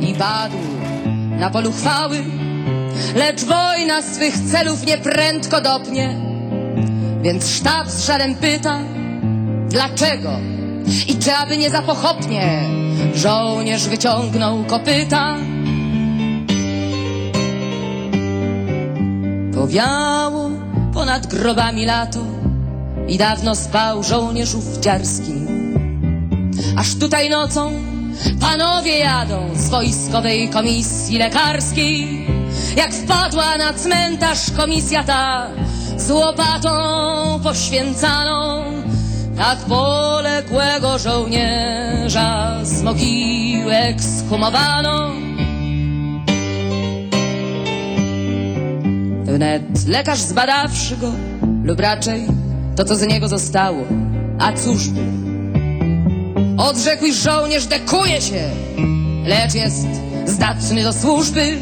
I padł na polu chwały. Lecz wojna swych celów nieprędko dopnie, więc sztab z żalem pyta, dlaczego i czy aby nie za pochopnie żołnierz wyciągnął kopyta. Powiało ponad grobami lato i dawno spał żołnierz ów dziarski. Aż tutaj nocą panowie jadą z wojskowej komisji lekarskiej. Jak wpadła na cmentarz komisja ta z łopatą poświęcaną, tak poległego żołnierza z mogiły ekshumowano. Wnet lekarz zbadawszy go, lub raczej to, co z niego zostało, a cóż by? Odrzekł, iż żołnierz dekuje się, lecz jest zdatny do służby.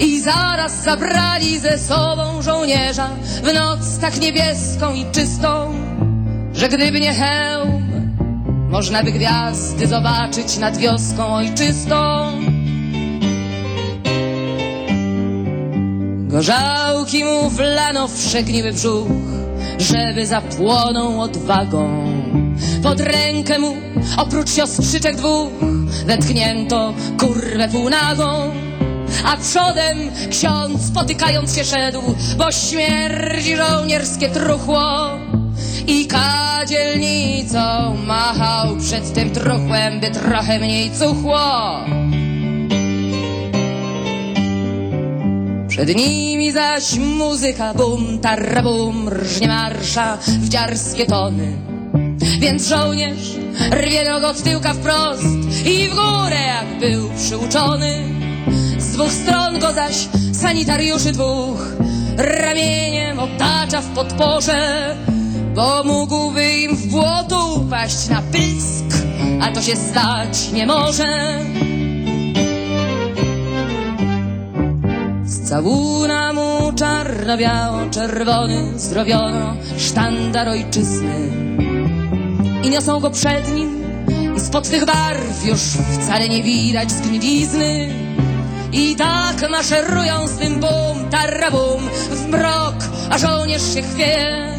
I zaraz zabrali ze sobą żołnierza w noc tak niebieską i czystą, że gdyby nie hełm, można by gwiazdy zobaczyć nad wioską ojczystą. Gorzałki mu wlano wszegniły brzuch, żeby zapłonął odwagą. Pod rękę mu, oprócz siostrzyczek dwóch, wetknięto kurwę półnagą. A przodem ksiądz potykając się szedł, bo śmierdzi żołnierskie truchło. I kadzielnicą machał przed tym truchłem, by trochę mniej cuchło. Przed nimi zaś muzyka bum, tarabum, rżnie marsza w dziarskie tony. Więc żołnierz rwie nogą od tyłka wprost i w górę jak był przyuczony. Z dwóch stron go zaś sanitariuszy dwóch ramieniem otacza w podporze, bo mógłby im w błoto upaść na pysk, a to się stać nie może. Całuna mu czarno-biało-czerwony zrobiono sztandar ojczyzny i niosą go przed nim i spod tych barw już wcale nie widać zgnilizny. I tak maszerują z tym bum, tarabum w mrok, a żołnierz się chwieje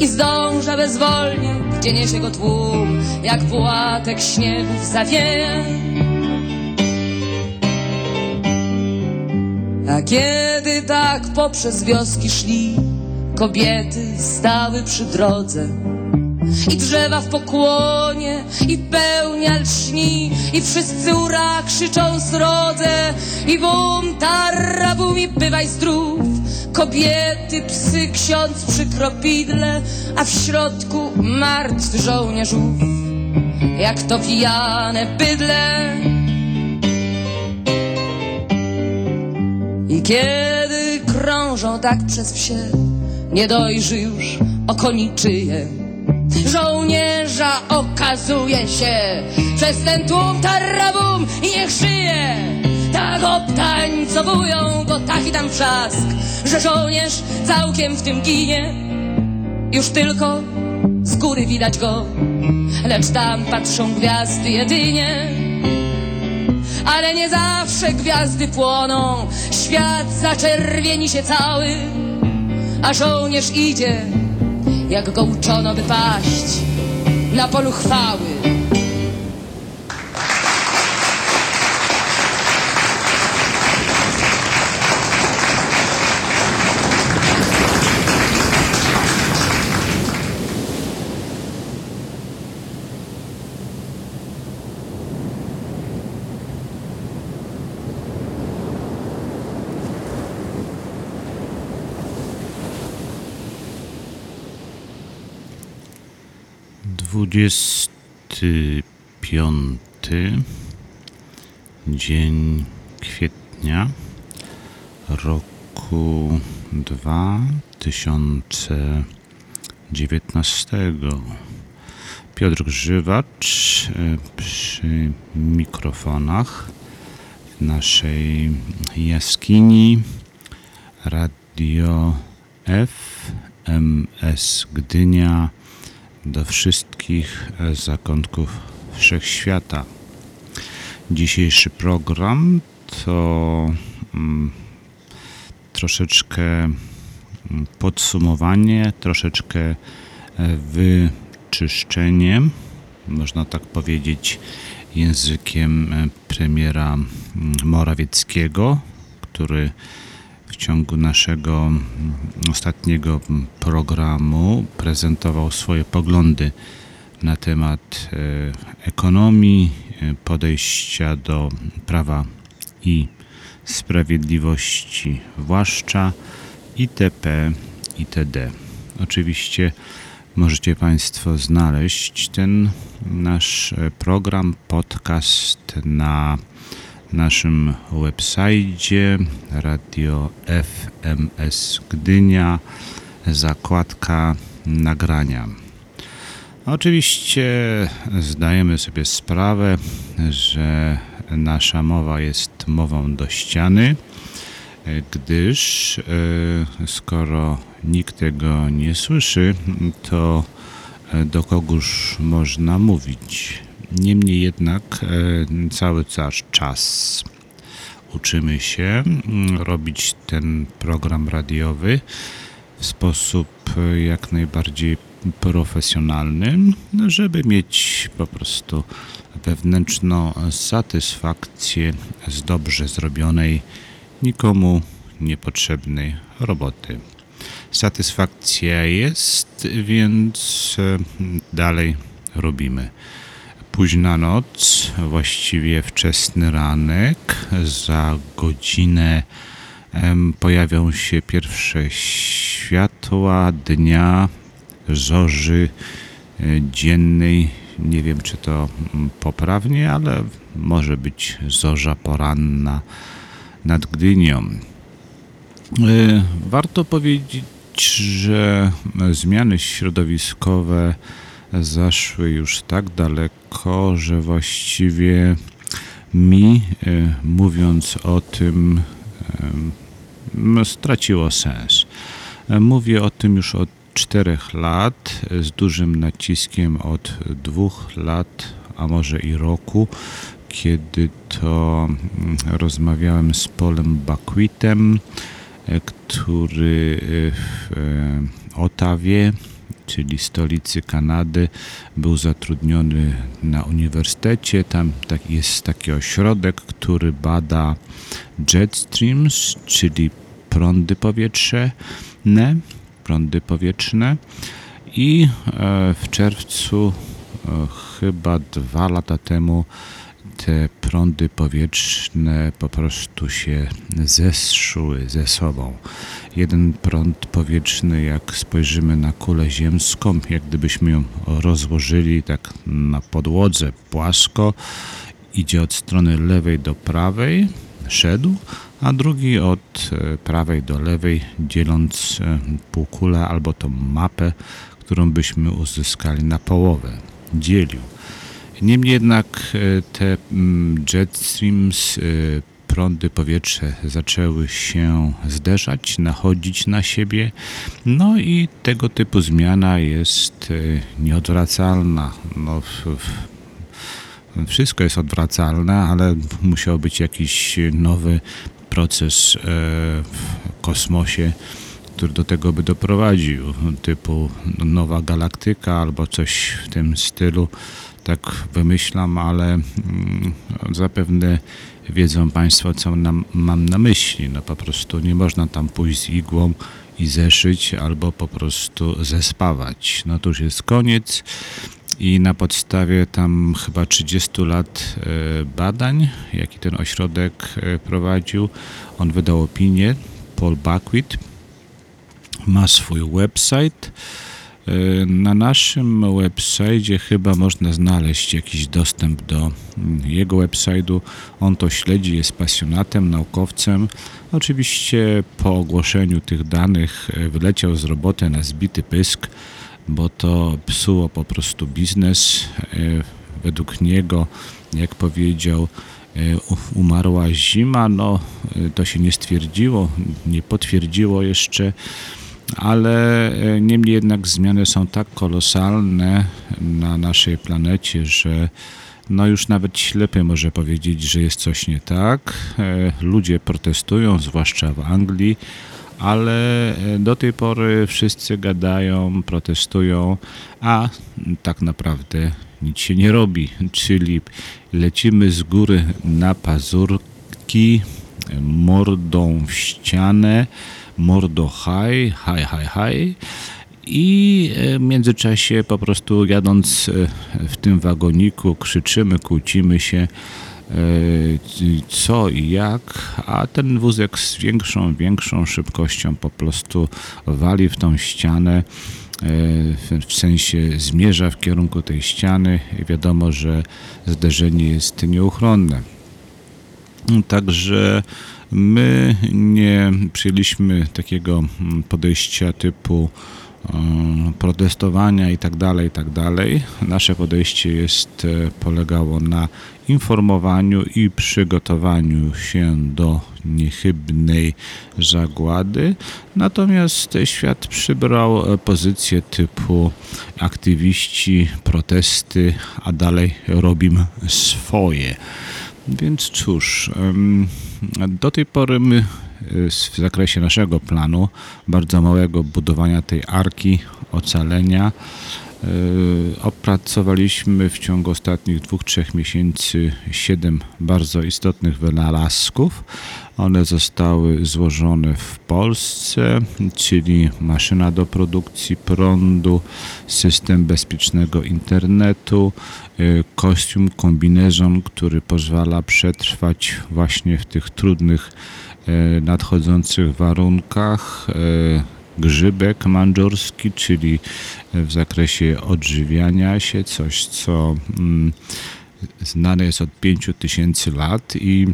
i zdąża bezwolnie, gdzie niesie go tłum, jak płatek śniegów zawieje. A kiedy tak poprzez wioski szli, kobiety stały przy drodze. I drzewa w pokłonie, i pełnia lśni, i wszyscy ura krzyczą srodze, i bum, tarabum, i bywaj zdrów. Kobiety, psy, ksiądz przy kropidle, a w środku martwy żołnierzów, jak to pijane bydle. I kiedy krążą tak przez wsie, nie dojrzy już okoniczyje. Żołnierza okazuje się przez ten tłum tarabum i niech żyje. Tak obtańcowują go tak i tam trzask, że żołnierz całkiem w tym ginie. Już tylko z góry widać go, lecz tam patrzą gwiazdy jedynie. Ale nie zawsze gwiazdy płoną, świat zaczerwieni się cały, a żołnierz idzie, jak go uczono by paść na polu chwały. Dwudziesty piąty dzień kwietnia roku dwa tysiące dziewiętnastego. Piotr Grzywacz e, przy mikrofonach w naszej jaskini Radio FMS Gdynia do wszystkich zakątków wszechświata. Dzisiejszy program to mm, troszeczkę mm, podsumowanie, troszeczkę e, wyczyszczenie, można tak powiedzieć, językiem e, premiera mm, Morawieckiego, który w ciągu naszego mm, ostatniego mm, programu prezentował swoje poglądy na temat e, ekonomii, e, podejścia do prawa i sprawiedliwości, zwłaszcza itp. itd. Oczywiście możecie Państwo znaleźć ten nasz e, program, podcast na naszym websajcie Radio FMS Gdynia, zakładka nagrania. Oczywiście zdajemy sobie sprawę, że nasza mowa jest mową do ściany, gdyż e, skoro nikt tego nie słyszy, to e, do kogóż można mówić. Niemniej jednak e, cały czas uczymy się robić ten program radiowy w sposób e, jak najbardziej profesjonalny, żeby mieć po prostu wewnętrzną satysfakcję z dobrze zrobionej, nikomu niepotrzebnej roboty. Satysfakcja jest, więc e, dalej robimy. Późna noc, właściwie wczesny ranek, za godzinę pojawią się pierwsze światła dnia, zorzy e, dziennej. Nie wiem, czy to mm, poprawnie, ale może być zorza poranna nad Gdynią. E, Warto powiedzieć, że zmiany środowiskowe zaszły już tak daleko, że właściwie mi, e, mówiąc o tym, straciło sens. E, Mówię o tym już od czterech lat, z dużym naciskiem od dwóch lat, a może i roku, kiedy to mm, rozmawiałem z Polem Bakwitem, e, który w e, Ottawie, czyli stolicy Kanady, był zatrudniony na uniwersytecie. Tam tak, jest taki ośrodek, który bada jet streams, czyli prądy powietrzne, prądy powietrzne i e, w czerwcu e, chyba dwa lata temu te prądy powietrzne po prostu się zeszły ze sobą. Jeden prąd powietrzny, jak spojrzymy na kulę ziemską, jak gdybyśmy ją rozłożyli tak na podłodze płasko, idzie od strony lewej do prawej, szedł, a drugi od e, prawej do lewej, dzieląc e, półkulę albo tą mapę, którą byśmy uzyskali na połowę. Dzielił. Niemniej jednak e, te mm, jet streams, e, prądy powietrze zaczęły się zderzać, nachodzić na siebie. No i tego typu zmiana jest e, nieodwracalna. No, wszystko jest odwracalne, ale musiał być jakiś nowy proces w kosmosie, który do tego by doprowadził, typu nowa galaktyka albo coś w tym stylu tak wymyślam, ale mm, zapewne wiedzą Państwo, co nam, mam na myśli. No po prostu nie można tam pójść z igłą i zeszyć, albo po prostu zespawać. No to już jest koniec i na podstawie tam chyba 30 lat e, badań, jaki ten ośrodek e, prowadził, on wydał opinię, Paul Buckwheat, ma swój website, na naszym website chyba można znaleźć jakiś dostęp do jego website'u. On to śledzi, jest pasjonatem, naukowcem. Oczywiście po ogłoszeniu tych danych e, wyleciał z roboty na zbity pysk, bo to psuło po prostu biznes. E, według niego, jak powiedział, e, umarła zima. No, to się nie stwierdziło, nie potwierdziło jeszcze ale e, niemniej jednak zmiany są tak kolosalne na naszej planecie, że no już nawet ślepy może powiedzieć, że jest coś nie tak. E, Ludzie protestują, zwłaszcza w Anglii, ale e, do tej pory wszyscy gadają, protestują, a tak naprawdę nic się nie robi, czyli lecimy z góry na pazurki, mordą w ścianę, mordo haj, haj, haj, i e, w międzyczasie po prostu jadąc e, w tym wagoniku krzyczymy, kłócimy się e, co i jak, a ten wózek z większą, większą szybkością po prostu wali w tą ścianę, w- sensie zmierza w kierunku tej ściany wiadomo, że zderzenie jest nieuchronne. Także my nie przyjęliśmy takiego mm, podejścia typu e, protestowania i tak dalej, i tak dalej. Nasze podejście jest, e, polegało na informowaniu i przygotowaniu się do niechybnej zagłady. Natomiast świat przybrał e, pozycję typu aktywiści, protesty, a dalej robimy swoje. Więc cóż, em, do tej pory my e, w zakresie naszego planu, bardzo małego budowania tej arki ocalenia, e, opracowaliśmy w ciągu ostatnich dwóch, trzech miesięcy siedem bardzo istotnych wynalazków. One zostały złożone w Polsce, czyli maszyna do produkcji prądu, system bezpiecznego internetu, y, kostium, kombinezon, który pozwala przetrwać właśnie w tych trudnych, y, nadchodzących warunkach. y, Grzybek mandżurski, czyli w zakresie odżywiania się, coś co mm, znane jest od 5000 lat i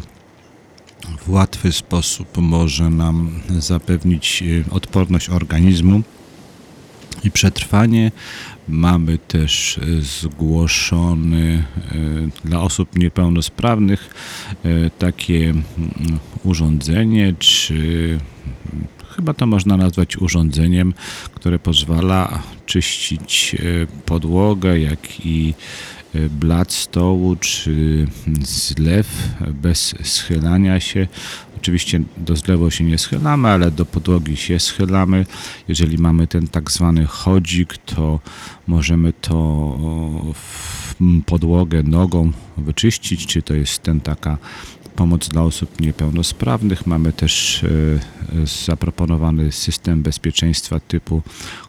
w łatwy sposób może nam zapewnić e, odporność organizmu i przetrwanie. Mamy też e, zgłoszony e, dla osób niepełnosprawnych takie mm, urządzenie, czy chyba to można nazwać urządzeniem, które pozwala czyścić podłogę, jak i blat stołu czy zlew bez schylania się. Oczywiście do zlewu się nie schylamy, ale do podłogi się schylamy. Jeżeli mamy ten tak zwany chodzik, to możemy to podłogę nogą wyczyścić, czy to jest ten taka pomoc dla osób niepełnosprawnych. Mamy też e, zaproponowany system bezpieczeństwa typu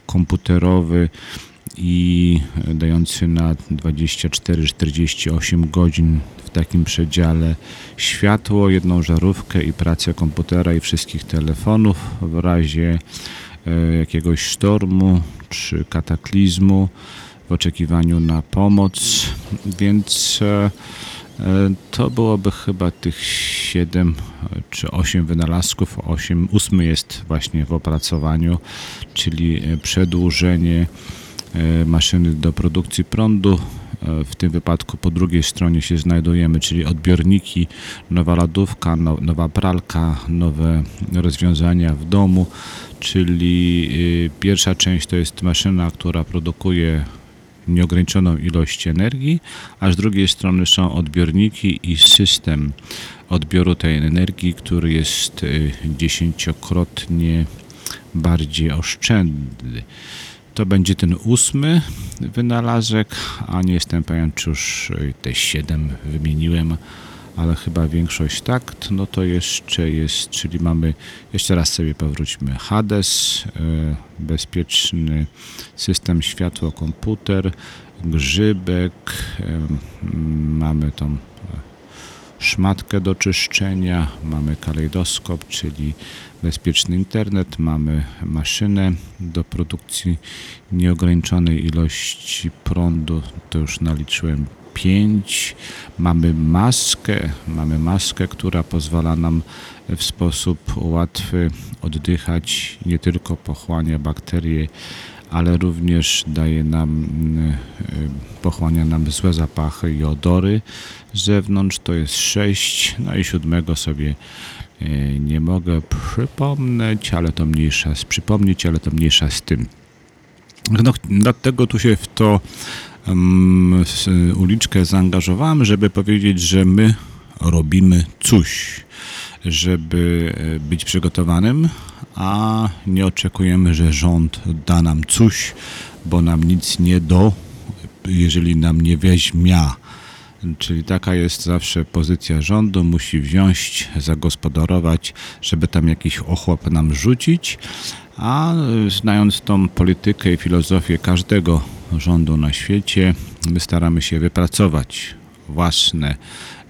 komputerowy i dający na 24-48 godzin w takim przedziale światło, jedną żarówkę i pracę komputera i wszystkich telefonów w razie e, jakiegoś sztormu czy kataklizmu w oczekiwaniu na pomoc, więc e, e, to byłoby chyba tych 7 czy 8 wynalazków. 8, ósmy jest właśnie w opracowaniu, czyli przedłużenie maszyny do produkcji prądu. E, W tym wypadku po drugiej stronie się znajdujemy, czyli odbiorniki, nowa lodówka, no, nowa pralka, nowe rozwiązania w domu, czyli y, pierwsza część to jest maszyna, która produkuje nieograniczoną ilość energii, a z drugiej strony są odbiorniki i system odbioru tej energii, który jest y, dziesięciokrotnie bardziej oszczędny. To będzie ten ósmy wynalazek, a nie jestem pewien, czy już y, te siedem wymieniłem, ale chyba większość tak. No to jeszcze jest, czyli mamy, jeszcze raz sobie powróćmy, Hades, y, bezpieczny system światło, komputer, grzybek, y, mamy tą szmatkę do czyszczenia, mamy kalejdoskop, czyli bezpieczny internet, mamy maszynę do produkcji nieograniczonej ilości prądu, to już naliczyłem 5. Mamy maskę, mamy maskę, która pozwala nam w sposób łatwy oddychać, nie tylko pochłania bakterie, ale również daje nam, y, pochłania nam złe zapachy i odory z zewnątrz. To jest 6, no i siódmego sobie nie mogę przypomnieć, ale to mniejsza, z- przypomnieć, ale to mniejsza z tym. No, dlatego tu się w to s- uliczkę zaangażowałem, żeby powiedzieć, że my robimy coś, żeby e, być przygotowanym, a nie oczekujemy, że rząd da nam coś, bo nam nic nie do, jeżeli nam nie weźmia. Czyli taka jest zawsze pozycja rządu, musi wziąć, zagospodarować, żeby tam jakiś ochłap nam rzucić, a y, znając tą politykę i filozofię każdego rządu na świecie, my staramy się wypracować własne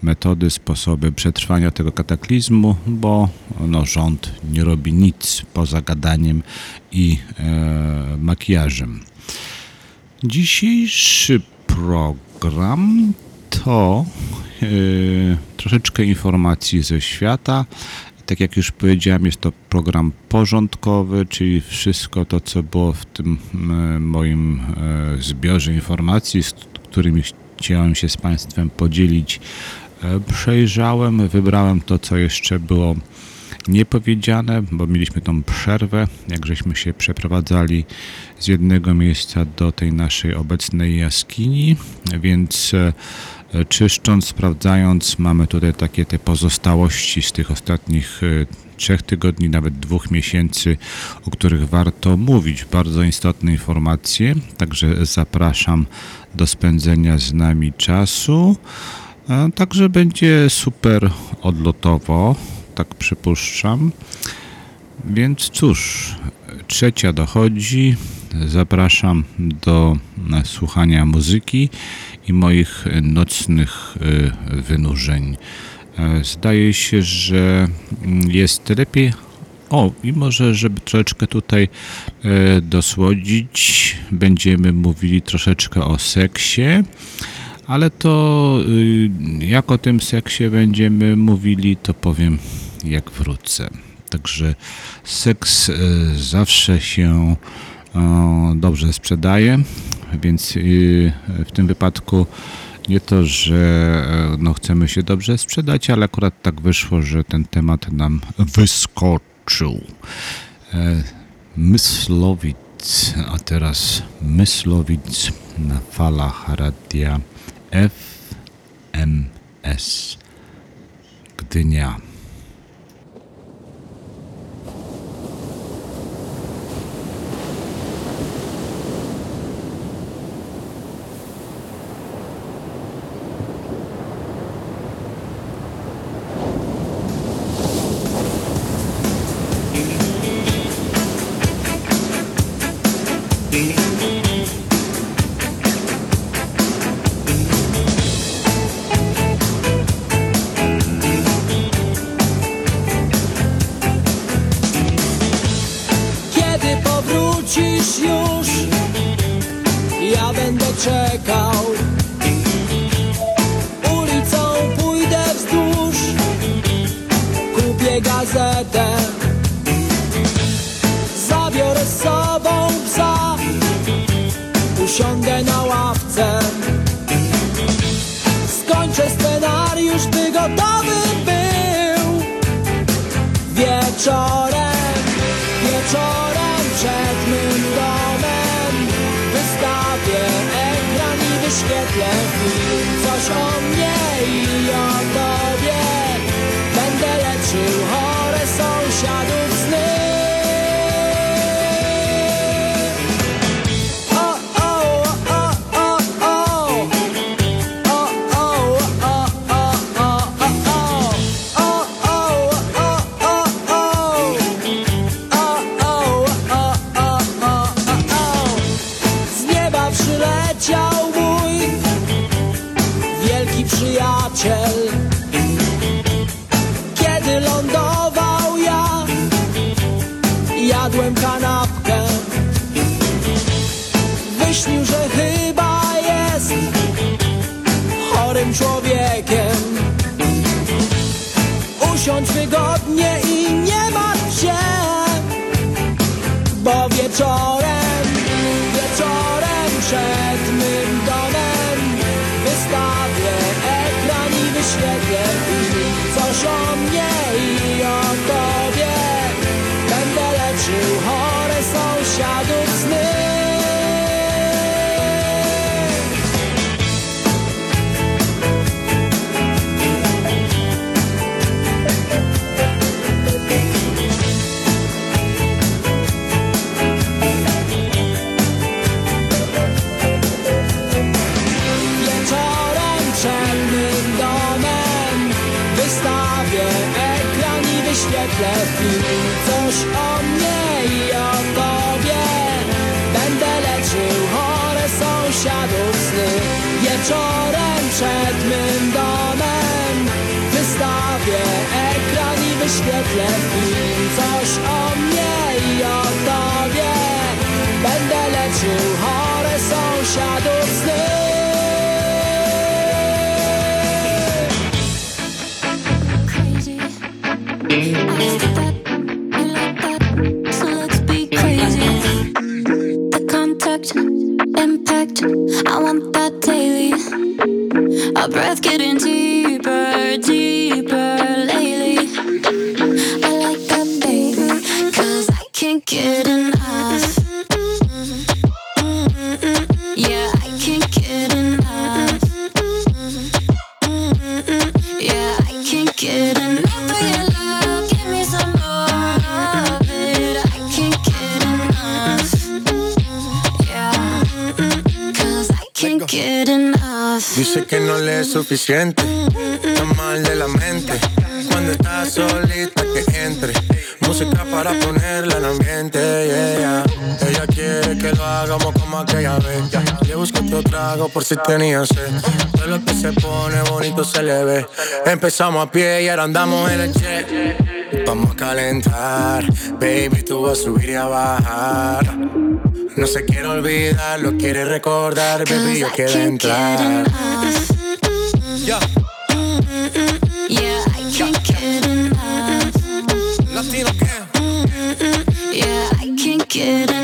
metody, sposoby przetrwania tego kataklizmu, bo no, rząd nie robi nic poza gadaniem i e, makijażem. Dzisiejszy program to e, troszeczkę informacji ze świata. Tak jak już powiedziałem, jest to program porządkowy, czyli wszystko to, co było w tym e, moim e, zbiorze informacji, z którymi chciałem się z Państwem podzielić. E, Przejrzałem, wybrałem to, co jeszcze było niepowiedziane, bo mieliśmy tą przerwę, jak żeśmy się przeprowadzali z jednego miejsca do tej naszej obecnej jaskini, więc czyszcząc, sprawdzając, mamy tutaj takie te pozostałości z tych ostatnich e, trzech tygodni, nawet dwóch miesięcy, o których warto mówić. Bardzo istotne informacje, także zapraszam do spędzenia z nami czasu. E, Także będzie super odlotowo, tak przypuszczam. Więc cóż, trzecia dochodzi. Zapraszam do e, słuchania muzyki i moich nocnych e, wynurzeń. E, Zdaje się, że mm, jest lepiej. O, i może, żeby troszeczkę tutaj e, dosłodzić, będziemy mówili troszeczkę o seksie. Ale to y, jak o tym seksie będziemy mówili, to powiem jak wrócę. Także seks zawsze się dobrze sprzedaje, więc y, w tym wypadku nie to, że e, no, chcemy się dobrze sprzedać, ale akurat tak wyszło, że ten temat nam wyskoczył. E, Myslowic, a teraz Myslowic na falach radia FMS Gdynia. Can't get enough. Yeah, I can't get enough. Yeah, I can't get enough of your love. Give me some more of it. I can't get enough. Yeah, cause I can't get enough. Dice que no le es suficiente, está mal de la mente. Cuando está solita que entre, música para ponerla en ambiente. yeah, yeah. Ella quiere que lo hagamos como aquella vez. Le busco otro trago por si tenía sed. Todo lo que se pone bonito se le ve. Empezamos a pie y ahora andamos en el jet. Vamos a calentar, baby, tú vas a subir y a bajar. No se quiere olvidar, lo quiere recordar, baby, yo quiero entrar. Yeah, I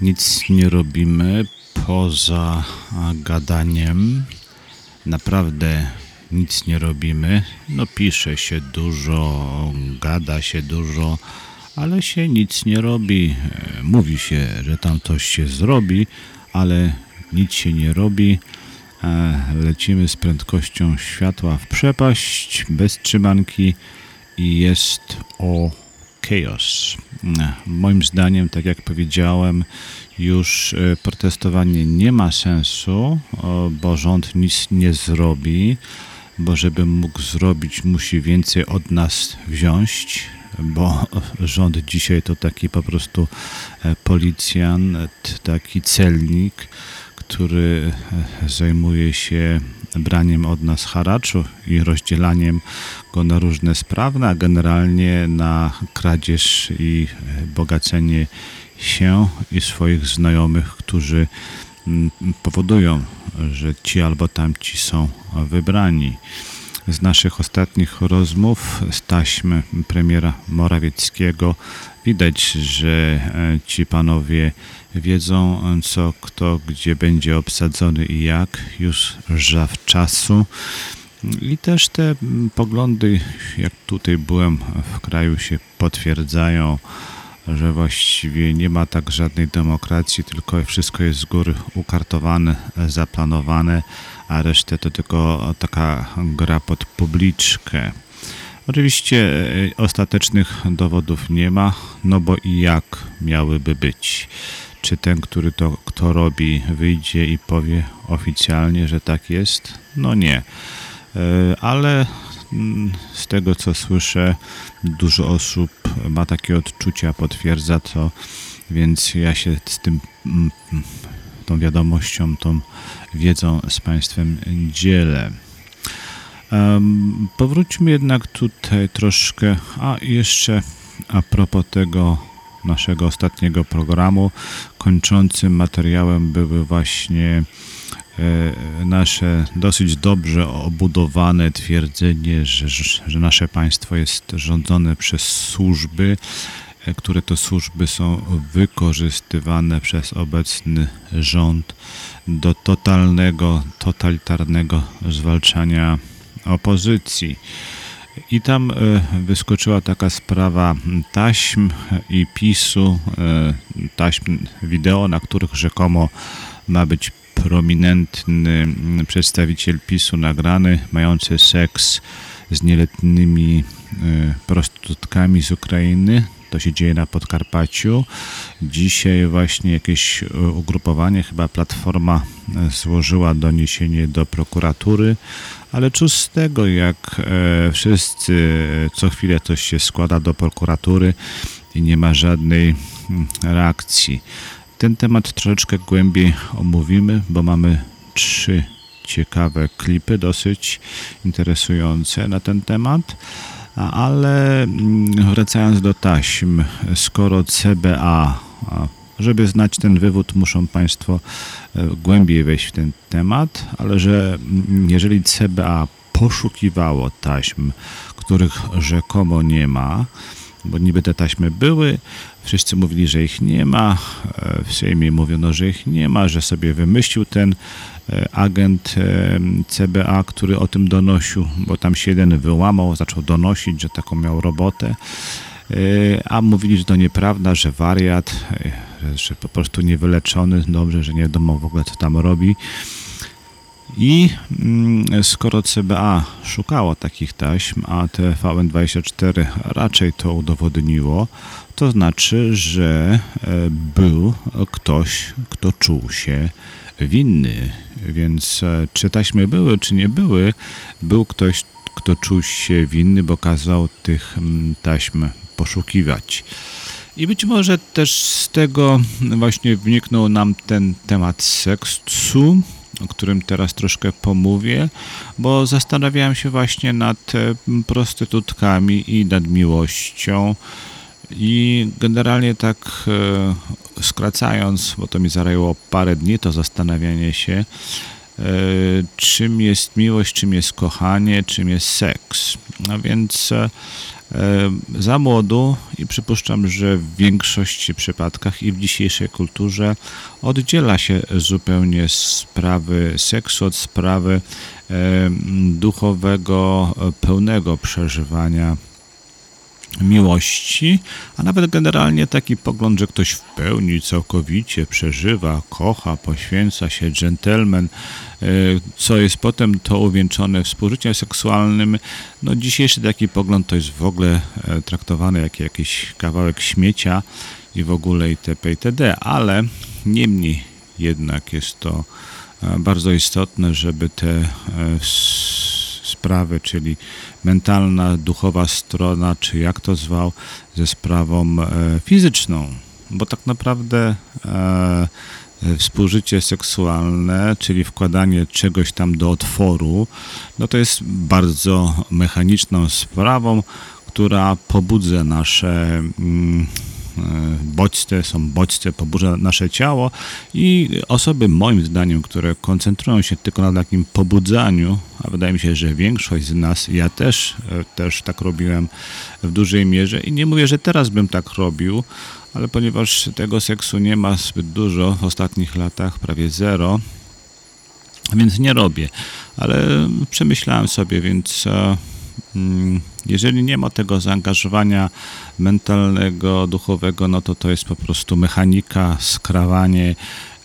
Nic nie robimy poza gadaniem. Naprawdę nic nie robimy. No pisze się dużo, gada się dużo, ale się nic nie robi. E, Mówi się, że tam coś się zrobi, ale nic się nie robi. E, Lecimy z prędkością światła w przepaść, bez trzymanki i jest o chaos. E, Moim zdaniem, tak jak powiedziałem, już e, protestowanie nie ma sensu, bo rząd nic nie zrobi, bo żeby mógł zrobić, musi więcej od nas wziąć, bo rząd dzisiaj to taki po prostu e, policjant, taki celnik, który e, zajmuje się braniem od nas haraczu i rozdzielaniem go na różne sprawy, a generalnie na kradzież i e, bogacenie się i swoich znajomych, którzy mm, powodują, że ci albo tamci są wybrani. Z naszych ostatnich rozmów z taśmy premiera Morawieckiego widać, że e, ci panowie wiedzą, e, co kto gdzie będzie obsadzony i jak, już zawczasu. I też te poglądy, jak tutaj byłem w kraju, się potwierdzają, że właściwie nie ma tak żadnej demokracji, tylko wszystko jest z góry ukartowane, zaplanowane, a resztę to tylko taka gra pod publiczkę. Oczywiście e, ostatecznych dowodów nie ma, no bo i jak miałyby być? Czy ten, który to kto robi, wyjdzie i powie oficjalnie, że tak jest? No nie. E, Ale mm, z tego co słyszę, dużo osób ma takie odczucia, potwierdza to, więc ja się z tym, mm, tą wiadomością, tą wiedzą z Państwem dzielę. Um, powróćmy jednak tutaj troszkę, a jeszcze a propos tego naszego ostatniego programu, kończącym materiałem były właśnie nasze dosyć dobrze obudowane twierdzenie, że, że nasze państwo jest rządzone przez służby, e, które to służby są wykorzystywane przez obecny rząd do totalnego, totalitarnego zwalczania opozycji. I tam e, wyskoczyła taka sprawa taśm i PiSu, e, taśm wideo, na których rzekomo ma być prominentny przedstawiciel PiSu nagrany, mający seks z nieletnimi e, prostytutkami z Ukrainy. To się dzieje na Podkarpaciu. Dzisiaj właśnie jakieś ugrupowanie, chyba Platforma, złożyła doniesienie do prokuratury ale cóż z tego, jak e, wszyscy co chwilę coś się składa do prokuratury i nie ma żadnej mm, reakcji. Ten temat troszeczkę głębiej omówimy, bo mamy trzy ciekawe klipy, dosyć interesujące na ten temat. Ale mm, wracając do taśm, skoro CBA żeby znać ten wywód, muszą Państwo e, głębiej wejść w ten temat, ale że mm, jeżeli CBA poszukiwało taśm, których rzekomo nie ma, bo niby te taśmy były, wszyscy mówili, że ich nie ma, e, w Sejmie mówiono, że ich nie ma, że sobie wymyślił ten e, agent CBA, który o tym donosił, bo tam się jeden wyłamał, zaczął donosić, że taką miał robotę. A mówili, że to nieprawda, że wariat, że po prostu niewyleczony, dobrze, że nie wiadomo w ogóle co tam robi. I mm, skoro CBA szukało takich taśm, a TVN24 raczej to udowodniło, to znaczy, że e, był ktoś, kto czuł się winny. Więc e, czy taśmy były, czy nie były, był ktoś, kto czuł się winny, bo kazał tych mm, taśm poszukiwać. I być może też z tego właśnie wniknął nam ten temat seksu, o którym teraz troszkę pomówię, bo zastanawiałem się właśnie nad e, prostytutkami i nad miłością. I generalnie tak e, skracając, bo to mi zajęło parę dni, to zastanawianie się, e, czym jest miłość, czym jest kochanie, czym jest seks. No więc za młodu i przypuszczam, że w większości przypadkach i w dzisiejszej kulturze oddziela się zupełnie sprawy seksu od sprawy e, duchowego, pełnego przeżywania miłości, a nawet generalnie taki pogląd, że ktoś w pełni, całkowicie przeżywa, kocha, poświęca się, gentleman, e, co jest potem to uwieńczone współżyciem seksualnym. No dzisiejszy taki pogląd to jest w ogóle e, traktowany jak jakiś kawałek śmiecia i w ogóle itp. itd., ale niemniej jednak jest to e, bardzo istotne, żeby te sprawy, czyli mentalna, duchowa strona, czy jak to zwał, ze sprawą e, fizyczną. Bo tak naprawdę e, współżycie seksualne, czyli wkładanie czegoś tam do otworu, no to jest bardzo mechaniczną sprawą, która pobudza nasze mm, bodźce, są bodźce, pobudza nasze ciało i osoby moim zdaniem, które koncentrują się tylko na takim pobudzaniu, a wydaje mi się, że większość z nas, ja też, e, też tak robiłem w dużej mierze i nie mówię, że teraz bym tak robił, ale ponieważ tego seksu nie ma zbyt dużo w ostatnich latach, prawie zero, więc nie robię, ale przemyślałem sobie, więc e, jeżeli nie ma tego zaangażowania mentalnego, duchowego, no to to jest po prostu mechanika, skrawanie,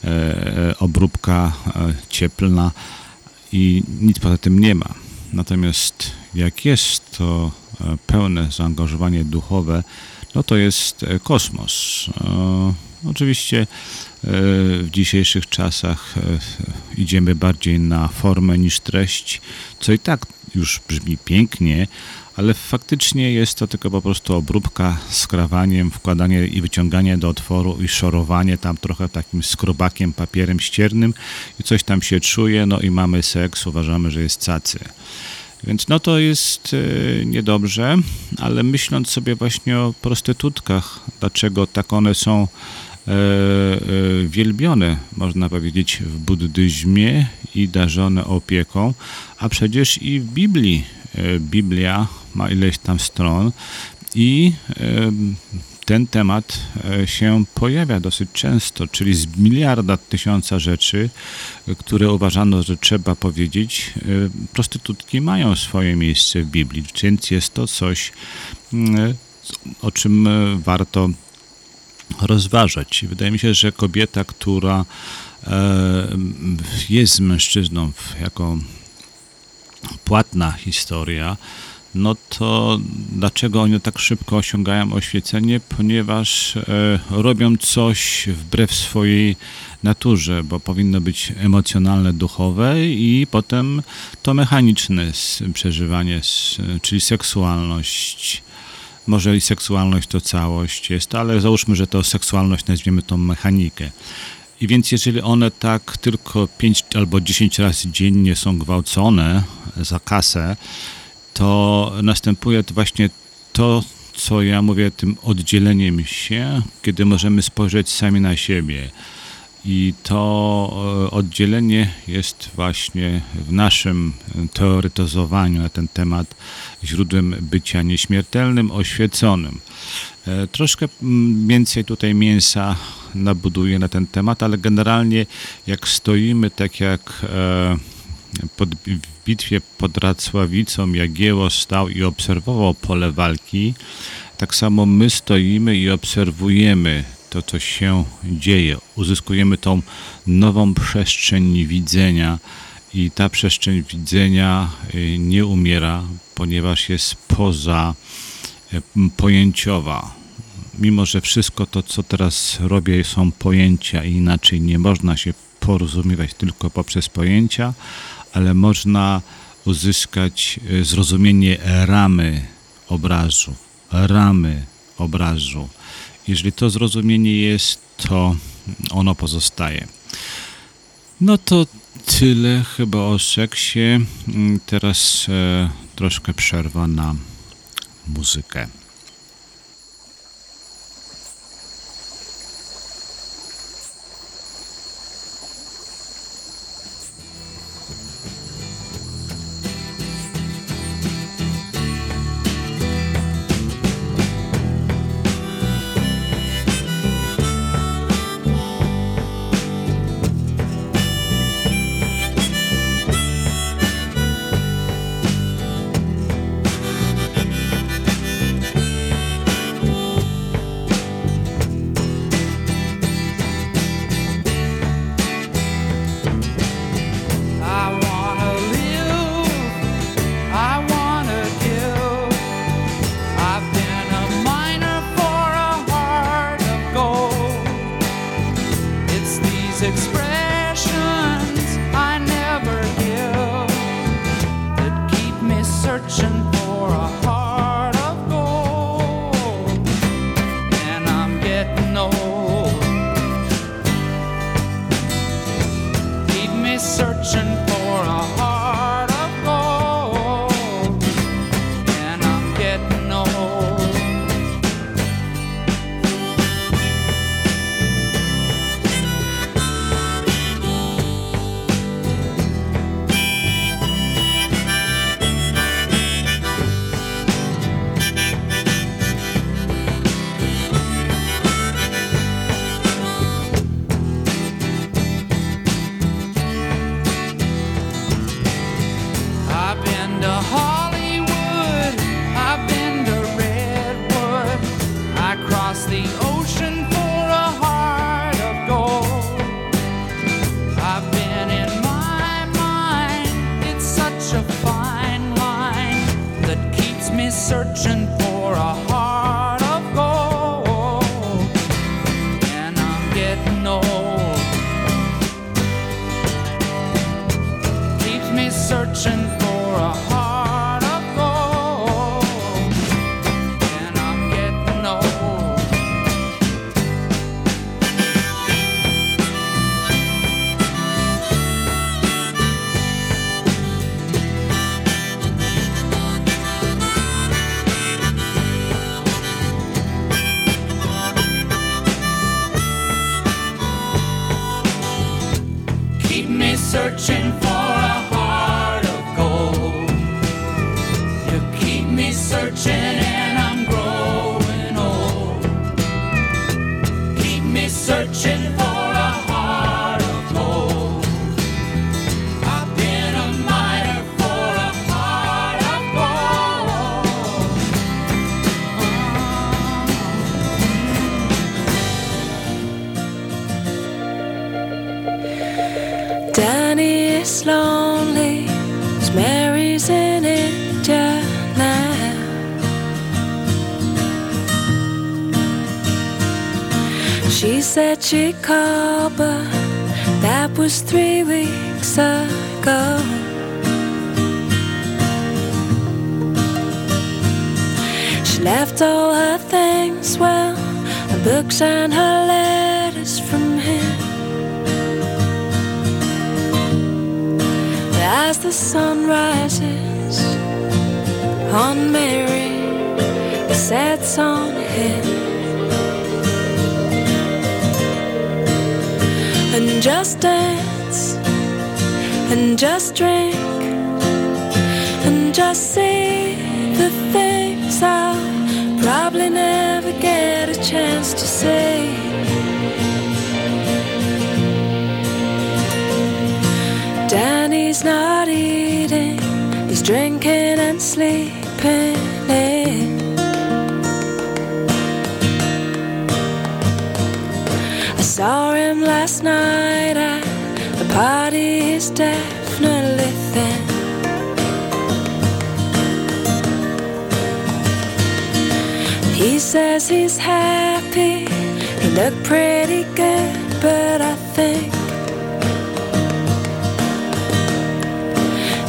e, obróbka e, cieplna i nic poza tym nie ma. Natomiast jak jest to e, pełne zaangażowanie duchowe, no to jest e, kosmos. E, Oczywiście e, w dzisiejszych czasach e, idziemy bardziej na formę niż treść, co i tak już brzmi pięknie, ale faktycznie jest to tylko po prostu obróbka z krawaniem, wkładanie i wyciąganie do otworu i szorowanie tam trochę takim skrobakiem, papierem ściernym i coś tam się czuje, no i mamy seks, uważamy, że jest cacy. Więc no to jest e, niedobrze, ale myśląc sobie właśnie o prostytutkach, dlaczego tak one są e, e, wielbione, można powiedzieć, w buddyzmie i darzone opieką, a przecież i w Biblii. E, Biblia ma ileś tam stron i e, ten temat e, się pojawia dosyć często, czyli z miliarda tysiąca rzeczy, które uważano, że trzeba powiedzieć, prostytutki mają swoje miejsce w Biblii, więc jest to coś, mm, o czym warto rozważać. Wydaje mi się, że kobieta, która jest z mężczyzną jako płatna historia, no to dlaczego oni tak szybko osiągają oświecenie? Ponieważ e, robią coś wbrew swojej naturze, bo powinno być emocjonalne, duchowe i potem to mechaniczne przeżywanie, czyli seksualność. Może i seksualność to całość jest, ale załóżmy, że to seksualność nazwiemy tą mechanikę. I więc jeżeli one tak tylko 5 albo 10 razy dziennie są gwałcone za kasę, to następuje to właśnie to, co ja mówię, tym oddzieleniem się, kiedy możemy spojrzeć sami na siebie. I to e, oddzielenie jest właśnie w naszym teoretyzowaniu na ten temat źródłem bycia nieśmiertelnym, oświeconym. E, Troszkę mm, więcej tutaj mięsa nabuduję na ten temat, ale generalnie jak stoimy tak jak e, pod, w bitwie pod Racławicą Jagiełło stał i obserwował pole walki, tak samo my stoimy i obserwujemy to, co się dzieje. Uzyskujemy tą nową przestrzeń widzenia i ta przestrzeń widzenia y, nie umiera, ponieważ jest poza m, pojęciowa. Mimo, że wszystko to, co teraz robię, są pojęcia i inaczej nie można się porozumiewać tylko poprzez pojęcia, ale można uzyskać y, zrozumienie ramy obrazu, ramy obrazu. Jeżeli to zrozumienie jest, to ono pozostaje. No to tyle chyba o seksie. Mm, Teraz e, troszkę przerwa na muzykę. She'd call, but that was three weeks ago. She left all her things, well, her books and her letters from him. As the sun rises on Mary, it sets on And just dance, and just drink, and just see the things I'll probably never get a chance to say. Danny's not eating, he's drinking and sleeping night at the party, is definitely thin. He says he's happy, he looked pretty good, but I think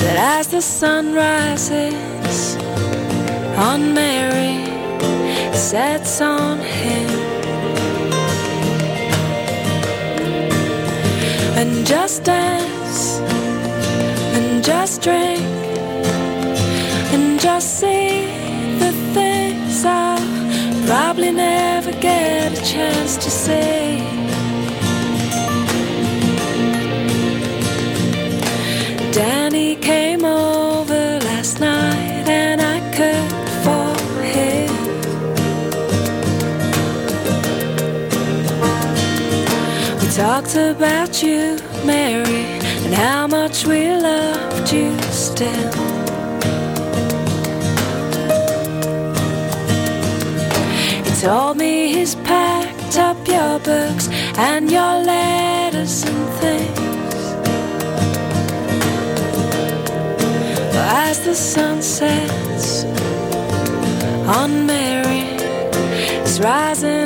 that as the sun rises on Mary, sets on him. Just dance, and just drink, and just see the things I'll probably never get a chance to say. Danny came over last night and I cooked for him. We talked about you, Mary, and how much we loved you still. He told me he's packed up your books and your letters and things. As the sun sets on Mary, it's rising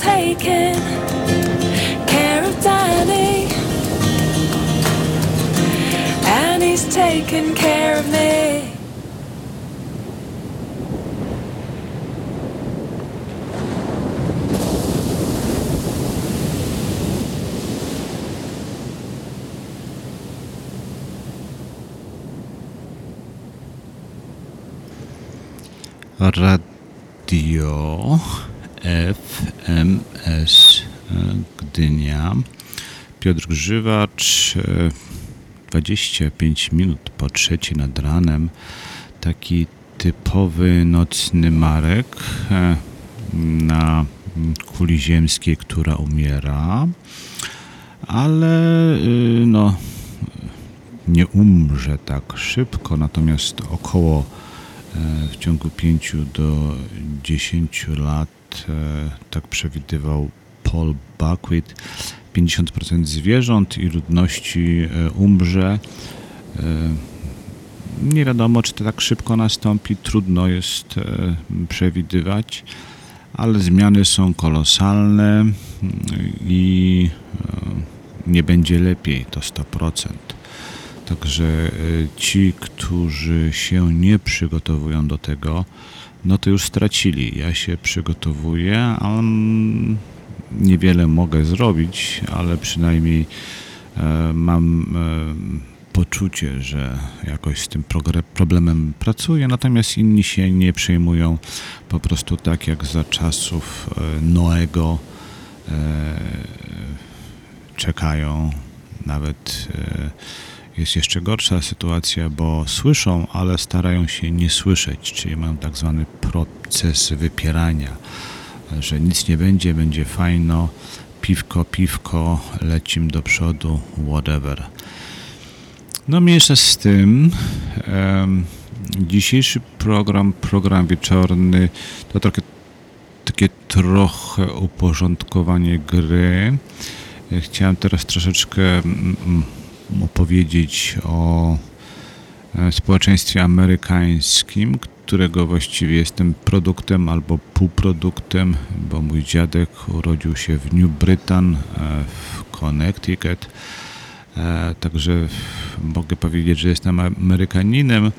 taking care of Danny. And he's taking care of me. Piotr Grzywacz, e, 25 minut po trzeciej nad ranem. Taki typowy nocny Marek e, na kuli ziemskiej, która umiera, ale y, no, nie umrze tak szybko, natomiast około e, w ciągu 5 do 10 lat, e, tak przewidywał Paul Buckwheat, 50% zwierząt i ludności e, umrze. E, Nie wiadomo, czy to tak szybko nastąpi, trudno jest e, przewidywać, ale zmiany są kolosalne mm, i nie będzie lepiej, to 100%. Także ci, którzy się nie przygotowują do tego, no to już stracili. Ja się przygotowuję, ale mm, niewiele mogę zrobić, ale przynajmniej e, mam e, poczucie, że jakoś z tym problemem pracuję, natomiast inni się nie przejmują. Po prostu tak jak za czasów e, Noego czekają. Nawet jest jeszcze gorsza sytuacja, bo słyszą, ale starają się nie słyszeć, czyli mają tak zwany proces wypierania, że nic nie będzie, będzie fajno, piwko, piwko, lecim do przodu, whatever. No mniejsza z tym, dzisiejszy program, program wieczorny, to trochę, takie trochę uporządkowanie gry. Chciałem teraz troszeczkę mm, mm, opowiedzieć o społeczeństwie amerykańskim, którego właściwie jestem produktem albo półproduktem, bo mój dziadek urodził się w New Britain e, w Connecticut. E, Także mogę powiedzieć, że jestem Amerykaninem,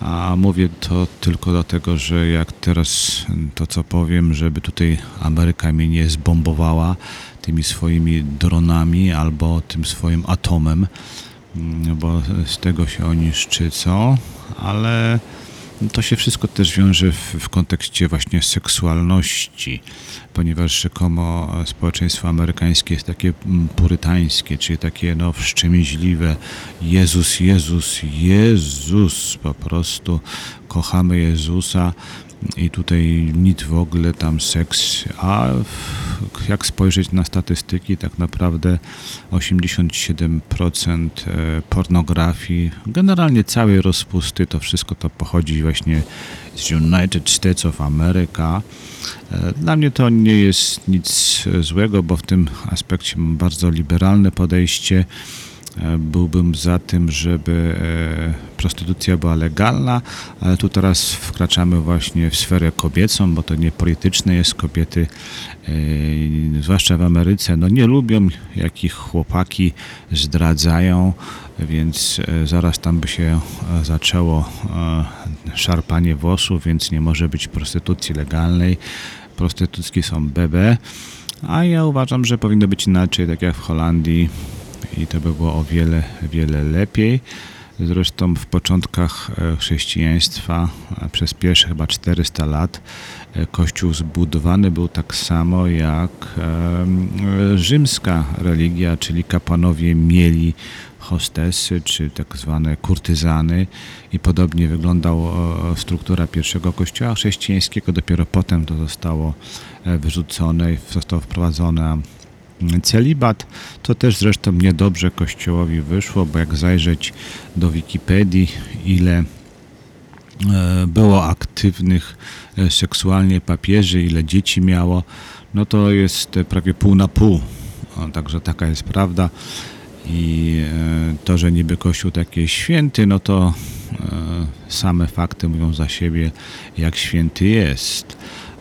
a mówię to tylko dlatego, że jak teraz to co powiem, żeby tutaj Ameryka mnie nie zbombowała tymi swoimi dronami albo tym swoim atomem, bo z tego się oni szczycą, ale to się wszystko też wiąże w, w kontekście właśnie seksualności, ponieważ rzekomo społeczeństwo amerykańskie jest takie mm, purytańskie, czyli takie no wstrzemięźliwe. Jezus, Jezus, Jezus, po prostu kochamy Jezusa i tutaj nic w ogóle tam seks, a jak spojrzeć na statystyki, tak naprawdę 87% e, pornografii, generalnie całej rozpusty, to wszystko to pochodzi właśnie z United States of America. E, Dla mnie to nie jest nic e, złego, bo w tym aspekcie mam bardzo liberalne podejście. E, Byłbym za tym, żeby e, prostytucja była legalna, ale tu teraz wkraczamy właśnie w sferę kobiecą, bo to nie polityczne jest. Kobiety, e, zwłaszcza w Ameryce, no nie lubią, jak ich chłopaki zdradzają, więc zaraz tam by się zaczęło szarpanie włosów, więc nie może być prostytucji legalnej. Prostytutki są BB, a ja uważam, że powinno być inaczej, tak jak w Holandii i to by było o wiele, wiele lepiej. Zresztą w początkach e, chrześcijaństwa, e, przez pierwsze chyba 400 lat, e, Kościół zbudowany był tak samo jak rzymska religia, czyli kapłanowie mieli hostesy, czy tak zwane kurtyzany i podobnie wyglądała struktura pierwszego kościoła chrześcijańskiego. Dopiero potem to zostało wyrzucone i zostało wprowadzone celibat. To też zresztą niedobrze Kościołowi wyszło, bo jak zajrzeć do Wikipedii, ile e, było aktywnych e, seksualnie papieży, ile dzieci miało, no to jest e, prawie pół na pół. Także taka jest prawda. I to, że niby Kościół taki jest święty, no to same fakty mówią za siebie, jak święty jest.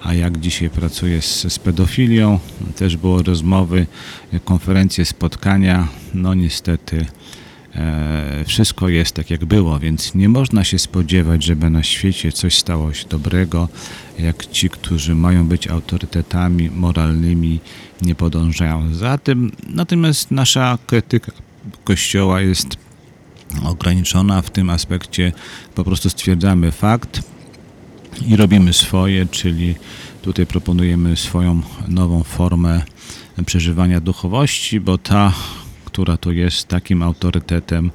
A jak dzisiaj pracuje z, z pedofilią, też było rozmowy, konferencje, spotkania, no niestety e, wszystko jest tak jak było, więc nie można się spodziewać, żeby na świecie coś stało się dobrego, jak ci, którzy mają być autorytetami moralnymi, nie podążają za tym. Natomiast nasza krytyka Kościoła jest ograniczona w tym aspekcie. Po prostu stwierdzamy fakt i robimy swoje, czyli tutaj proponujemy swoją nową formę przeżywania duchowości, bo ta, która tu jest takim autorytetem,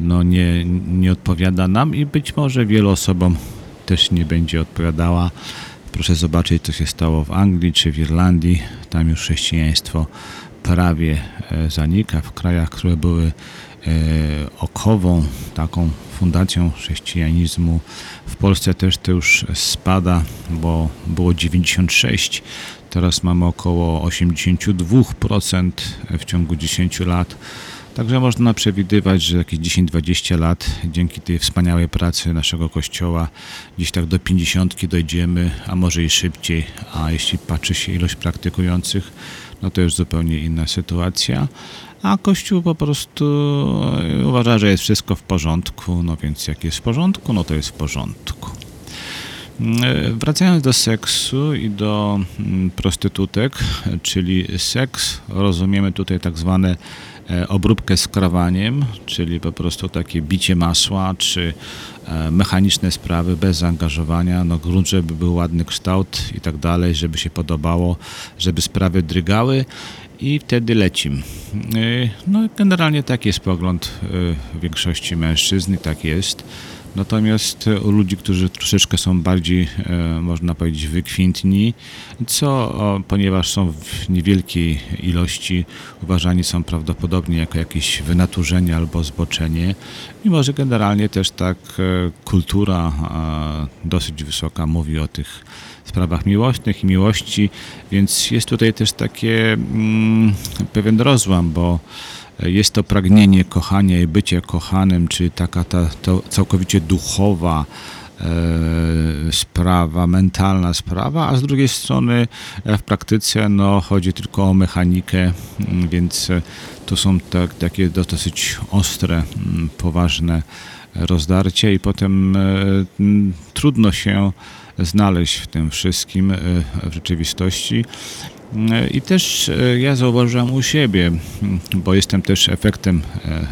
no nie, nie odpowiada nam i być może wielu osobom też nie będzie odpowiadała. Proszę zobaczyć, co się stało w Anglii czy w Irlandii. Tam już chrześcijaństwo prawie e, zanika. W krajach, które były okową, taką fundacją chrześcijanizmu. W Polsce też to już spada, bo było 96, teraz mamy około 82% w ciągu 10 lat. Także można przewidywać, że jakieś 10-20 lat dzięki tej wspaniałej pracy naszego kościoła gdzieś tak do 50 dojdziemy, a może i szybciej. A jeśli patrzy się ilość praktykujących, no to już zupełnie inna sytuacja. A Kościół po prostu e, uważa, że jest wszystko w porządku, no więc jak jest w porządku, no to jest w porządku. E, Wracając do seksu i do mm, prostytutek, czyli seks, rozumiemy tutaj tak zwane e, obróbkę skrawaniem, czyli po prostu takie bicie masła, czy mechaniczne sprawy bez zaangażowania, no grunt, żeby był ładny kształt i tak dalej, żeby się podobało, żeby sprawy drygały i wtedy lecim. E, No generalnie taki jest pogląd e, większości mężczyzn tak jest. Natomiast e, u ludzi, którzy troszeczkę są bardziej, można powiedzieć, wykwintni, co, ponieważ są w niewielkiej ilości, uważani są prawdopodobnie jako jakieś wynaturzenie albo zboczenie, mimo że generalnie też tak kultura dosyć wysoka mówi o tych sprawach miłosnych i miłości, więc jest tutaj też takie mm, pewien rozłam, bo jest to pragnienie kochania i bycie kochanym, czy taka ta całkowicie duchowa e, sprawa, mentalna sprawa, a z drugiej strony w praktyce no, chodzi tylko o mechanikę, mm, więc to są tak, takie do- dosyć ostre, mm, poważne rozdarcia i potem e, trudno się znaleźć w tym wszystkim e, w rzeczywistości. E, I też e, ja zauważyłem u siebie, bo jestem też efektem,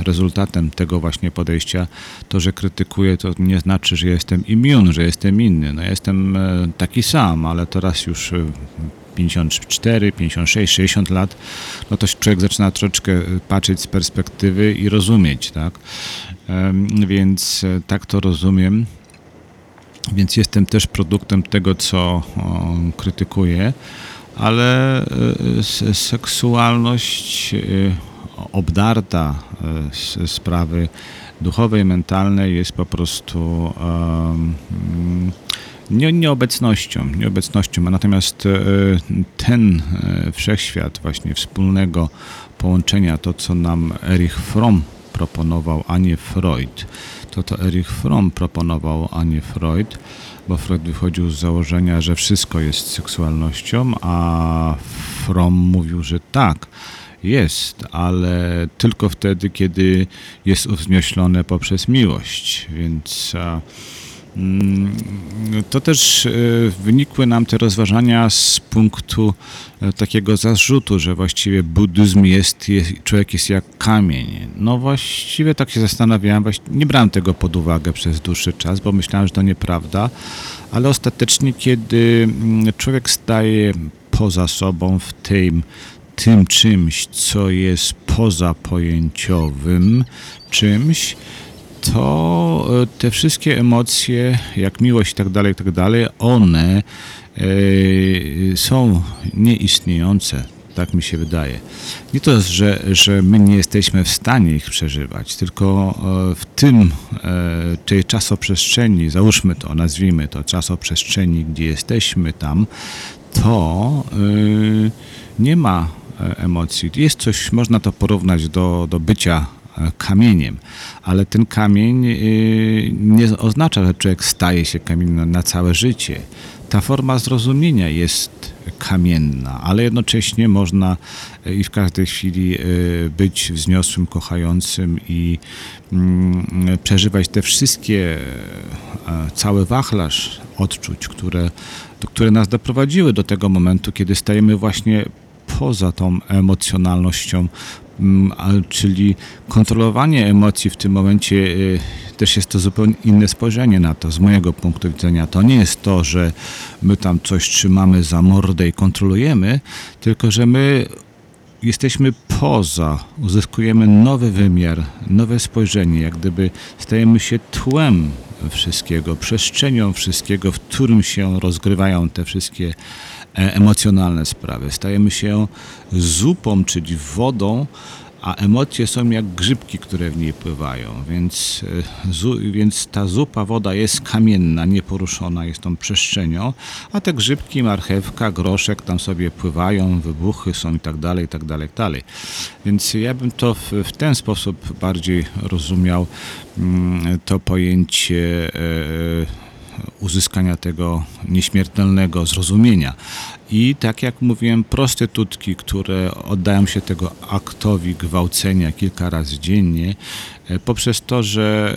rezultatem tego właśnie podejścia. To, że krytykuję, to nie znaczy, że jestem immun, że jestem inny. No, jestem taki sam, ale teraz już e, 54, 56, 60 lat, no to człowiek zaczyna troszeczkę patrzeć z perspektywy i rozumieć, tak? Więc tak to rozumiem. Więc jestem też produktem tego, co krytykuję, ale s- seksualność y, obdarta z sprawy duchowej, mentalnej jest po prostu nie, nieobecnością, nieobecnością, natomiast e, ten e, wszechświat właśnie wspólnego połączenia, to co nam Erich Fromm proponował, a nie Freud, to to Erich Fromm proponował, a nie Freud, bo Freud wychodził z założenia, że wszystko jest seksualnością, a Fromm mówił, że tak, jest, ale tylko wtedy, kiedy jest uwzmioślone poprzez miłość, więc a, to też e, wynikły nam te rozważania z punktu e, takiego zarzutu, że właściwie buddyzm jest, jest, człowiek jest jak kamień. No właściwie tak się zastanawiałem, nie brałem tego pod uwagę przez dłuższy czas, bo myślałem, że to nieprawda, ale ostatecznie, kiedy mm, człowiek staje poza sobą w tym, tym czymś, co jest pozapojęciowym czymś, to e, te wszystkie emocje, jak miłość i tak dalej, tak dalej, one e, są nieistniejące, tak mi się wydaje. Nie to, że, że my nie jesteśmy w stanie ich przeżywać, tylko e, w tym, tej czasoprzestrzeni, załóżmy to, nazwijmy to czasoprzestrzeni, gdzie jesteśmy tam, to nie ma emocji. Jest coś, można to porównać do, do bycia kamieniem, ale ten kamień y, nie oznacza, że człowiek staje się kamieniem na, całe życie. Ta forma zrozumienia jest kamienna, ale jednocześnie można e, i w każdej chwili e, być wzniosłym, kochającym i mm, przeżywać te wszystkie, e, cały wachlarz odczuć, które, które nas doprowadziły do tego momentu, kiedy stajemy właśnie poza tą emocjonalnością, czyli kontrolowanie emocji w tym momencie y, też jest to zupełnie inne spojrzenie na to z mojego punktu widzenia. To nie jest to, że my tam coś trzymamy za mordę i kontrolujemy, tylko że my jesteśmy poza, uzyskujemy nowy wymiar, nowe spojrzenie, jak gdyby stajemy się tłem wszystkiego, przestrzenią wszystkiego, w którym się rozgrywają te wszystkie e, emocjonalne sprawy. Stajemy się zupą, czyli wodą, a emocje są jak grzybki, które w niej pływają, więc, e, więc ta zupa woda jest kamienna, nieporuszona, jest tą przestrzenią, a te grzybki, marchewka, groszek tam sobie pływają, wybuchy są i tak dalej, i tak dalej, i tak dalej. Więc ja bym to w, w ten sposób bardziej rozumiał mm, to pojęcie e, uzyskania tego nieśmiertelnego zrozumienia. I tak jak mówiłem, prostytutki, które oddają się tego aktowi gwałcenia kilka razy dziennie, e, poprzez to, że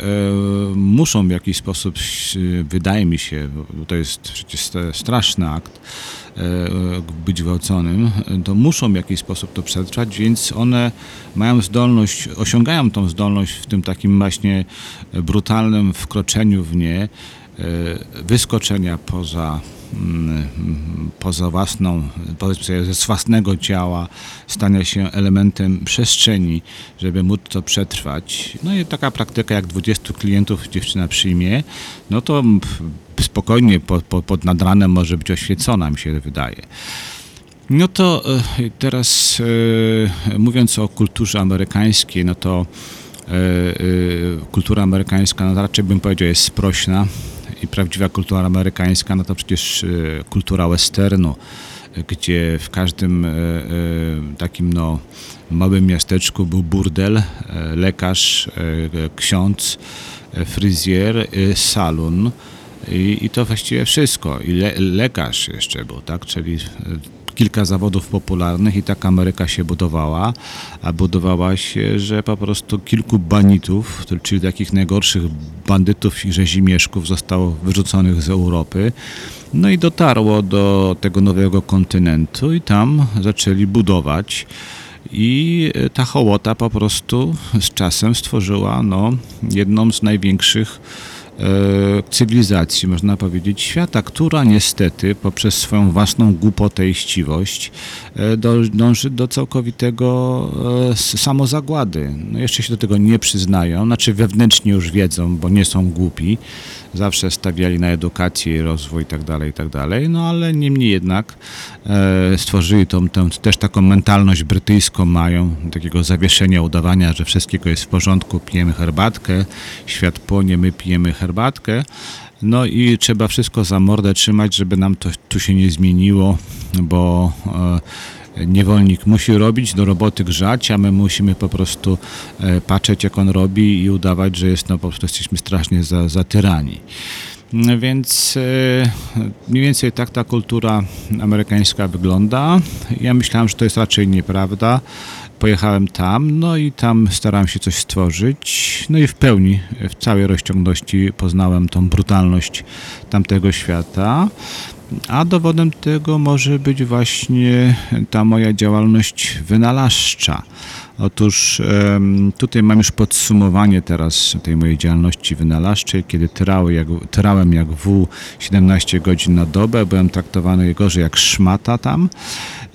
e, muszą w jakiś sposób, e, wydaje mi się, bo to jest przecież st- straszny akt, być gwałconym, to muszą w jakiś sposób to przetrwać, więc one mają zdolność, osiągają tą zdolność w tym takim właśnie brutalnym wkroczeniu w nie, wyskoczenia poza, mm, poza własną, powiedzmy sobie, ze własnego ciała, stania się elementem przestrzeni, żeby móc to przetrwać. No i taka praktyka, jak 20 klientów dziewczyna przyjmie, no to spokojnie po, po, pod nad ranem może być oświecona, mi się wydaje. No to e, teraz e, mówiąc o kulturze amerykańskiej, no to e, e, kultura amerykańska, no raczej bym powiedział, jest sprośna i prawdziwa kultura amerykańska, no to przecież e, kultura westernu, e, gdzie w każdym e, takim no, małym miasteczku był burdel, lekarz, ksiądz, fryzjer, salon. I, i to właściwie wszystko. I le, lekarz jeszcze był, tak, czyli kilka zawodów popularnych i tak Ameryka się budowała, a budowała się, że po prostu kilku banitów, czyli takich najgorszych bandytów i rzezimieszków zostało wyrzuconych z Europy. No i dotarło do tego nowego kontynentu i tam zaczęli budować. I e, ta hołota po prostu z czasem stworzyła no, jedną z największych cywilizacji, można powiedzieć, świata, która niestety poprzez swoją własną głupotę i e, do, dąży do całkowitego e, samozagłady. No jeszcze się do tego nie przyznają, znaczy wewnętrznie już wiedzą, bo nie są głupi. Zawsze stawiali na edukację rozwój i tak dalej, i tak. No ale niemniej jednak e, stworzyli tą, tę, też taką mentalność brytyjską mają, takiego zawieszenia, udawania, że wszystkiego jest w porządku, pijemy herbatkę, świat płonie, my pijemy herbatkę. No i trzeba wszystko za mordę trzymać, żeby nam to tu się nie zmieniło, bo e, niewolnik musi robić, do roboty grzać, a my musimy po prostu e, patrzeć jak on robi i udawać, że jest, no po prostu jesteśmy strasznie za, za tyrani. No Więc e, mniej więcej tak ta kultura amerykańska wygląda. Ja myślałem, że to jest raczej nieprawda. Pojechałem tam, no i tam starałem się coś stworzyć. No i w pełni, w całej rozciągłości poznałem tą brutalność tamtego świata. A dowodem tego może być właśnie ta moja działalność wynalazcza. Otóż tutaj mam już podsumowanie teraz tej mojej działalności wynalazczej, kiedy tyrały jak, tyrałem jak wół 17 godzin na dobę, byłem traktowany gorzej jak szmata tam.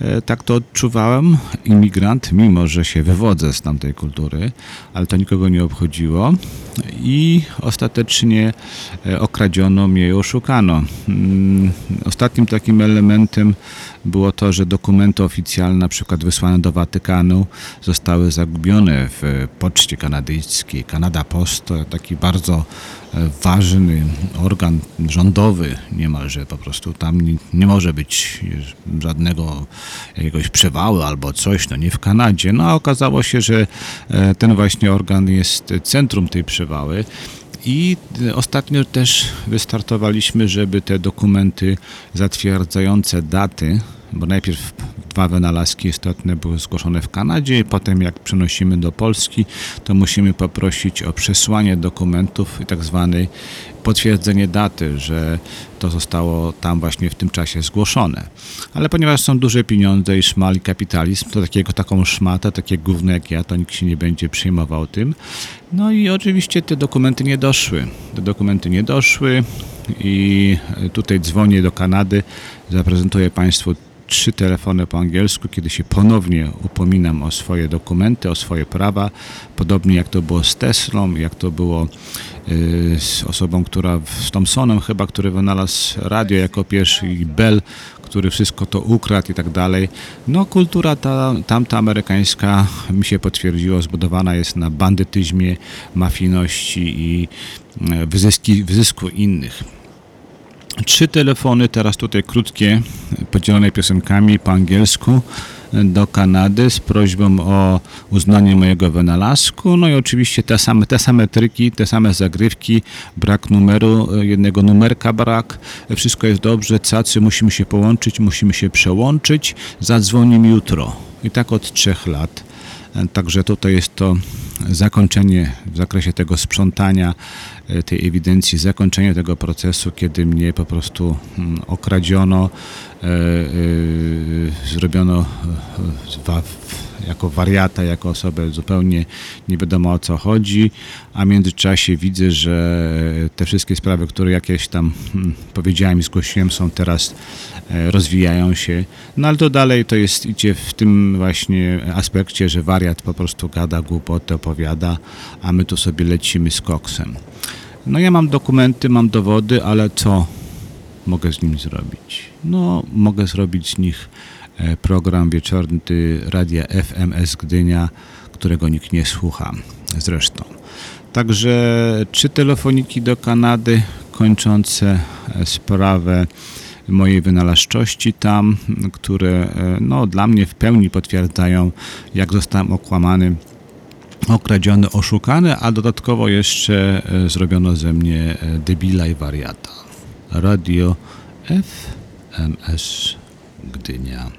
E, Tak to odczuwałem, imigrant, mimo że się wywodzę z tamtej kultury, ale to nikogo nie obchodziło i ostatecznie e, okradziono mnie i oszukano. Mm, Ostatnim takim elementem było to, że dokumenty oficjalne, na przykład wysłane do Watykanu, zostały zagubione w poczcie kanadyjskiej. Kanada Post to taki bardzo e, ważny organ rządowy niemalże, po prostu tam nie, nie może być żadnego jakiegoś przewału albo coś, no nie w Kanadzie. No a okazało się, że e, ten właśnie organ jest centrum tej przewały. I e, ostatnio też wystartowaliśmy, żeby te dokumenty zatwierdzające daty, bo najpierw dwa wynalazki istotne były zgłoszone w Kanadzie, i potem jak przenosimy do Polski, to musimy poprosić o przesłanie dokumentów i tak zwanej potwierdzenie daty, że to zostało tam właśnie w tym czasie zgłoszone. Ale ponieważ są duże pieniądze i szmal i kapitalizm, to takiego, taką szmatę, takie gówno jak ja, to nikt się nie będzie przejmował tym. No i oczywiście te dokumenty nie doszły. Te dokumenty nie doszły. i tutaj dzwonię do Kanady, zaprezentuję Państwu trzy telefony po angielsku, kiedy się ponownie upominam o swoje dokumenty, o swoje prawa, podobnie jak to było z Teslą, jak to było y, z osobą, która, z Thomsonem chyba, który wynalazł radio jako pierwszy i Bell, który wszystko to ukradł i tak dalej. No kultura ta, tamta amerykańska mi się potwierdziło, zbudowana jest na bandytyzmie, mafijności i e, wyzyski, wyzysku innych. Trzy telefony, teraz tutaj krótkie, podzielone piosenkami po angielsku do Kanady z prośbą o uznanie mojego wynalazku. No i oczywiście te same, te same tryki, te same zagrywki, brak numeru, jednego numerka brak, wszystko jest dobrze, cacy, musimy się połączyć, musimy się przełączyć, zadzwonim jutro. I tak od trzech lat. Także tutaj jest to zakończenie w zakresie tego sprzątania e, tej ewidencji, zakończenie tego procesu, kiedy mnie po prostu mm, okradziono, e, e, zrobiono jako wariata, jako osobę zupełnie nie wiadomo o co chodzi, a w międzyczasie widzę, że te wszystkie sprawy, które jakieś tam hmm, powiedziałem i zgłosiłem są teraz, e, rozwijają się, no ale to dalej to jest, idzie w tym właśnie aspekcie, że wariat po prostu gada głupoty, opowiada, a my tu sobie lecimy z koksem. No ja mam dokumenty, mam dowody, ale co mogę z nimi zrobić? No, mogę zrobić z nich program wieczorny Radia FMS Gdynia, którego nikt nie słucha zresztą. Także trzy telefoniki do Kanady kończące e, sprawę mojej wynalazczości tam, które e, no, dla mnie w pełni potwierdzają, jak zostałem okłamany okradziony, oszukany, a dodatkowo jeszcze e, zrobiono ze mnie e, debila i wariata. Radio FMS Gdynia.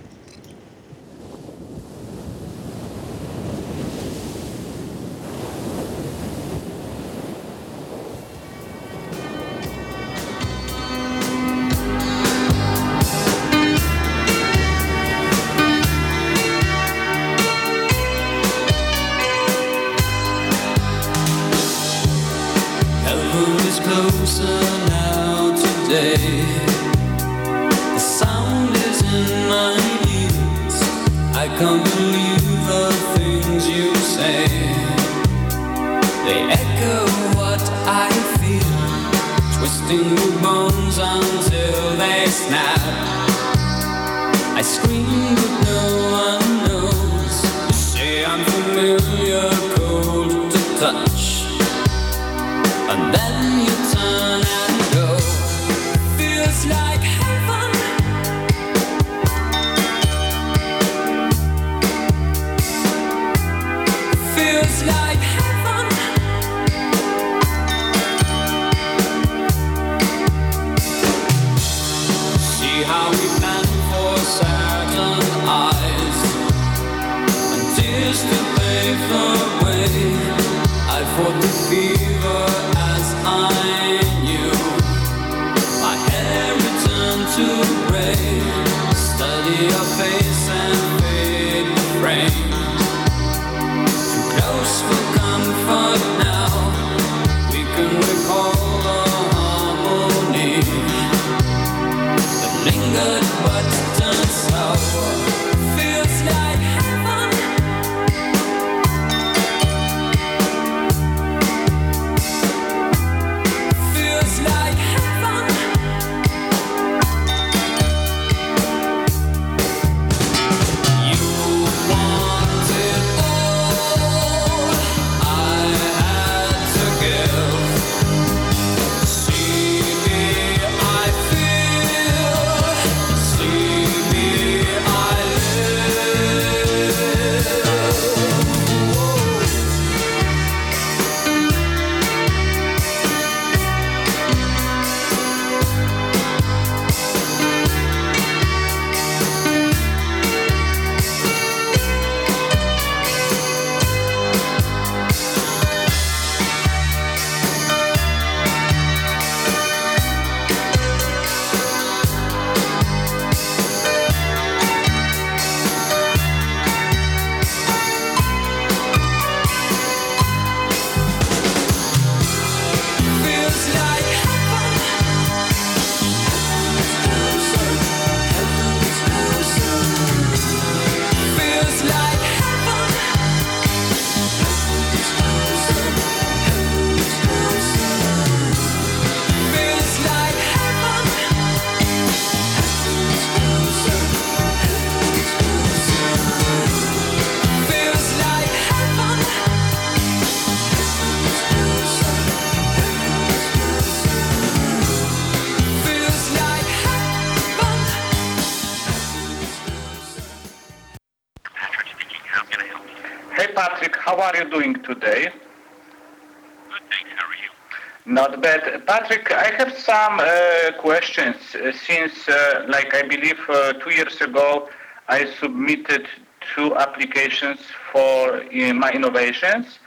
Patrick. How are you doing today? Good, thanks. How are you? Not bad. Patrick, I have some uh, questions. Uh, since, uh, like I believe uh, two years ago, I submitted two applications for uh, my innovations.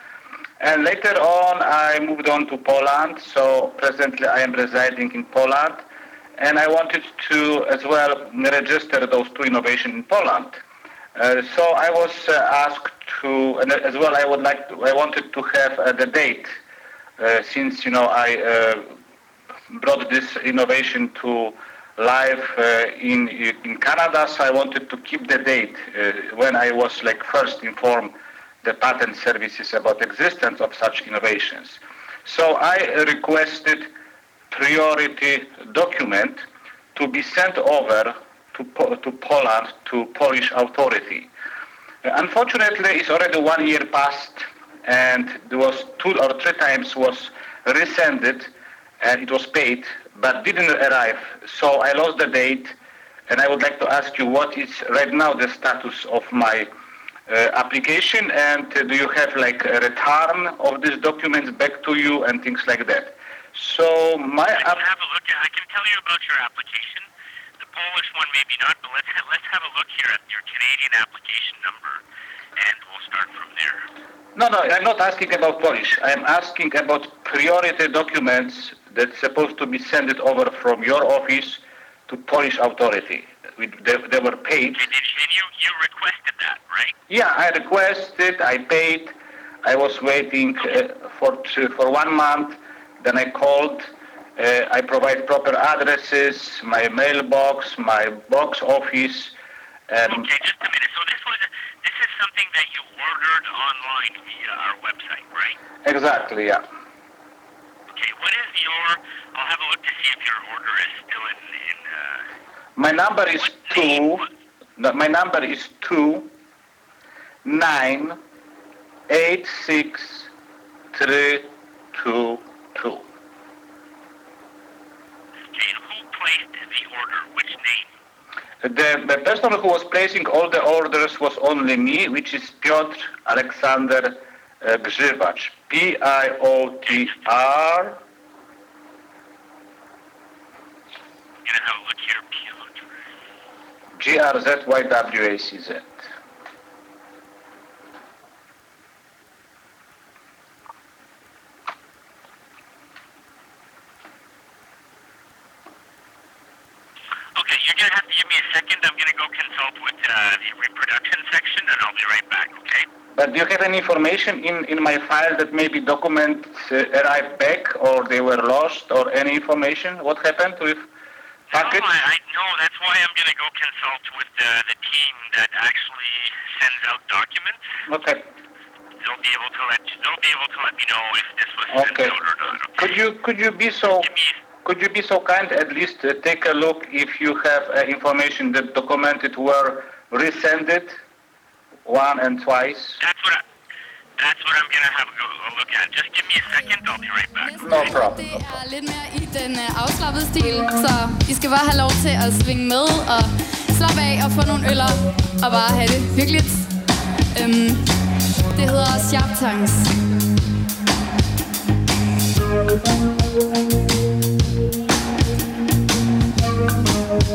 And later on, I moved on to Poland. So presently, I am residing in Poland. And I wanted to as well register those two innovations in Poland. Uh, so I was uh, asked to, and as well, I would like to, I wanted to have uh, the date since you know I brought this innovation to life uh, in in Canada, so I wanted to keep the date uh, when I was like first informed the patent services about existence of such innovations. So I requested priority document to be sent over to, to Poland to Polish authority. Uh, Unfortunately, it's already one year past, and there was two or three times was rescinded, and it was paid, but didn't arrive. So I lost the date, and I would like to ask you what is right now the status of my uh, application, and do you have like a return of these documents back to you and things like that? So my I can have a look. At, I can tell you about your application. Polish one, maybe not, but let's ha- let's have a look here at your Canadian application number, and we'll start from there. No, no, I'm not asking about Polish. I'm asking about priority documents that's supposed to be sent over from your office to Polish authority. We, they, they were paid. Did and you you requested that, right? Yeah, I requested, I paid. I was waiting uh, for two, for one month. Then I called. Uh, I provide proper addresses, my mailbox, my box office, and Okay, just a minute. So this was this is something that you ordered online via our website, right? exactly, yeah. Okay, what is your? I'll have a look to see if your order is still in in. Uh, My number is two. no, My number is two nine eight six three two two. And who placed the order? Which name? The, the person who was placing all the orders was only me, which is Piotr Alexander uh, Grzywacz. P I O T R. I'm gonna have a look here, Piotr. G R Z Y W A C Z. Okay, you're gonna have to give me a second. I'm gonna go consult with uh, the reproduction section, and I'll be right back. Okay? But do you have any information in, in my file that maybe documents uh, arrived back or they were lost or any information? What happened with package? No, I, I no. That's why I'm gonna go consult with the the team that actually sends out documents. Okay. They'll be able to let they'll be able to let me know if this was sent out or not. Okay? Could you could you be so Give me. Could you be so kind at least uh, take a look if you have uh, information that documented were rescinded one and twice? That's what. I, that's what I'm gonna have a, look at. Just give me a second. I'll be right back. No problem. Det er lidt mere i den øh, afslappede stil, så I skal bare have lov til at svinge med og slappe af og få nogle øller og bare have det hyggeligt. Øhm, det hedder Sharp Tongues.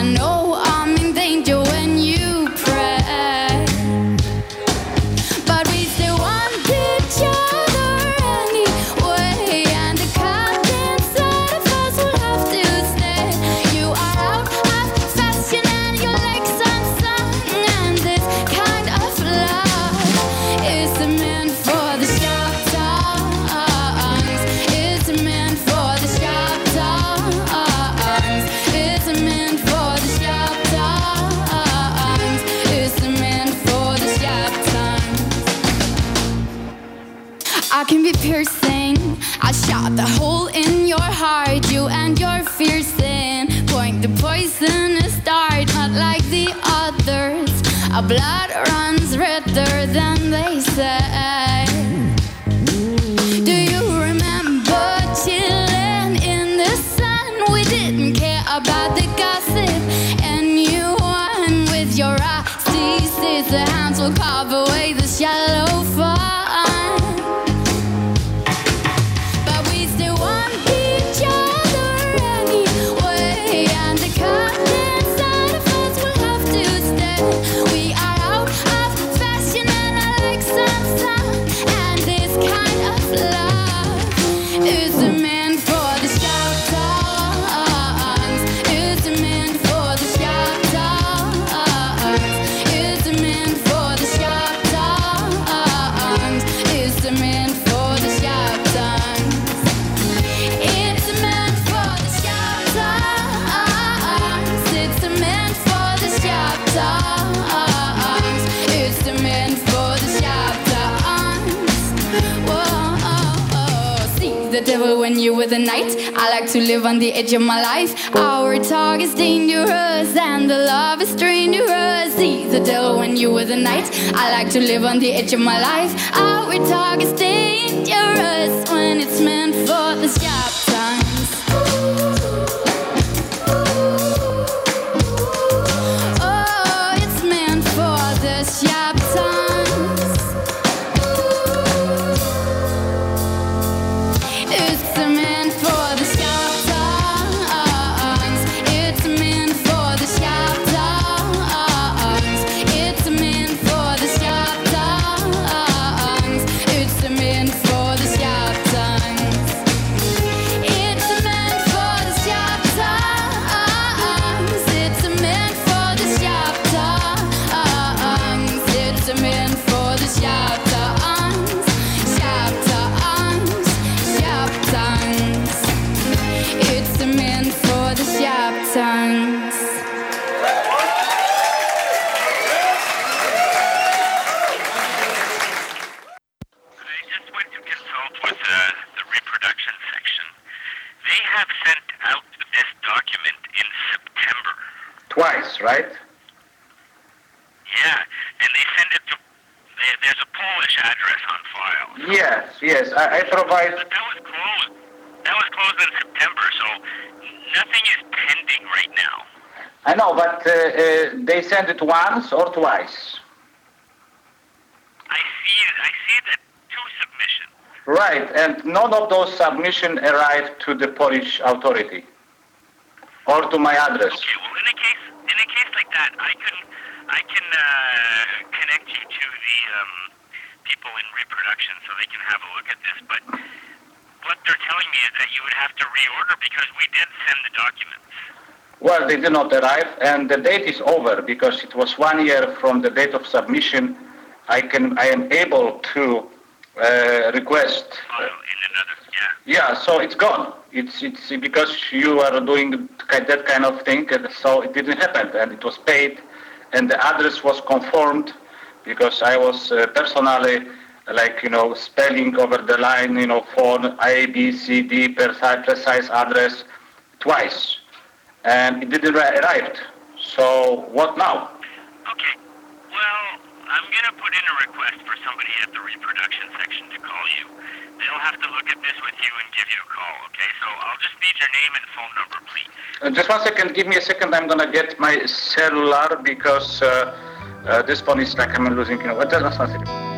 I know shot the hole in your heart, you and your fear sin. Point the poisonous dart, not like the others. Our blood runs redder than they say. Do you remember chilling in the sun? We didn't care about the gossip, and you won with your eyes. Scissor hands will carve away live on the edge of my life. Our talk is dangerous and the love is dangerous. See the devil when you were the night. I like to live on the edge of my life. Our talk is dangerous when it's meant for the sharp times. I know, but uh, uh, they send it once or twice. I see. I see that two submissions. Right, and none of those submissions arrived to the Polish authority or to my address. Okay. Well, in a case, in a case like that, I can, I can uh, connect you to the um, people in reproduction so they can have a look at this. But what they're telling me is that you would have to reorder because we did send the documents. Well, they did not arrive, and the date is over because it was one year from the date of submission. I can, I am able to uh, request. Another. Yeah. Yeah, so it's gone. It's it's because you are doing that kind of thing, and so it didn't happen, and it was paid, and the address was confirmed because I was uh, personally like you know spelling over the line, you know, phone A B C D precise, precise address twice, and it didn't arrive. So what now? Okay. Well, I'm gonna put in a request for somebody at the reproduction section to call you. They'll have to look at this with you and give you a call. Okay. So I'll just need your name and phone number, please. Uh, just one second. Give me a second. I'm gonna get my cellular because uh, uh, this phone is like I'm losing. You know, what? Just one second.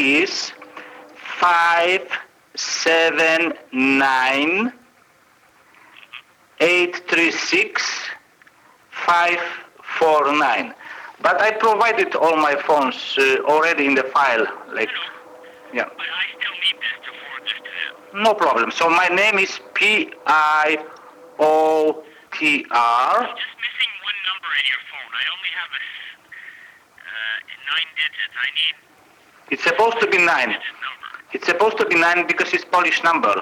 Is five seven nine eight three six five four nine. But I provided all my phones uh, already in the file. Like, yeah. But I still need this to forward this to them. No problem. So my name is P I O T R. I'm just missing one number in your phone. I only have a uh, nine digits. I need It's supposed to be nine. It's supposed to be nine because it's Polish number.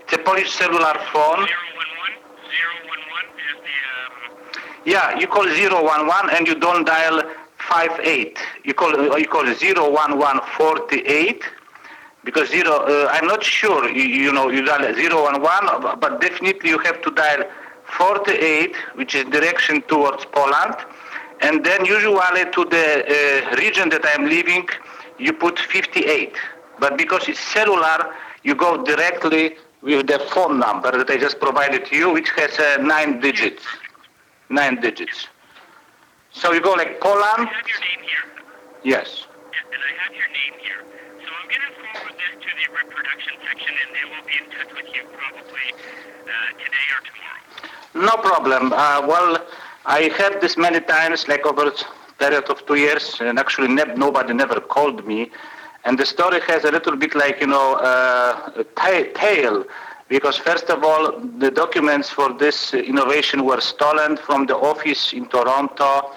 It's a Polish cellular phone. Zero one one zero one one is the um, Yeah, you call 011 and you don't dial 58. You call you call 01148 because zero. Uh, I'm not sure. You, you know you dial 011, but definitely you have to dial 48, which is direction towards Poland, and then usually to the uh, region that I'm living, you put 58. But because it's cellular, you go directly with the phone number that I just provided to you, which has uh, nine digits. Nine digits. So you go like Poland. I have your name here. Yes. And I have your name here. So I'm going to forward this to the reproduction section, and they will be in touch with you probably uh, today or tomorrow. No problem. Uh, well, I had this many times, like over period of two years, and actually ne- nobody never called me. And the story has a little bit like, you know, uh, a tale, because first of all, the documents for this innovation were stolen from the office in Toronto.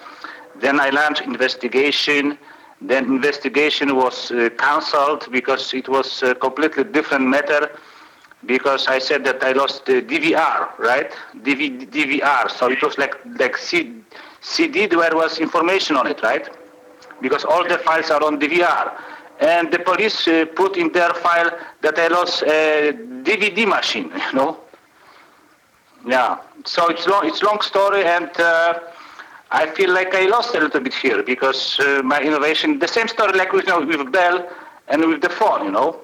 Then I launched investigation. Then investigation was uh, cancelled because it was a completely different matter because I said that I lost the DVR, right? DV, DVR. So it was like like C, CD where was information on it, right? Because all the files are on DVR. And the police uh, put in their file that I lost a DVD machine, you know? Yeah. So it's long, it's long story and uh, I feel like I lost a little bit here because uh, my innovation, the same story like with, you know, with Bell and with the phone, you know?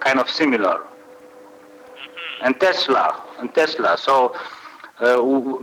Kind of similar and Tesla and Tesla. So, uh,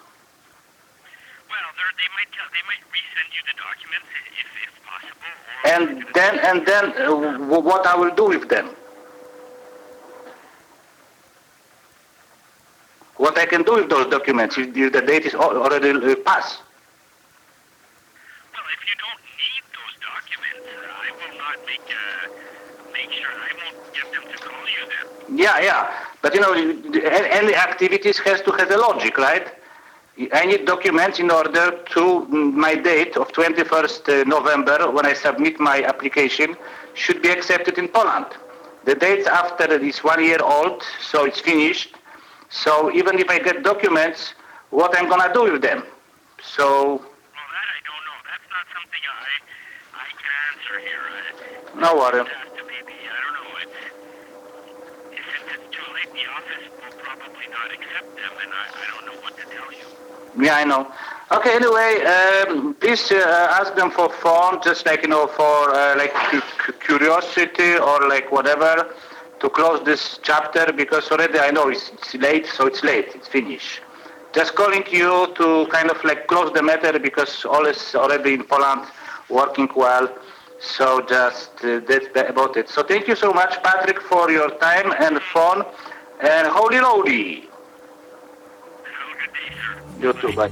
They're, might tell, they might resend you the documents if, if possible, And then and then uh, what I will do with them? What I can do with those documents if if the date is already uh, passed? Well, if you don't need those documents, uh, I will not make uh, make sure I won't get them to call you then. Yeah, yeah. But you know, any activities has to have a logic, right? I need documents in order to mm, my date of 21st uh, November when I submit my application should be accepted in Poland. The date after is one year old, so it's finished. So even if I get documents, what I'm gonna do with them? So Well, that I don't know. That's not something I I can answer here. I, no worry. maybe I don't know. It's, since it's too late, the office will probably not accept them, and I, I don't know what to tell you. Yeah, I know. Okay, anyway, um, please uh, ask them for phone, just like, you know, for uh, like cu- cu- curiosity or like whatever, to close this chapter because already I know it's, it's late, so it's late, it's finished. Just calling you to kind of like close the matter because all is already in Poland working well. So just uh, that's about it. So thank you so much, Patrick, for your time and phone. And holy lodi. Всего доброго.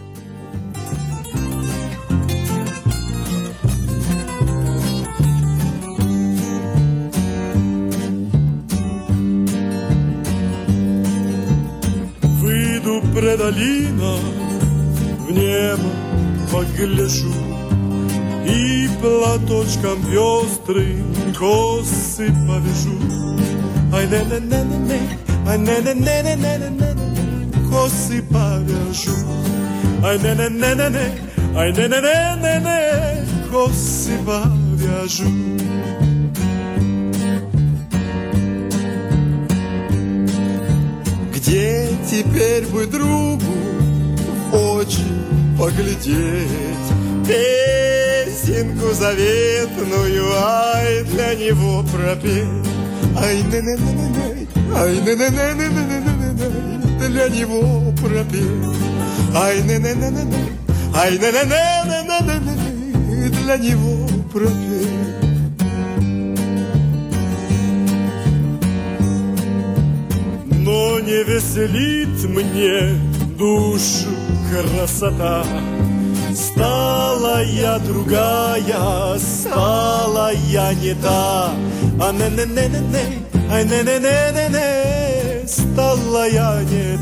Выйду пред Алиной в небо погляжу И платочком пестрым косы повяжу Ай-не-не-не-не-не, ай-не-не-не-не-не коси повяжу. Ай не не не не не ай не не не не не коси повяжу. Где теперь бы другу в очи поглядеть? Песенку заветную, ай, для него пропеть. ай не не не не не, ай не не не не не не не ne для него пропеть. Ай, не не не не не ай, не не не не не не для него пропеть. Но не веселит мне душу красота. Стала я другая, стала я не та. А не не не не не, ай не не не не не, стала я не.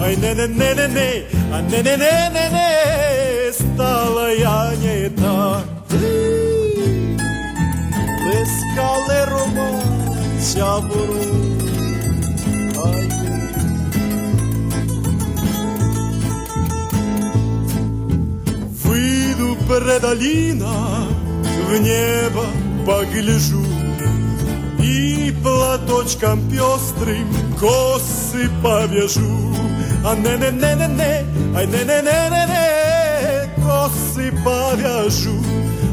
Ай не-не-не-не-не, а не-не-не-не-не, стала я не та. Блискали роман буру, ай. Выйду перед Алина, в небо погляжу И платочком пестрым косы повяжу A ne, ne, ne, ne, ne, aj ne, ne, ne, ne, ne, ko si barjažu.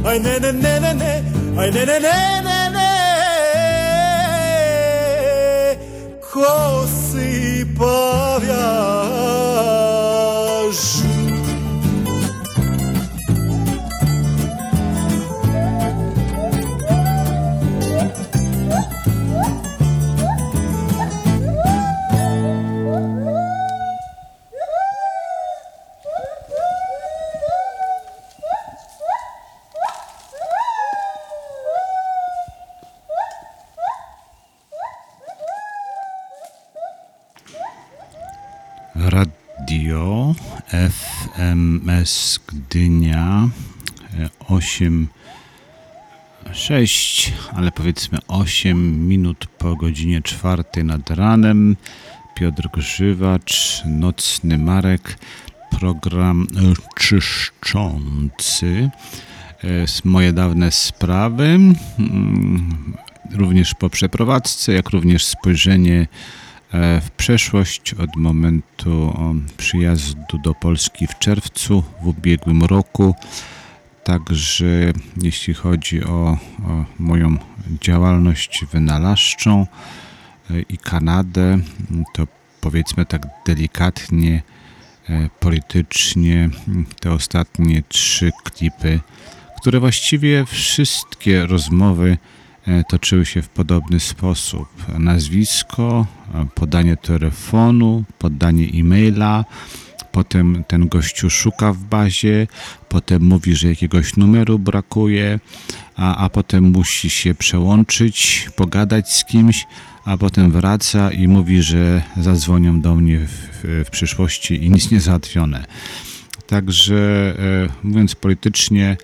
Aj ne, ne, ne, ne, ne, aj ne, ne, ne, ne, ne, ko si barjažu. FMS Gdynia e, 8 6, ale powiedzmy 8 minut po godzinie 4 nad ranem. Piotr Grzywacz, Nocny Marek, program e, czyszczący. E, Moje dawne sprawy. Mm, Również po przeprowadzce, jak również spojrzenie e, w przeszłość od momentu przyjazdu do Polski w czerwcu w ubiegłym roku. Także jeśli chodzi o, o moją działalność wynalazczą e, i Kanadę, to powiedzmy tak delikatnie, e, politycznie te ostatnie trzy klipy, które właściwie wszystkie rozmowy e, toczyły się w podobny sposób. Nazwisko, e, podanie telefonu, podanie e-maila, potem ten gościu szuka w bazie, potem mówi, że jakiegoś numeru brakuje, a, a potem musi się przełączyć, pogadać z kimś, a potem wraca i mówi, że zadzwonią do mnie w, w, w przyszłości i nic nie załatwione. Także e, mówiąc politycznie,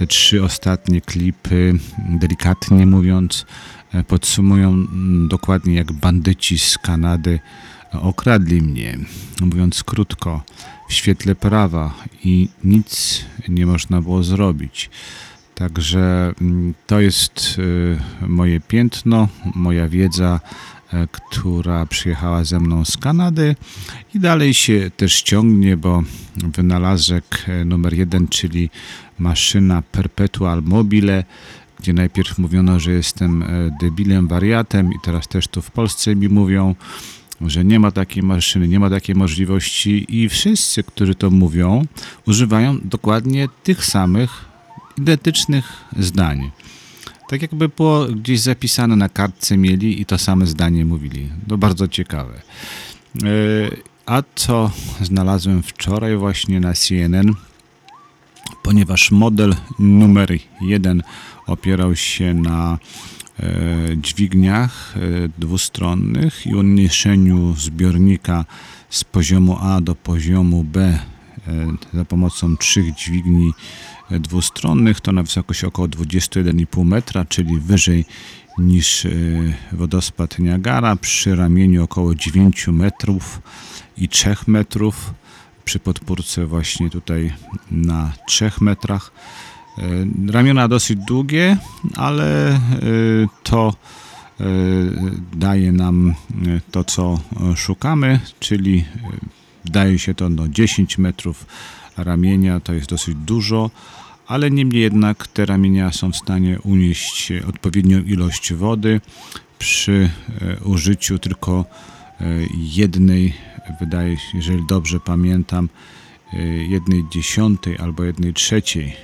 te trzy ostatnie klipy, delikatnie mówiąc, e, podsumują mm, dokładnie jak bandyci z Kanady okradli mnie, mówiąc krótko, w świetle prawa i nic nie można było zrobić. Także mm, to jest y, moje piętno, moja wiedza, e, która przyjechała ze mną z Kanady i dalej się też ciągnie, bo wynalazek e, numer jeden, czyli maszyna Perpetual Mobile, gdzie najpierw mówiono, że jestem e, debilem, wariatem i teraz też tu w Polsce mi mówią, że nie ma takiej maszyny, nie ma takiej możliwości i wszyscy, którzy to mówią, używają dokładnie tych samych identycznych zdań. Tak jakby było gdzieś zapisane na kartce mieli i to same zdanie mówili. To bardzo ciekawe. E, A co znalazłem wczoraj właśnie na CNN, ponieważ model numer jeden opierał się na e, dźwigniach e, dwustronnych i umieszczeniu zbiornika z poziomu A do poziomu B e, za pomocą trzech dźwigni dwustronnych, to na wysokość około 21,5 metra, czyli wyżej niż wodospad Niagara, przy ramieniu około 9 metrów i 3 metrów, przy podpórce właśnie tutaj na 3 metrach. E, Ramiona dosyć długie, ale e, to e, daje nam to, co szukamy, czyli daje się to do 10 metrów ramienia, to jest dosyć dużo, ale niemniej jednak te ramienia są w stanie unieść odpowiednią ilość wody przy użyciu tylko jednej, wydaje się, jeżeli dobrze pamiętam, e, jednej dziesiątej albo jednej trzeciej e,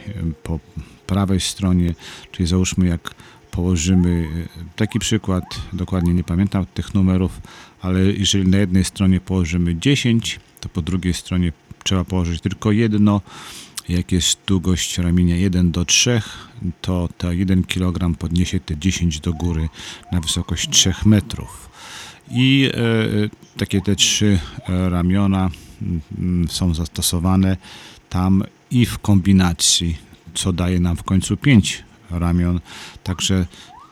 po prawej stronie, czyli załóżmy jak położymy e, taki przykład, dokładnie nie pamiętam tych numerów, ale jeżeli na jednej stronie położymy 10, to po drugiej stronie trzeba położyć tylko jedno. Jak jest długość ramienia 1 do 3, to ta 1 kg podniesie te 10 do góry na wysokość 3 metrów. I e, takie te trzy e, ramiona mm, są zastosowane tam i w kombinacji, co daje nam w końcu 5 ramion, także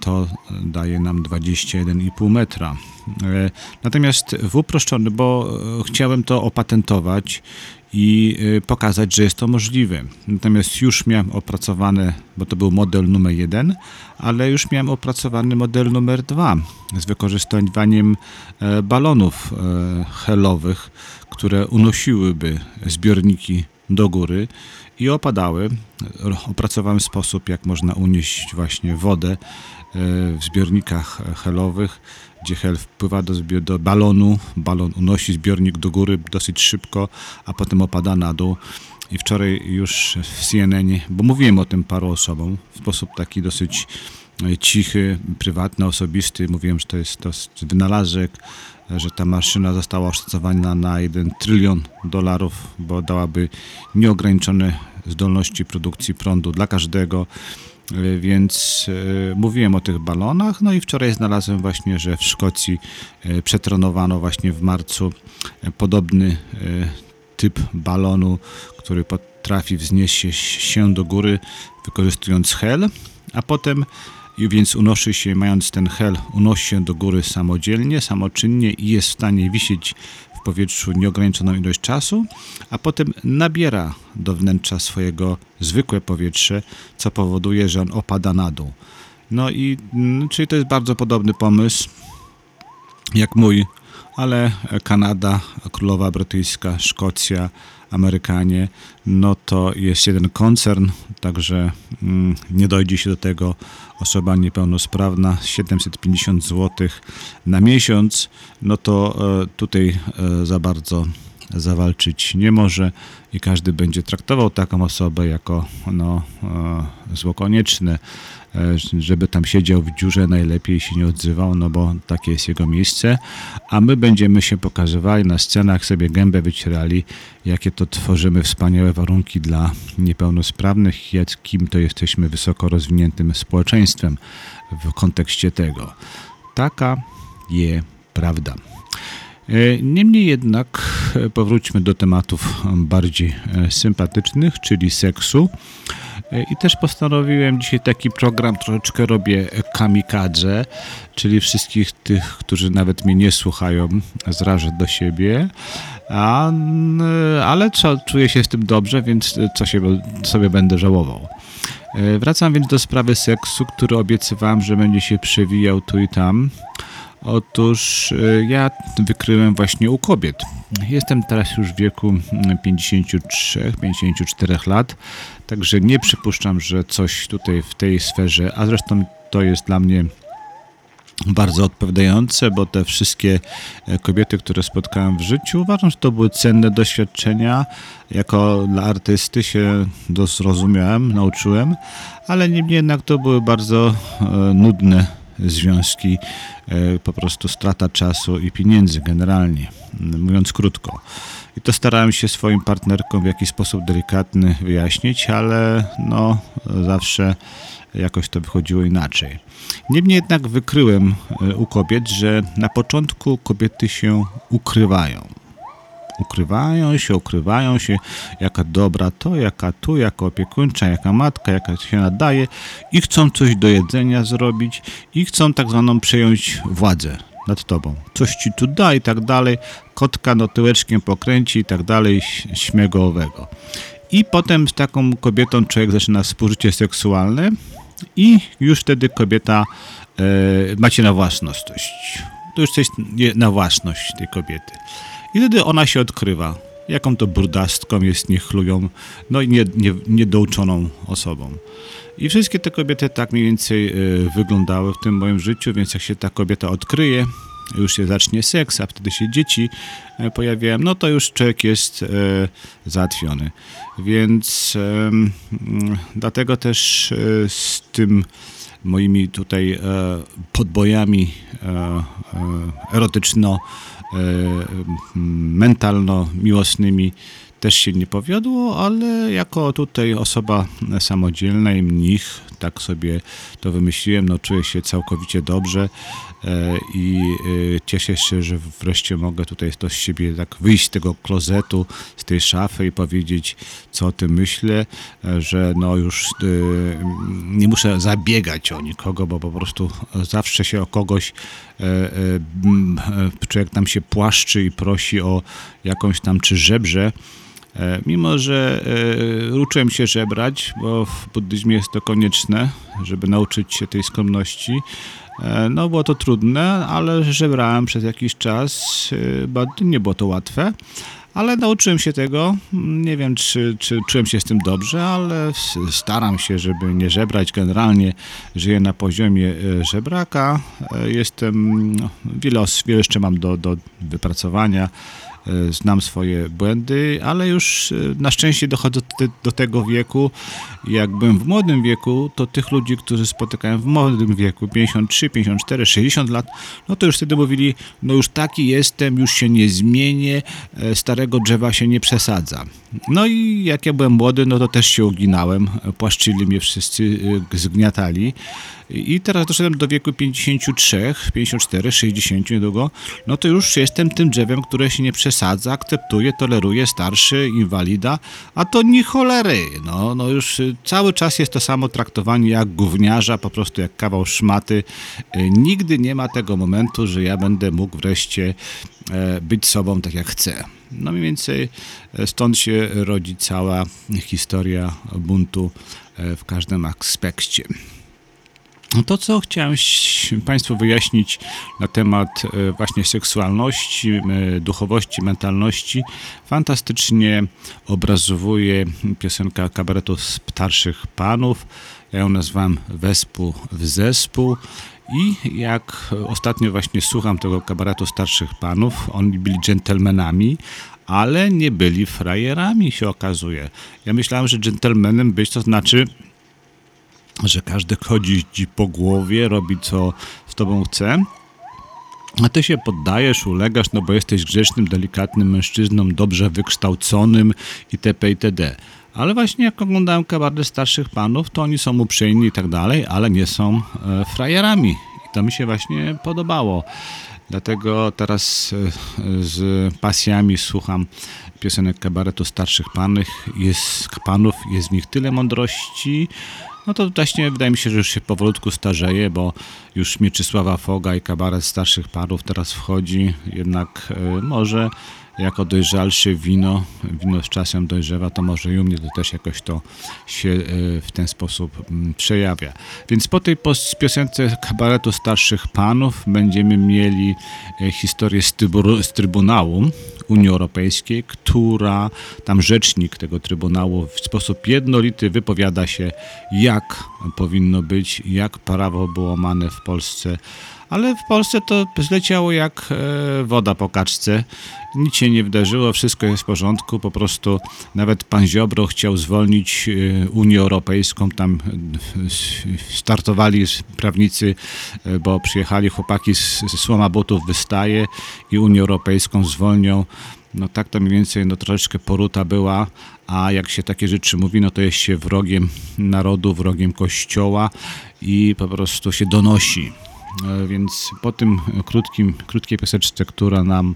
to daje nam 21,5 metra. E, Natomiast w uproszczony, bo e, chciałem to opatentować i e, pokazać, że jest to możliwe. Natomiast już miałem opracowany, bo to był model numer jeden, ale już miałem opracowany model numer dwa z wykorzystaniem e, balonów helowych, które unosiłyby zbiorniki do góry i opadały. Opracowałem sposób, jak można unieść właśnie wodę w zbiornikach helowych, gdzie hel wpływa do, do balonu, balon unosi zbiornik do góry dosyć szybko, a potem opada na dół. I wczoraj już w CNN, bo mówiłem o tym paru osobom, w sposób taki dosyć e, cichy, prywatny, osobisty, mówiłem, że to jest, to jest wynalazek, że ta maszyna została oszacowana na 1 trylion dolarów, bo dałaby nieograniczone zdolności produkcji prądu dla każdego. E, Więc e, mówiłem o tych balonach, no i wczoraj znalazłem właśnie, że w Szkocji e, przetronowano właśnie w marcu podobny typ balonu, który potrafi wznieść się- do góry wykorzystując hel, a potem i więc unosi się, mając ten hel, unosi się do góry samodzielnie, samoczynnie i jest w stanie wisieć powietrzu nieograniczoną ilość czasu, a potem nabiera do wnętrza swojego zwykłe powietrze, co powoduje, że on opada na dół. No i mm, czyli to jest bardzo podobny pomysł jak mój, ale Kanada, Królowa Brytyjska, Szkocja, Amerykanie, no to jest jeden koncern, także mm, nie dojdzie się do tego. Osoba niepełnosprawna 750 zł na miesiąc, no to e, tutaj e, za bardzo zawalczyć nie może i każdy będzie traktował taką osobę jako no, e, zło konieczne, żeby tam siedział w dziurze, najlepiej się nie odzywał, no bo takie jest jego miejsce, a my będziemy się pokazywali na scenach, sobie gębę wycierali, jakie to tworzymy wspaniałe warunki dla niepełnosprawnych, jakim to jesteśmy wysoko rozwiniętym społeczeństwem w kontekście tego. Taka je prawda. E, Niemniej jednak e, powróćmy do tematów bardziej e, sympatycznych, czyli seksu. E, I też postanowiłem dzisiaj taki program, troszeczkę robię kamikadze, czyli wszystkich tych, którzy nawet mnie nie słuchają, zrażę do siebie. A, ale co, czuję się z tym dobrze, więc e, co się sobie będę żałował. E, Wracam więc do sprawy seksu, który obiecywałem, że będzie się przewijał tu i tam. Otóż e, ja wykryłem właśnie u kobiet. Jestem teraz już w wieku mm, 53-54 lat, także nie przypuszczam, że coś tutaj w tej sferze, a zresztą to jest dla mnie bardzo odpowiadające, bo te wszystkie e, kobiety, które spotkałem w życiu, uważam, że to były cenne doświadczenia. Jako dla artysty się dozrozumiałem, nauczyłem, ale niemniej jednak to były bardzo e, nudne związki, e, po prostu strata czasu i pieniędzy generalnie, mówiąc krótko. I to starałem się swoim partnerkom w jakiś sposób delikatny wyjaśnić, ale no zawsze jakoś to wychodziło inaczej. Niemniej jednak wykryłem e, u kobiet, że na początku kobiety się ukrywają. Ukrywają się, ukrywają się, jaka dobra to, jaka tu, jaka opiekuńcza, jaka matka, jaka się nadaje i chcą coś do jedzenia zrobić i chcą tak zwaną przejąć władzę nad tobą. Coś ci tu da i tak dalej, kotka no tyłeczkiem pokręci i tak dalej, śmiego owego. I potem z taką kobietą człowiek zaczyna współżycie seksualne i już wtedy kobieta e, macie na własność. To już coś na własność tej kobiety. I wtedy ona się odkrywa, jaką to brudastką jest, niechlują, no i nie, nie, niedouczoną osobą. I wszystkie te kobiety tak mniej więcej e, wyglądały w tym moim życiu, więc jak się ta kobieta odkryje, już się zacznie seks, a wtedy się dzieci e, pojawiają, no to już człowiek jest e, załatwiony. Więc mm, dlatego też e, z tym moimi tutaj e, podbojami e, e, erotyczno, e, mentalno-miłosnymi też się nie powiodło, ale jako tutaj osoba samodzielna i mnich, tak sobie to wymyśliłem, no czuję się całkowicie dobrze e, i e, cieszę się, że wreszcie mogę tutaj to z siebie tak wyjść z tego klozetu, z tej szafy i powiedzieć, co o tym myślę, e, że no już nie muszę zabiegać o nikogo, bo po prostu zawsze się o kogoś człowiek tam się płaszczy i prosi o jakąś tam czy żebrze, Mimo, że e, uczyłem się żebrać, bo w buddyzmie jest to konieczne, żeby nauczyć się tej skromności. E, No, było to trudne, ale żebrałem przez jakiś czas. e, nie było to łatwe, ale nauczyłem się tego. Nie wiem, czy, czy czułem się z tym dobrze, ale staram się, żeby nie żebrać. Generalnie żyję na poziomie e, żebraka. E, Jestem, no, wiele, wiele jeszcze mam do, do wypracowania. Znam swoje błędy, ale już e, na szczęście dochodzę do tego wieku. Jak byłem w młodym wieku, to tych ludzi, którzy spotykałem w młodym wieku, 53, 54, 60 lat, no to już wtedy mówili, no już taki jestem, już się nie zmienię, e, starego drzewa się nie przesadza. No i jak ja byłem młody, no to też się uginałem, płaszczyli mnie wszyscy, e, zgniatali. I teraz doszedłem do wieku 53, 54, 60 niedługo, no to już jestem tym drzewem, które się nie przesadza, akceptuje, toleruje starszy, inwalida, a to nie cholery. No, no już y, cały czas jest to samo traktowanie jak gówniarza, po prostu jak kawał szmaty. Y, Nigdy nie ma tego momentu, że ja będę mógł wreszcie e, być sobą tak jak chcę. No mniej więcej e, stąd się rodzi cała historia buntu e, w każdym aspekcie. No to, co chciałem Państwu wyjaśnić na temat e, właśnie seksualności, duchowości, mentalności, fantastycznie obrazowuje piosenka kabaretu starszych panów. Ja ją nazwałem Wespół w zespół. I jak ostatnio właśnie słucham tego kabaretu starszych panów, oni byli dżentelmenami, ale nie byli frajerami, się okazuje. Ja myślałem, że dżentelmenem być to znaczy że każdy chodzi ci po głowie, robi co z tobą chce, a ty się poddajesz, ulegasz, no bo jesteś grzecznym, delikatnym mężczyzną, dobrze wykształconym itp. itd. Ale właśnie jak oglądałem kabaret starszych panów, to oni są uprzejmi i tak dalej, ale nie są e, frajerami. I to mi się właśnie podobało. Dlatego teraz e, z pasjami słucham piosenek kabaretu starszych panów. Jest, panów. Jest w nich tyle mądrości, no to właśnie wydaje mi się, że już się powolutku starzeje, bo już Mieczysława Foga i kabaret starszych parów teraz wchodzi, jednak e, może jako dojrzalsze wino, wino z czasem dojrzewa, to może i u mnie to też jakoś to się e, w ten sposób mm, przejawia. Więc po tej piosence kabaretu starszych panów będziemy mieli e, historię z, z Trybunału Unii Europejskiej, która tam rzecznik tego Trybunału w sposób jednolity wypowiada się, jak powinno być, jak prawo było łamane w Polsce. Ale w Polsce to zleciało jak e, woda po kaczce. Nic się nie wydarzyło, wszystko jest w porządku. Po prostu nawet pan Ziobro chciał zwolnić e, Unię Europejską. Tam e, startowali prawnicy, bo przyjechali chłopaki z, z Słomabutów wystaje i Unię Europejską zwolnią. No tak to mniej więcej no, troszeczkę poruta była, a jak się takie rzeczy mówi, no to jest się wrogiem narodu, wrogiem kościoła i po prostu się donosi. E, Więc po tym krótkim, krótkiej pioseczce, która nam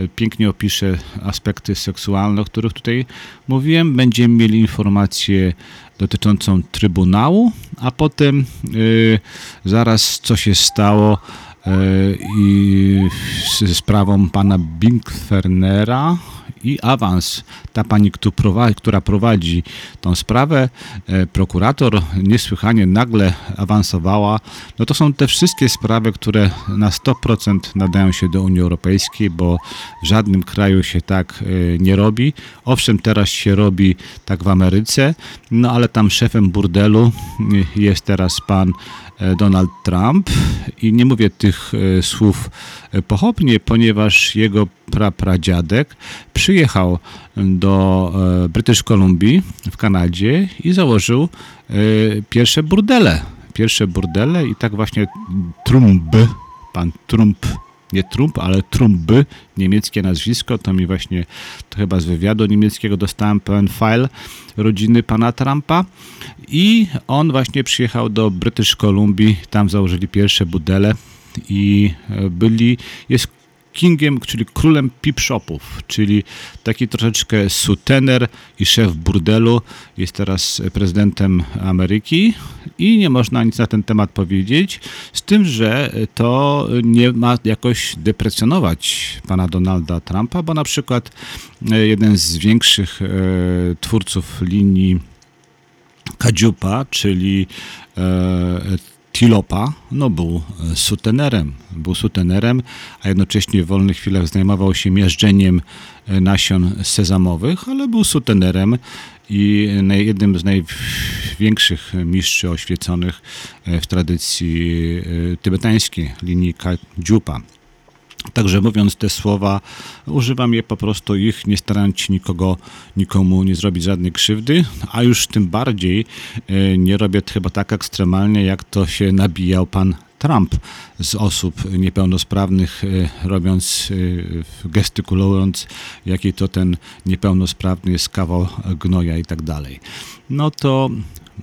e, pięknie opisze aspekty seksualne, o których tutaj mówiłem, będziemy mieli informację dotyczącą Trybunału, a potem y, zaraz co się stało i z sprawą pana Binkfernera i awans. Ta pani, która prowadzi tą sprawę, e, prokurator niesłychanie nagle awansowała. No to są te wszystkie sprawy, które na 100% nadają się do Unii Europejskiej, bo w żadnym kraju się tak e, nie robi. Owszem, teraz się robi tak w Ameryce, no ale tam szefem burdelu e, jest teraz pan e, Donald Trump i nie mówię tych e, słów e, pochopnie, ponieważ jego prapradziadek przyjechał do e, British Columbia w Kanadzie i założył e, pierwsze burdele. Pierwsze burdele i tak właśnie Trump, pan Trump nie Trump, ale Trumpby, niemieckie nazwisko, to mi właśnie to chyba z wywiadu niemieckiego dostałem pełen file rodziny pana Trumpa. I on właśnie przyjechał do British Columbii, tam założyli pierwsze budele i e, byli, jest kingiem, czyli królem pip shopów, czyli taki troszeczkę sutener i szef burdelu, jest teraz prezydentem Ameryki i nie można nic na ten temat powiedzieć, z tym, że to nie ma jakoś deprecjonować pana Donalda Trumpa, bo na przykład e, jeden z większych e, twórców linii Kadziupa, czyli e, Tilopa, no był e, sutenerem, był sutenerem, a jednocześnie w wolnych chwilach zajmował się miażdżeniem e, nasion sezamowych, ale był sutenerem i jednym z największych mistrzów oświeconych e, w tradycji tybetańskiej linii Kadziupa. Także mówiąc te słowa, używam je po prostu ich, nie starając się nikogo, nikomu nie zrobić żadnej krzywdy, a już tym bardziej e, nie robię chyba tak ekstremalnie, jak to się nabijał pan Trump z osób niepełnosprawnych, e, robiąc, e, gestykulując, jaki to ten niepełnosprawny jest kawał gnoja i tak dalej. No to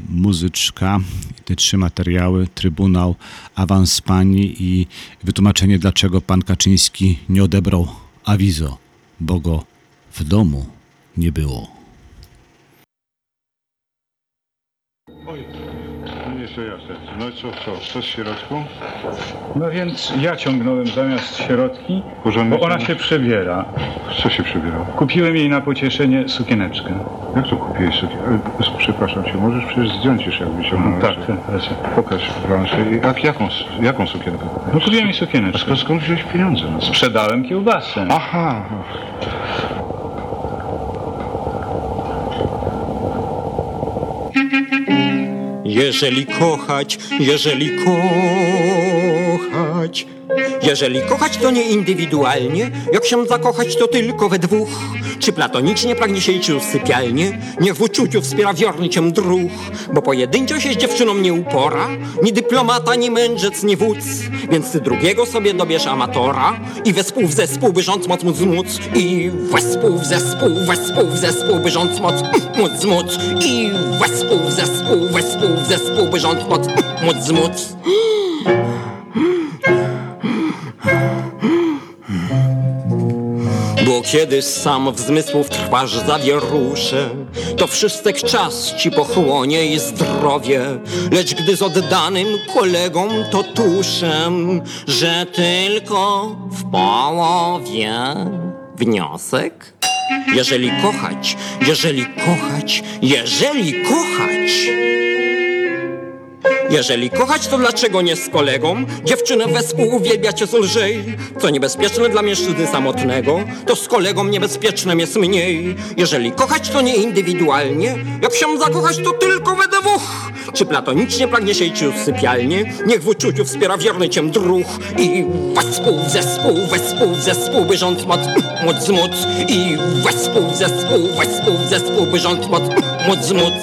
muzyczka, te trzy materiały, Trybunał, awans pani i wytłumaczenie, dlaczego pan Kaczyński nie odebrał awizo, bo go w domu nie było. Jasne. No i co, co, co z środką? No więc ja ciągnąłem zamiast środki, Porządnie bo ona się- przebiera. Co się przebiera? Kupiłem jej na pocieszenie sukieneczkę. Jak to kupiłeś sobie? E, Przepraszam cię, możesz przecież zdjąć już jak wyciągnąłeś. Tak, tak, proszę. Pokaż. I Jak, jaką, jaką sukienkę kupiłeś? No kupiłem jej A sukieneczkę. skąd, skąd wziąłeś pieniądze na to? Sprzedałem kiełbasę. Aha. Jeżeli kochać, jeżeli kochać. Jeżeli kochać to nie indywidualnie, jak się zakochać to tylko we dwóch. Czy platonicznie pragnie się iść sypialnie, niech w uczuciu wspiera wiorny cię druh. Bo pojedynczo się z dziewczyną nie upora, ni dyplomata, ni mędrzec, ni wódz. Więc ty drugiego sobie dobierz amatora i wespół w zespół, by rząd moc móc móc. I wespół w zespół, wespół w zespół, by rząd moc móc móc. I wespół w zespół, wespół w zespół, by rząd moc móc móc. Bo kiedy sam w zmysłów trwasz zawierusze, to wszystek czas ci pochłonie i zdrowie. Lecz gdy z oddanym kolegą to tuszem, że tylko w połowie wniosek. Jeżeli kochać, jeżeli kochać, jeżeli kochać. Jeżeli kochać, to dlaczego nie z kolegą? Dziewczynę wespół uwielbiacie z lżej. Co niebezpieczne dla mężczyzny samotnego, to z kolegą niebezpiecznym jest mniej. Jeżeli kochać, to nie indywidualnie. Jak się zakochać, to tylko we dwóch. Czy platonicznie pragnie się w sypialnie? Niech w uczuciu wspiera wierny cię druh. I wespół zespół, wespół zespół, by rząd moc móc móc. I wespół zespół, wespół zespół, by rząd moc móc móc.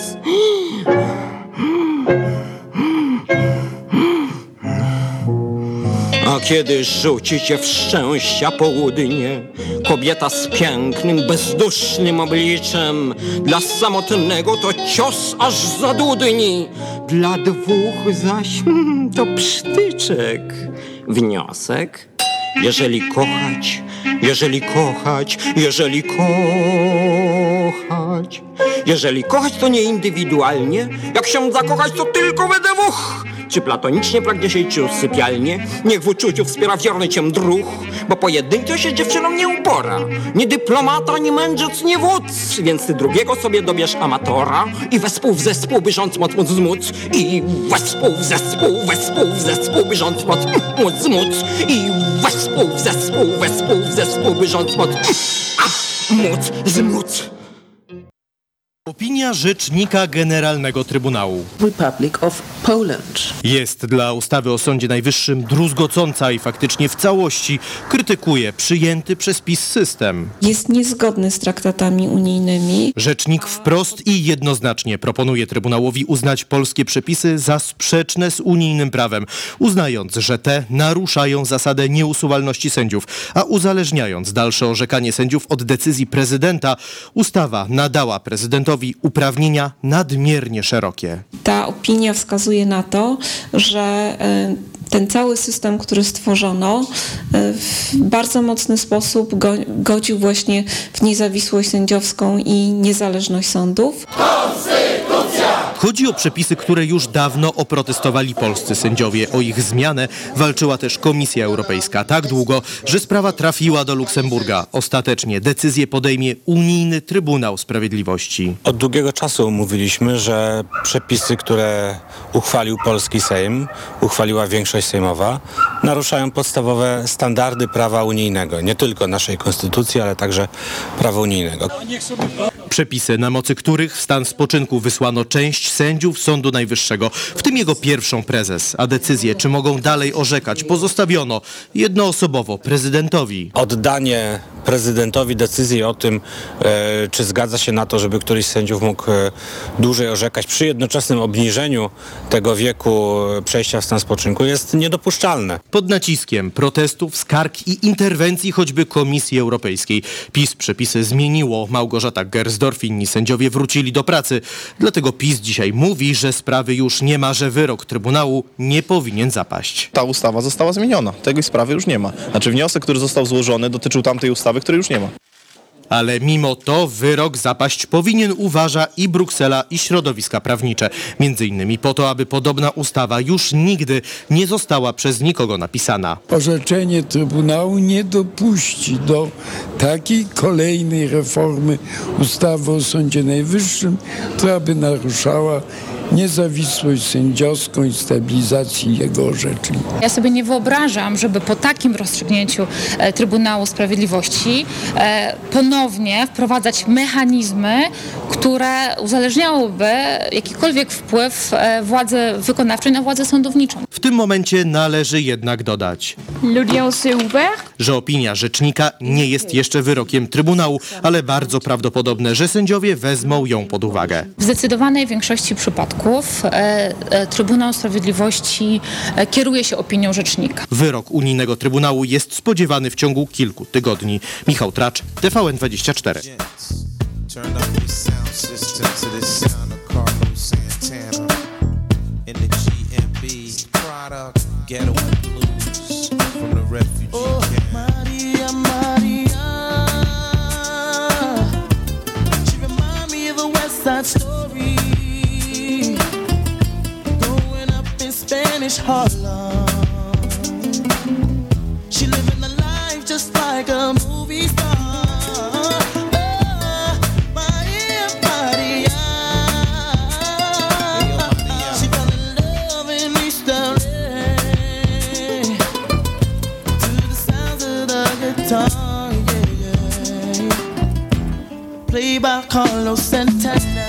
Kiedy rzuci cię w szczęścia południe, kobieta z pięknym, bezdusznym obliczem, dla samotnego to cios aż za dudni, dla dwóch zaś hmm, to psztyczek. Wniosek? Jeżeli kochać, jeżeli kochać, jeżeli kochać. Jeżeli kochać to nie indywidualnie, jak się zakochać to tylko we dwóch. Czy platonicznie pragnie się w sypialnie? Niech w uczuciu wspiera wierny cię druh, bo pojedynczo się dziewczyną nie upora. Nie dyplomata, nie mędrzec, nie wódz, więc ty drugiego sobie dobierz amatora i wespół w zespół, by rząd moc móc móc. I wespół w zespół, wespół w zespół, by rząd moc móc móc. I wespół w zespół, wespół w zespół, by rząd moc móc zmóc. Opinia Rzecznika Generalnego Trybunału. Republic of Poland. Jest dla ustawy o Sądzie Najwyższym druzgocąca i faktycznie w całości krytykuje przyjęty przez PiS system. Jest niezgodny z traktatami unijnymi. Rzecznik wprost i jednoznacznie proponuje Trybunałowi uznać polskie przepisy za sprzeczne z unijnym prawem, uznając, że te naruszają zasadę nieusuwalności sędziów, a uzależniając dalsze orzekanie sędziów od decyzji prezydenta, ustawa nadała prezydentowi uprawnienia nadmiernie szerokie. Ta opinia wskazuje na to, że e, ten cały system, który stworzono, e, w bardzo mocny sposób go, godził właśnie w niezawisłość sędziowską i niezależność sądów. Chodzi o przepisy, które już dawno oprotestowali polscy sędziowie. O ich zmianę walczyła też Komisja Europejska tak długo, że sprawa trafiła do Luksemburga. Ostatecznie decyzję podejmie Unijny Trybunał Sprawiedliwości. Od długiego czasu mówiliśmy, że przepisy, które uchwalił polski Sejm, uchwaliła większość sejmowa, naruszają podstawowe standardy prawa unijnego. Nie tylko naszej konstytucji, ale także prawa unijnego. Przepisy, na mocy których w stan spoczynku wysłano część sędziów Sądu Najwyższego, w tym jego pierwszą prezes, a decyzje, czy mogą dalej orzekać, pozostawiono jednoosobowo prezydentowi. Oddanie prezydentowi decyzji o tym, e, czy zgadza się na to, żeby któryś z sędziów mógł e, dłużej orzekać przy jednoczesnym obniżeniu tego wieku e, przejścia w stan spoczynku jest niedopuszczalne. Pod naciskiem protestów, skarg i interwencji choćby Komisji Europejskiej PiS przepisy zmieniło. Małgorzata Gersdorf inni sędziowie wrócili do pracy. Dlatego PiS dzisiaj mówi, że sprawy już nie ma, że wyrok Trybunału nie powinien zapaść. Ta ustawa została zmieniona. Tej sprawy już nie ma. Znaczy wniosek, który został złożony dotyczył tamtej ustawy, której już nie ma. Ale mimo to wyrok zapaść powinien uważa i Bruksela i środowiska prawnicze. Między innymi po to, aby podobna ustawa już nigdy nie została przez nikogo napisana. Orzeczenie Trybunału nie dopuści do takiej kolejnej reformy ustawy o Sądzie Najwyższym, która by naruszała niezawisłość sędziowską i stabilizacji jego orzeczeń. Ja sobie nie wyobrażam, żeby po takim rozstrzygnięciu e, Trybunału Sprawiedliwości e, ponownie wprowadzać mechanizmy, które uzależniałyby jakikolwiek wpływ e, władzy wykonawczej na władzę sądowniczą. W tym momencie należy jednak dodać, że opinia rzecznika nie jest jeszcze wyrokiem Trybunału, ale bardzo prawdopodobne, że sędziowie wezmą ją pod uwagę. W zdecydowanej większości przypadków e, e, Trybunał Sprawiedliwości e, kieruje się opinią rzecznika. Wyrok Unijnego Trybunału jest spodziewany w ciągu kilku tygodni. Michał Tracz, TVN24. Turn up Spanish Harlem. She living a life just like a movie star. Oh. She love in. To the sounds of the guitar, yeah, yeah. Played by Carlos Santana.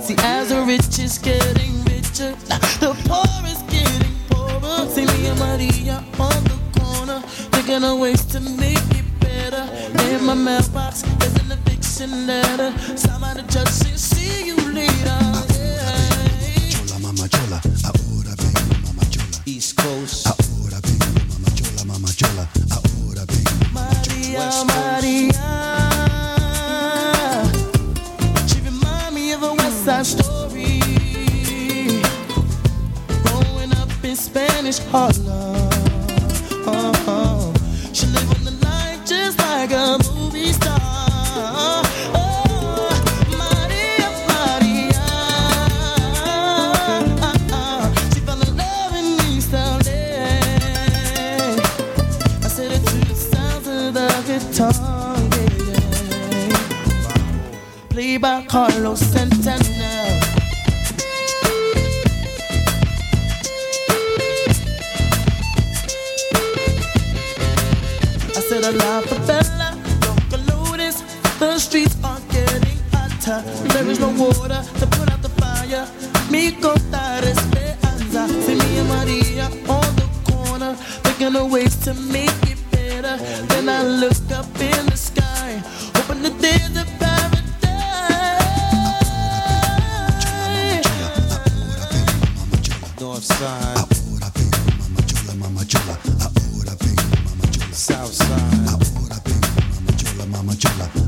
See, as the rich is getting richer, the poor is getting poorer. See me and Maria on the corner, thinking of ways to make it better. In my mailbox, there's an eviction letter. Somebody just said, see you later. Yeah. Mama Chola, ahora vengo Mama Chola. East Coast. Ahora vengo Mama Chola, Mama Chola. Ahora vengo Maria, Maria. Story. Growing up in Spanish Harlem. Oh, She living the life just like a movie star. Oh, Maria, Maria. She love in East. I said it to the of the guitar, by Carlos Santana. There is no water to put out the fire. Mi contar esperanza. See me and Maria on the corner, thinking of ways to make it better. Then I look up in the sky, hoping that there's a paradise. North side. South side. Worldwide.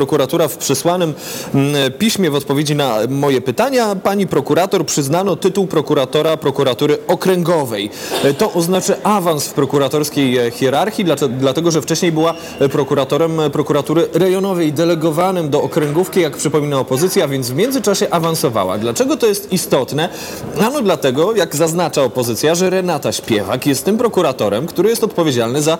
Prokuratura w przesłanym mm, piśmie w odpowiedzi na moje pytania. Pani prokurator przyznano tytuł prokuratora prokuratury okręgowej. E, To oznacza awans w prokuratorskiej e, hierarchii, dlatego że wcześniej była e, prokuratorem prokuratury rejonowej, delegowanym do okręgówki, jak przypomina opozycja, więc w międzyczasie awansowała. Dlaczego to jest istotne? Ano dlatego, jak zaznacza opozycja, że Renata Śpiewak jest tym prokuratorem, który jest odpowiedzialny za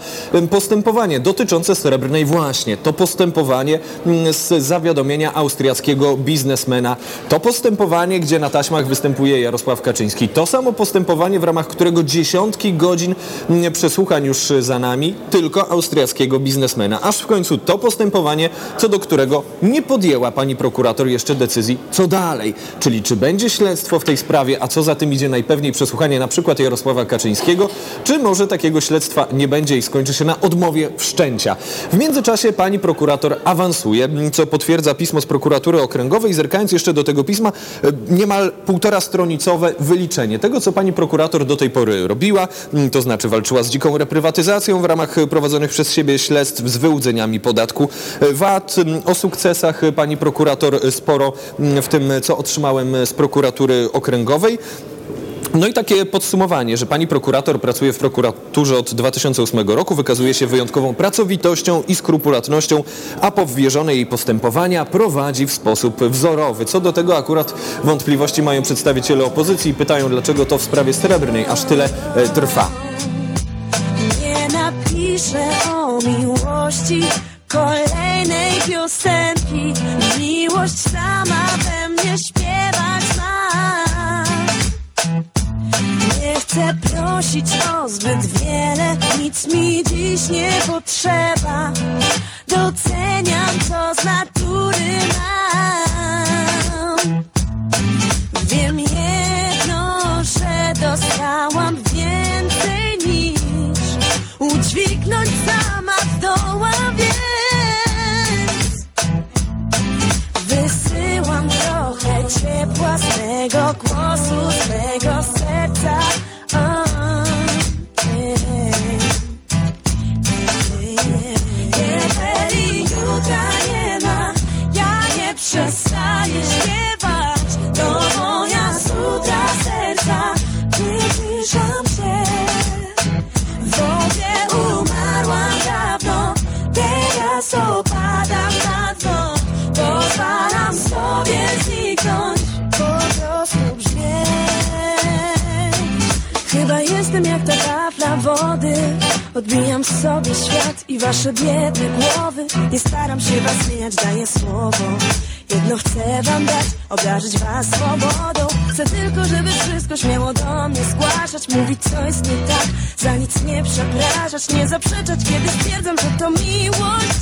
postępowanie dotyczące Srebrnej właśnie. To postępowanie mm, z zawiadomienia austriackiego biznesmena. To postępowanie, gdzie na taśmach występuje Jarosław Kaczyński. To samo postępowanie, w ramach którego dziesiątki godzin mm, przesłuchań już za nami, tylko austriackiego biznesmena. Aż w końcu to postępowanie, co do którego nie podjęła pani prokurator jeszcze decyzji, co dalej. Czyli czy będzie śledztwo w tej sprawie, a co za tym idzie najpewniej przesłuchanie na przykład Jarosława Kaczyńskiego, czy może takiego śledztwa nie będzie i skończy się na odmowie wszczęcia. W międzyczasie pani prokurator awansuje, co potwierdza pismo z prokuratury okręgowej. Zerkając jeszcze do tego pisma, e, niemal półtora stronicowe wyliczenie tego, co pani prokurator do tej pory robiła, m, to znaczy walczyła z dziką reprywatyzacją w ramach e, prowadzonych przez siebie śledztw z wyłudzeniami podatku e, VAT. M, O sukcesach e, pani prokurator e, sporo m, w tym, e, co otrzymałem e, z prokuratury okręgowej. No i takie podsumowanie, że pani prokurator pracuje w prokuraturze od 2008 roku, wykazuje się wyjątkową pracowitością i skrupulatnością, a powierzone jej postępowania prowadzi w sposób wzorowy. Co do tego akurat wątpliwości mają przedstawiciele opozycji i pytają, dlaczego to w sprawie srebrnej aż tyle e, trwa. Nie napiszę o miłości kolejnej piosenki. Miłość sama we mnie śpiewać Nie chcę prosić o zbyt wiele, nic mi dziś nie potrzeba. Doceniam to z natury mam. Wiem jedno, że dostałam więcej niż udźwignąć sama zdołam, więc wysyłam trochę ciepła z mego głosu, z mego serca. Przestaję śpiewać. To moja sutra serca, wyciszam się. W wodzie umarłam dawno, teraz opadam na dno. Pozwalam sobie zniknąć, po prostu brzmieć. Chyba jestem jak ta kafla wody, Odbijam sobie świat i wasze biedne głowy. Nie staram się was zmieniać, daję słowo. Jedno chcę wam dać, obdarzyć was swobodą. Chcę tylko, żeby wszystko śmiało do mnie zgłaszać. Mówić co jest nie tak, za nic nie przepraszać. Nie zaprzeczać, kiedy stwierdzam, że to miłość.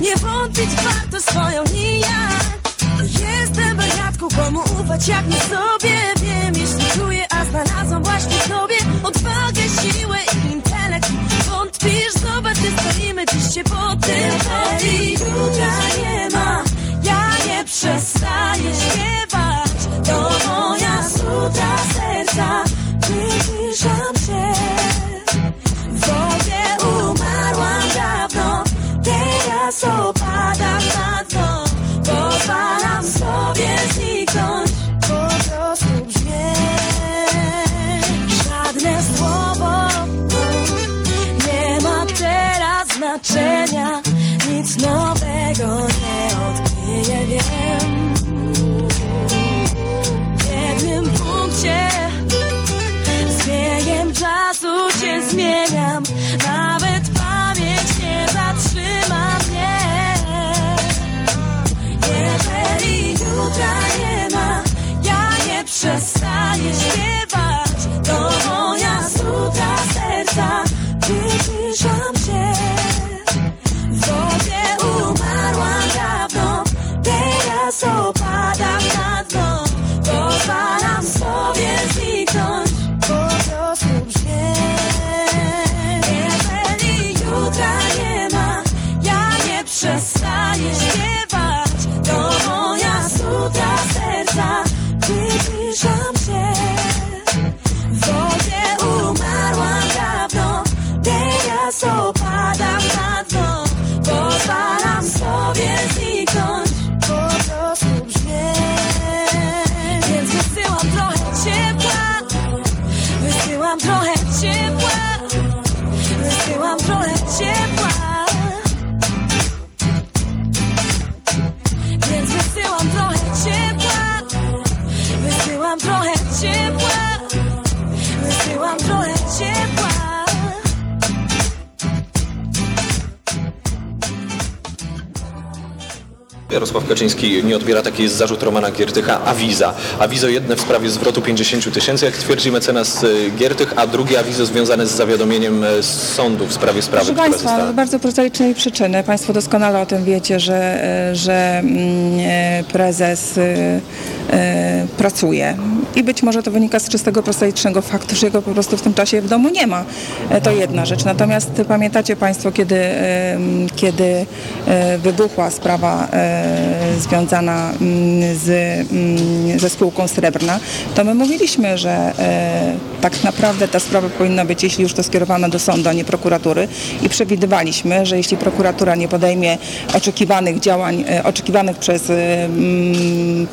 Nie wątpić warto swoją nijak Jestem wariatką, komu ufać jak nie sobie? Wiem, jeśli czuję, a znalazłam właśnie sobie Odwagę, siłę i Wątpisz, zobacz, gdy stoimy dziś się po tym I jutra nie ma, ja nie przestaję śpiewać. To moja sutra serca, wyciszam się. W wodzie umarłam dawno, teraz opadam znaczenia Nic nowego nie odkryję, wiem. W jednym punkcie. Z biegiem czasu się zmieniam. Nawet pamięć nie zatrzyma mnie. Jeżeli jutra nie ma, ja nie przestaję śpiewać. To moja sutra serca, wyciszam Kaczyński nie odbiera, taki jest zarzut Romana Giertycha, awiza. Awizo jedne w sprawie zwrotu 50 tysięcy, jak twierdzi mecenas y, Giertych, a drugie awizo związane z zawiadomieniem z sądu w sprawie sprawy, Proszę Państwa, została... z bardzo prozaicznej przyczyny. Państwo doskonale o tym wiecie, że, e, że mm, e, prezes e, e, pracuje. I być może to wynika z czystego prozaicznego faktu, że jego po prostu w tym czasie w domu nie ma. E, To jedna rzecz. Natomiast pamiętacie Państwo, kiedy, e, kiedy e, wybuchła sprawa e, związana mm, z, mm, ze spółką Srebrna, to my mówiliśmy, że e, tak naprawdę ta sprawa powinna być, jeśli już to skierowana do sądu, a nie prokuratury i przewidywaliśmy, że jeśli prokuratura nie podejmie oczekiwanych działań, e, oczekiwanych przez e, mm,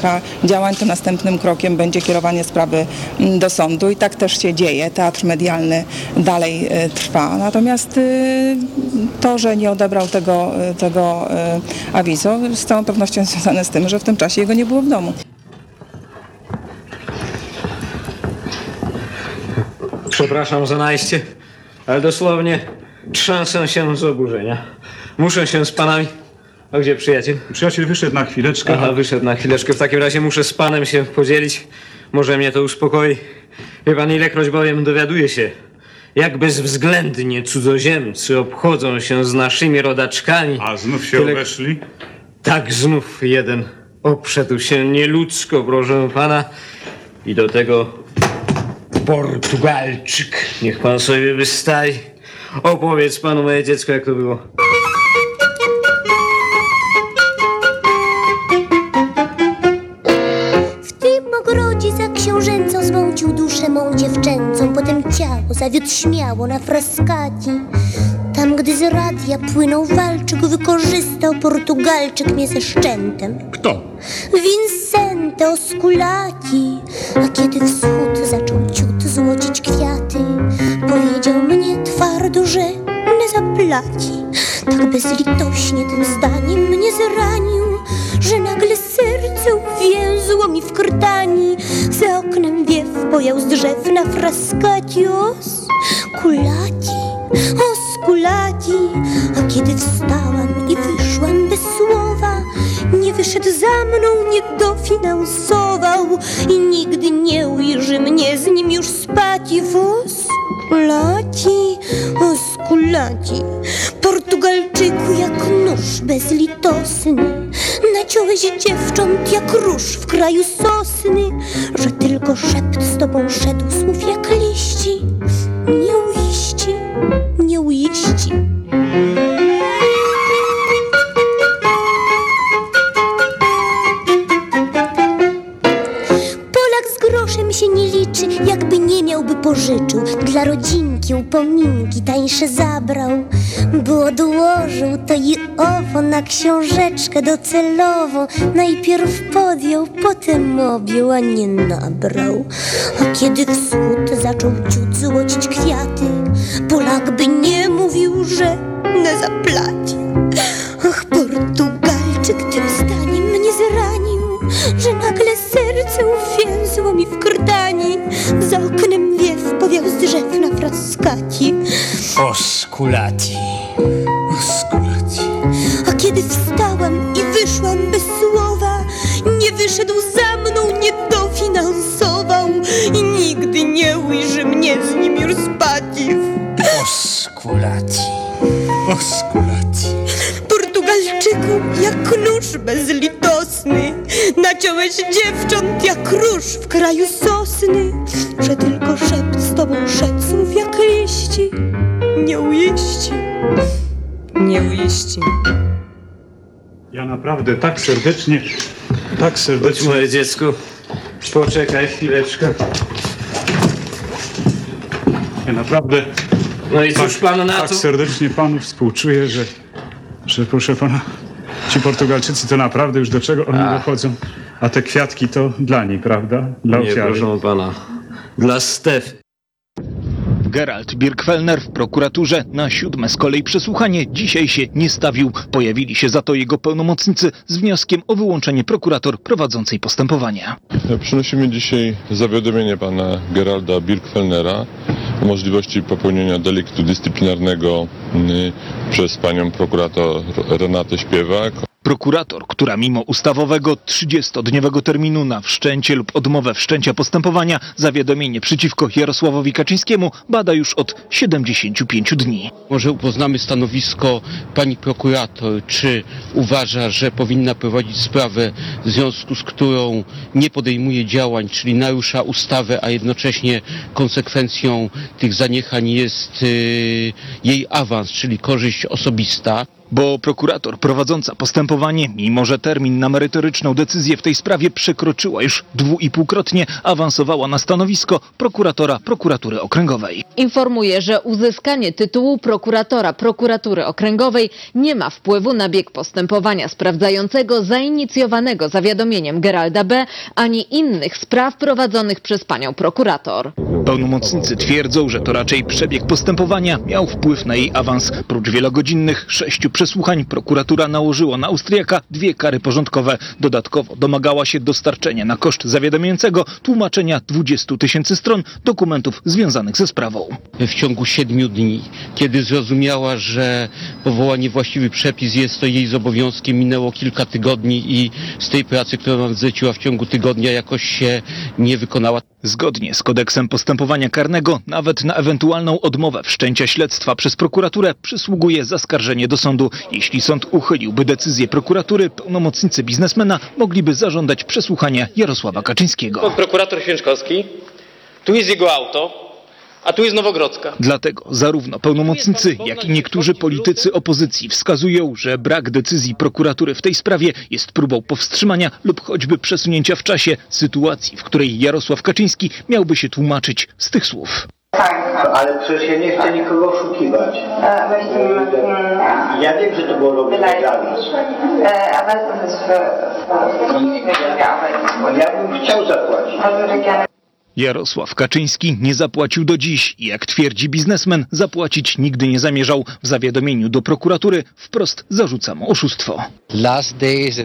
Giertycha działań, to następnym krokiem będzie kierowanie sprawy mm, do sądu i tak też się dzieje. Teatr medialny dalej e, trwa. Natomiast e, to, że nie odebrał tego, e, tego e, awizo, z całą pewnością związane z tym, że w tym czasie jego nie było w domu. Przepraszam za najście, ale dosłownie trzęsę się z oburzenia. Muszę się z panami... A gdzie przyjaciel? Przyjaciel wyszedł na chwileczkę. Aha, wyszedł na chwileczkę. W takim razie muszę z panem się podzielić. Może mnie to uspokoi. Wie pan, ilekroć bowiem dowiaduje się, jak bezwzględnie cudzoziemcy obchodzą się z naszymi rodaczkami. A znów się Tyle- obeszli? Tak, znów jeden obszedł się nieludzko, proszę pana. I do tego Portugalczyk. Niech pan sobie wystawi. Opowiedz panu, moje dziecko, jak to było. Ciało zawiódł śmiało na fraskati. Tam, gdy z radia płynął walczyk, wykorzystał Portugalczyk mnie ze szczętem. Kto? Vincente Osculati. A kiedy wschód zaczął ciut złocić kwiaty, powiedział mnie twardo, że mnie zaplaci. Tak bezlitośnie tym zdaniem mnie zranił, że nagle serce uwięzło mi w krtani. Za oknem bojał z drzew na fraskatios. Kulati, oskulaci. A kiedy wstałam i wyszłam nie wyszedł za mną, nie dofinansował i nigdy nie ujrzy mnie z nim już spać. I w oskulaci, oskulaci. Portugalczyku jak nóż bezlitosny, naciąłeś dziewcząt jak róż w kraju sosny, że tylko szept z tobą szedł słów jak liści, nie uiści, liczy, jakby nie miałby pożyczył. Dla rodzinki upominki tańsze zabrał, bo odłożył to i owo na książeczkę docelowo. Najpierw podjął, potem objął, a nie nabrał. A kiedy wschód zaczął ciut złocić kwiaty, Polak by nie mówił, że nie zaplaci. Ach, Portugalczyk tym zdaniem mnie zranił, że serce uwięzło mi w krtani. Za oknem wiew powiał z drzew na fraskaci. Osculati. Osculati. A kiedy wstałam i wyszłam bez słowa, nie wyszedł za mną, nie dofinansował i nigdy nie ujrzy mnie z nim już spadziw. Osculati. Osculati. Portugalczyku, jak nóż bezlitosny, naciąłeś dziewcząt jak róż w kraju sosny, że tylko szept z tobą szedł słów jak liści, nie ujeści, nie ujeści. Ja naprawdę tak serdecznie, tak serdecznie... Chodź moje dziecko, poczekaj chwileczkę. Ja naprawdę... No i cóż pan na tak to? serdecznie panu współczuję, że, że proszę pana, ci Portugalczycy to naprawdę już do czego oni dochodzą. A te kwiatki to dla niej, prawda? Dla Nie, ofiary. proszę pana. Dla Stef. Gerald Birkwellner w prokuraturze na siódme z kolei przesłuchanie dzisiaj się nie stawił. Pojawili się za to jego pełnomocnicy z wnioskiem o wyłączenie prokurator prowadzącej postępowania. Przynosimy dzisiaj zawiadomienie pana Geralda Birkfellnera o możliwości popełnienia deliktu dyscyplinarnego y, przez panią prokurator Renatę Śpiewak Prokurator, która mimo ustawowego 30-dniowego terminu na wszczęcie lub odmowę wszczęcia postępowania zawiadomienie przeciwko Jarosławowi Kaczyńskiemu bada już od 75 dni. Może upoznamy stanowisko pani prokurator, czy uważa, że powinna prowadzić sprawę, w związku z którą nie podejmuje działań, czyli narusza ustawę, a jednocześnie konsekwencją tych zaniechań jest yy, jej awans, czyli korzyść osobista. Bo prokurator prowadząca postępowanie, mimo że termin na merytoryczną decyzję w tej sprawie przekroczyła już dwuipółkrotnie, awansowała na stanowisko prokuratora prokuratury okręgowej. Informuje, że uzyskanie tytułu prokuratora prokuratury okręgowej nie ma wpływu na bieg postępowania sprawdzającego zainicjowanego zawiadomieniem Geralda B. ani innych spraw prowadzonych przez panią prokurator. Pełnomocnicy twierdzą, że to raczej przebieg postępowania miał wpływ na jej awans. Prócz wielogodzinnych sześciu przesłuchań prokuratura nałożyła na Austriaka dwie kary porządkowe. Dodatkowo domagała się dostarczenia na koszt zawiadamiającego tłumaczenia 20 tysięcy stron dokumentów związanych ze sprawą. w ciągu siedmiu dni. Kiedy zrozumiała, że powołanie właściwy przepis jest to jej z obowiązkiem, minęło kilka tygodni i z tej pracy, którą zleciła w ciągu tygodnia jakoś się nie wykonała. Zgodnie z kodeksem postępowania karnego, nawet na ewentualną odmowę wszczęcia śledztwa przez prokuraturę przysługuje zaskarżenie do sądu. Jeśli sąd uchyliłby decyzję prokuratury, pełnomocnicy biznesmena mogliby zażądać przesłuchania Jarosława Kaczyńskiego. Pan prokurator Święczkowski, tu jest jego auto, a tu jest Nowogrodzka. Dlatego zarówno pełnomocnicy, jak i niektórzy politycy opozycji wskazują, że brak decyzji prokuratury w tej sprawie jest próbą powstrzymania lub choćby przesunięcia w czasie sytuacji, w której Jarosław Kaczyński miałby się tłumaczyć z tych słów. Ale przecież ja nie chcę nikogo oszukiwać. Ja wiem, że to było robione dla nas. Ja bym chciał zapłacić. Jarosław Kaczyński nie zapłacił do dziś i jak twierdzi biznesmen, zapłacić nigdy nie zamierzał. W zawiadomieniu do prokuratury wprost zarzuca mu oszustwo.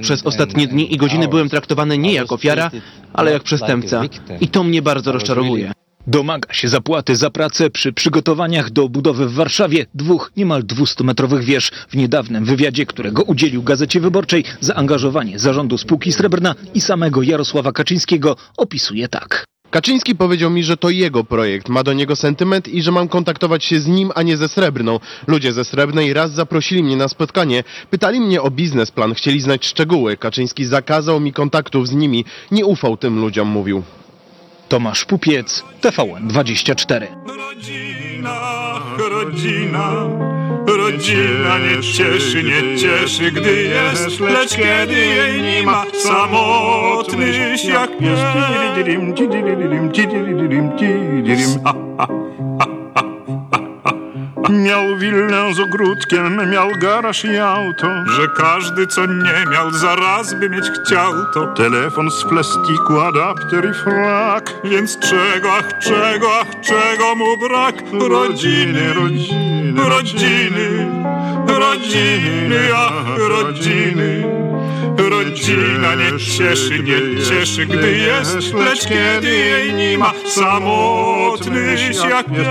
Przez ostatnie dni i godziny byłem traktowany nie jak ofiara, ale jak przestępca. I to mnie bardzo rozczarowuje. Domaga się zapłaty za pracę przy przygotowaniach do budowy w Warszawie dwóch niemal 200-metrowych wież. W niedawnym wywiadzie, którego udzielił Gazecie Wyborczej, zaangażowanie zarządu spółki Srebrna i samego Jarosława Kaczyńskiego opisuje tak. Kaczyński powiedział mi, że to jego projekt, ma do niego sentyment i że mam kontaktować się z nim, a nie ze Srebrną. Ludzie ze Srebrnej raz zaprosili mnie na spotkanie. Pytali mnie o biznesplan, chcieli znać szczegóły. Kaczyński zakazał mi kontaktów z nimi. Nie ufał tym ludziom, mówił. Tomasz Pupiec, TVN24. rodzina. Rodzina nie cieszy, nie cieszy, gdy jest, lecz kiedy jej nie ma, samotnyś jak pies. Miał willę z ogródkiem, miał garaż i auto, że każdy co nie miał, zaraz by mieć chciał to. Telefon z plastiku, adapter i frak, więc czego, ach czego, ach czego mu brak? Rodziny, rodziny, rodziny, rodziny, ach rodziny. Rodzina nie cieszy, nie cieszy, gdy jest, lecz kiedy jej nie ma, samotnyś jak pies.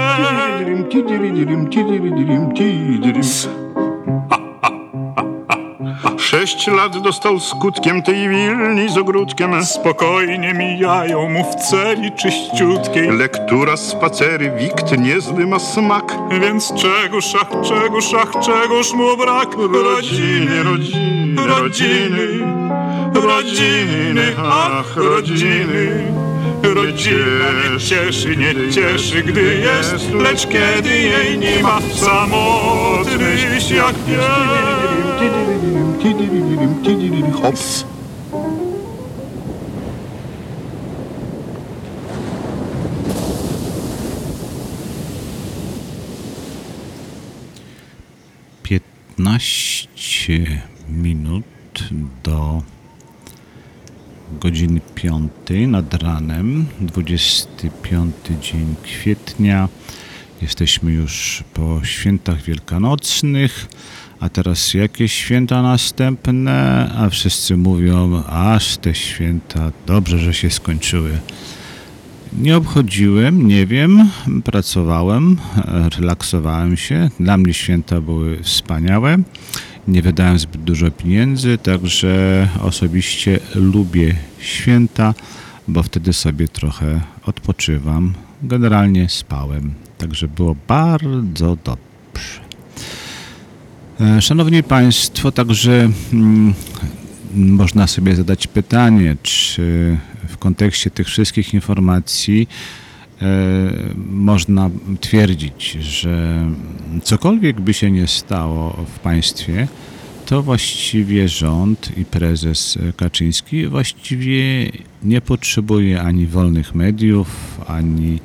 Sześć lat dostał skutkiem tej wilni z ogródkiem Spokojnie mijają mu w celi czyściutkiej. Lektura, spacery, wikt niezły ma smak. Więc czegoż, ach, czegoż, ach, czegoż mu brak? Rodziny, rodziny, rodziny. Rodziny, ach, rodziny. Rodzina nie cieszy, nie cieszy, gdy jest Lecz kiedy jej nie ma, samotnyś jak pies Hops. Piętnaście minut do godziny 5 nad ranem, 25 dzień kwietnia. Jesteśmy już po świętach wielkanocnych, a teraz jakie święta następne? A wszyscy mówią, aż te święta, dobrze, że się skończyły. Nie obchodziłem, nie wiem, pracowałem, relaksowałem się. Dla mnie święta były wspaniałe. Nie wydałem zbyt dużo pieniędzy, także osobiście lubię święta, bo wtedy sobie trochę odpoczywam. Generalnie spałem, także było bardzo dobrze. E, Szanowni Państwo, także mm, można sobie zadać pytanie, czy w kontekście tych wszystkich informacji e, można twierdzić, że cokolwiek by się nie stało w państwie, to właściwie rząd i prezes Kaczyński właściwie nie potrzebuje ani wolnych mediów, ani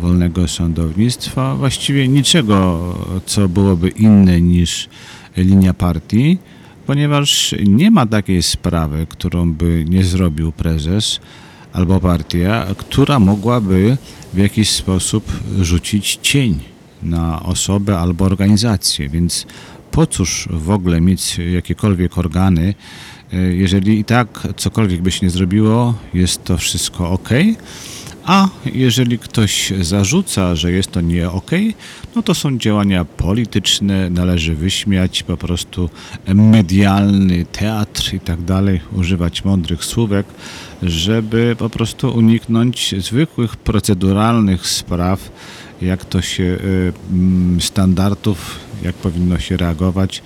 wolnego sądownictwa, właściwie niczego, co byłoby inne niż linia partii, ponieważ nie ma takiej sprawy, którą by nie zrobił prezes albo partia, która mogłaby w jakiś sposób rzucić cień na osobę albo organizację. Więc po cóż w ogóle mieć jakiekolwiek organy, e, jeżeli i tak cokolwiek by się nie zrobiło, jest to wszystko ok. A jeżeli ktoś zarzuca, że jest to nie ok, no to są działania polityczne, należy wyśmiać po prostu medialny teatr i tak dalej, używać mądrych słówek, żeby po prostu uniknąć zwykłych proceduralnych spraw, jak to się y, standardów, jak powinno się reagować.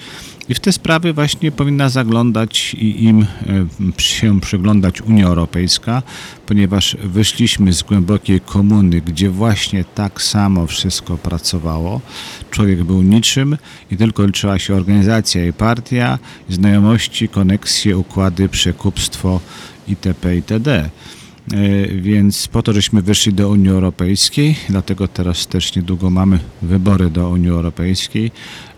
I w te sprawy właśnie powinna zaglądać i im y, się przyglądać Unia Europejska, ponieważ wyszliśmy z głębokiej komuny, gdzie właśnie tak samo wszystko pracowało. Człowiek był niczym i tylko liczyła się organizacja i partia, znajomości, koneksje, układy, przekupstwo itp. itd. E, Więc po to, żeśmy wyszli do Unii Europejskiej, dlatego teraz też niedługo mamy wybory do Unii Europejskiej,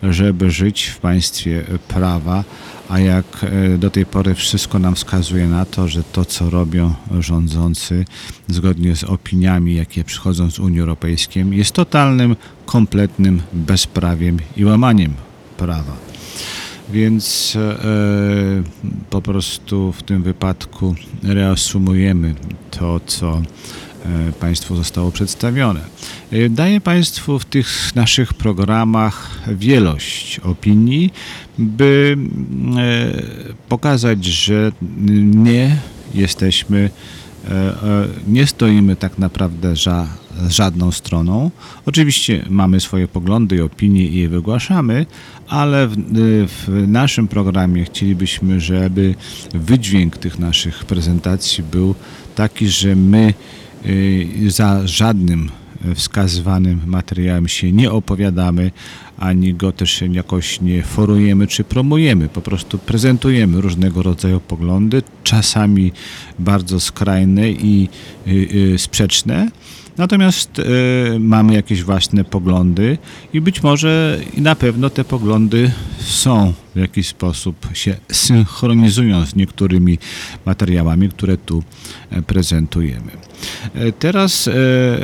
żeby żyć w państwie prawa, a jak e, do tej pory wszystko nam wskazuje na to, że to, co robią rządzący, zgodnie z opiniami, jakie przychodzą z Unii Europejskiej, jest totalnym, kompletnym bezprawiem i łamaniem prawa. Więc e, po prostu w tym wypadku reasumujemy to, co e, Państwu zostało przedstawione. E, Daję Państwu w tych naszych programach wielość opinii, by e, pokazać, że nie jesteśmy, e, e, nie stoimy tak naprawdę za żadną stroną. Oczywiście mamy swoje poglądy i opinie i je wygłaszamy, ale w, w naszym programie chcielibyśmy, żeby wydźwięk tych naszych prezentacji był taki, że my y, za żadnym wskazywanym materiałem się nie opowiadamy, ani go też jakoś nie forujemy czy promujemy. Po prostu prezentujemy różnego rodzaju poglądy, czasami bardzo skrajne i y, y, sprzeczne. Natomiast y, mamy jakieś własne poglądy i być może i na pewno te poglądy są w jakiś sposób się synchronizują z niektórymi materiałami, które tu e, prezentujemy. E, Teraz e,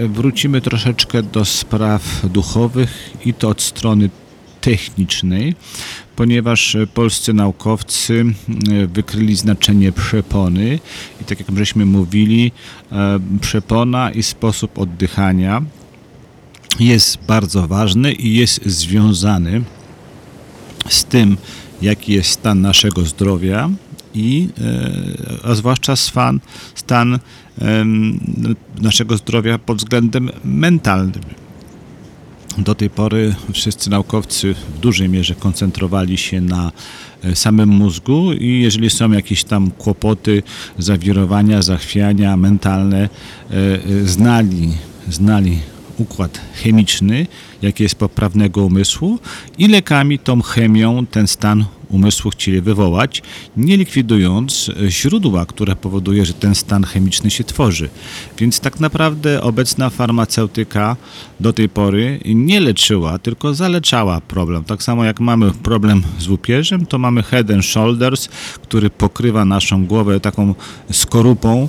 wrócimy troszeczkę do spraw duchowych i to od strony technicznej, ponieważ e, polscy naukowcy wykryli znaczenie przepony i tak jak żeśmy mówili, e, przepona i sposób oddychania jest bardzo ważny i jest związany z tym, jaki jest stan naszego zdrowia i e, a zwłaszcza stan, stan naszego zdrowia pod względem mentalnym. Do tej pory wszyscy naukowcy w dużej mierze koncentrowali się na e, samym mózgu i jeżeli są jakieś tam kłopoty, zawirowania, zachwiania mentalne, e, e, znali, znali układ chemiczny, jaki jest poprawnego umysłu i lekami tą chemią ten stan umysłu chcieli wywołać, nie likwidując e, źródła, które powoduje, że ten stan chemiczny się tworzy. Więc tak naprawdę obecna farmaceutyka do tej pory nie leczyła, tylko zaleczała problem. Tak samo jak mamy problem z łupieżem, to mamy head and shoulders, który pokrywa naszą głowę taką skorupą,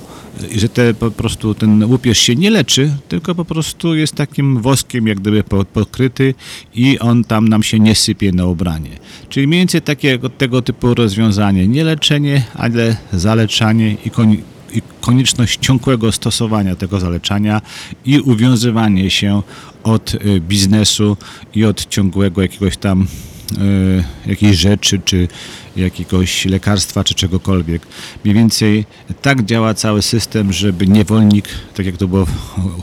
że te, po prostu ten łupież się nie leczy, tylko po prostu jest takim woskiem jak gdyby po- pokryty i on tam nam się nie sypie na ubranie. Czyli mniej więcej tego typu rozwiązanie, nie leczenie, ale zaleczanie i, i konieczność ciągłego stosowania tego zaleczania i uwiązywanie się od y, biznesu i od ciągłego jakiegoś tam jakiejś rzeczy, czy jakiegoś lekarstwa, czy czegokolwiek. Mniej więcej tak działa cały system, żeby niewolnik, tak jak to było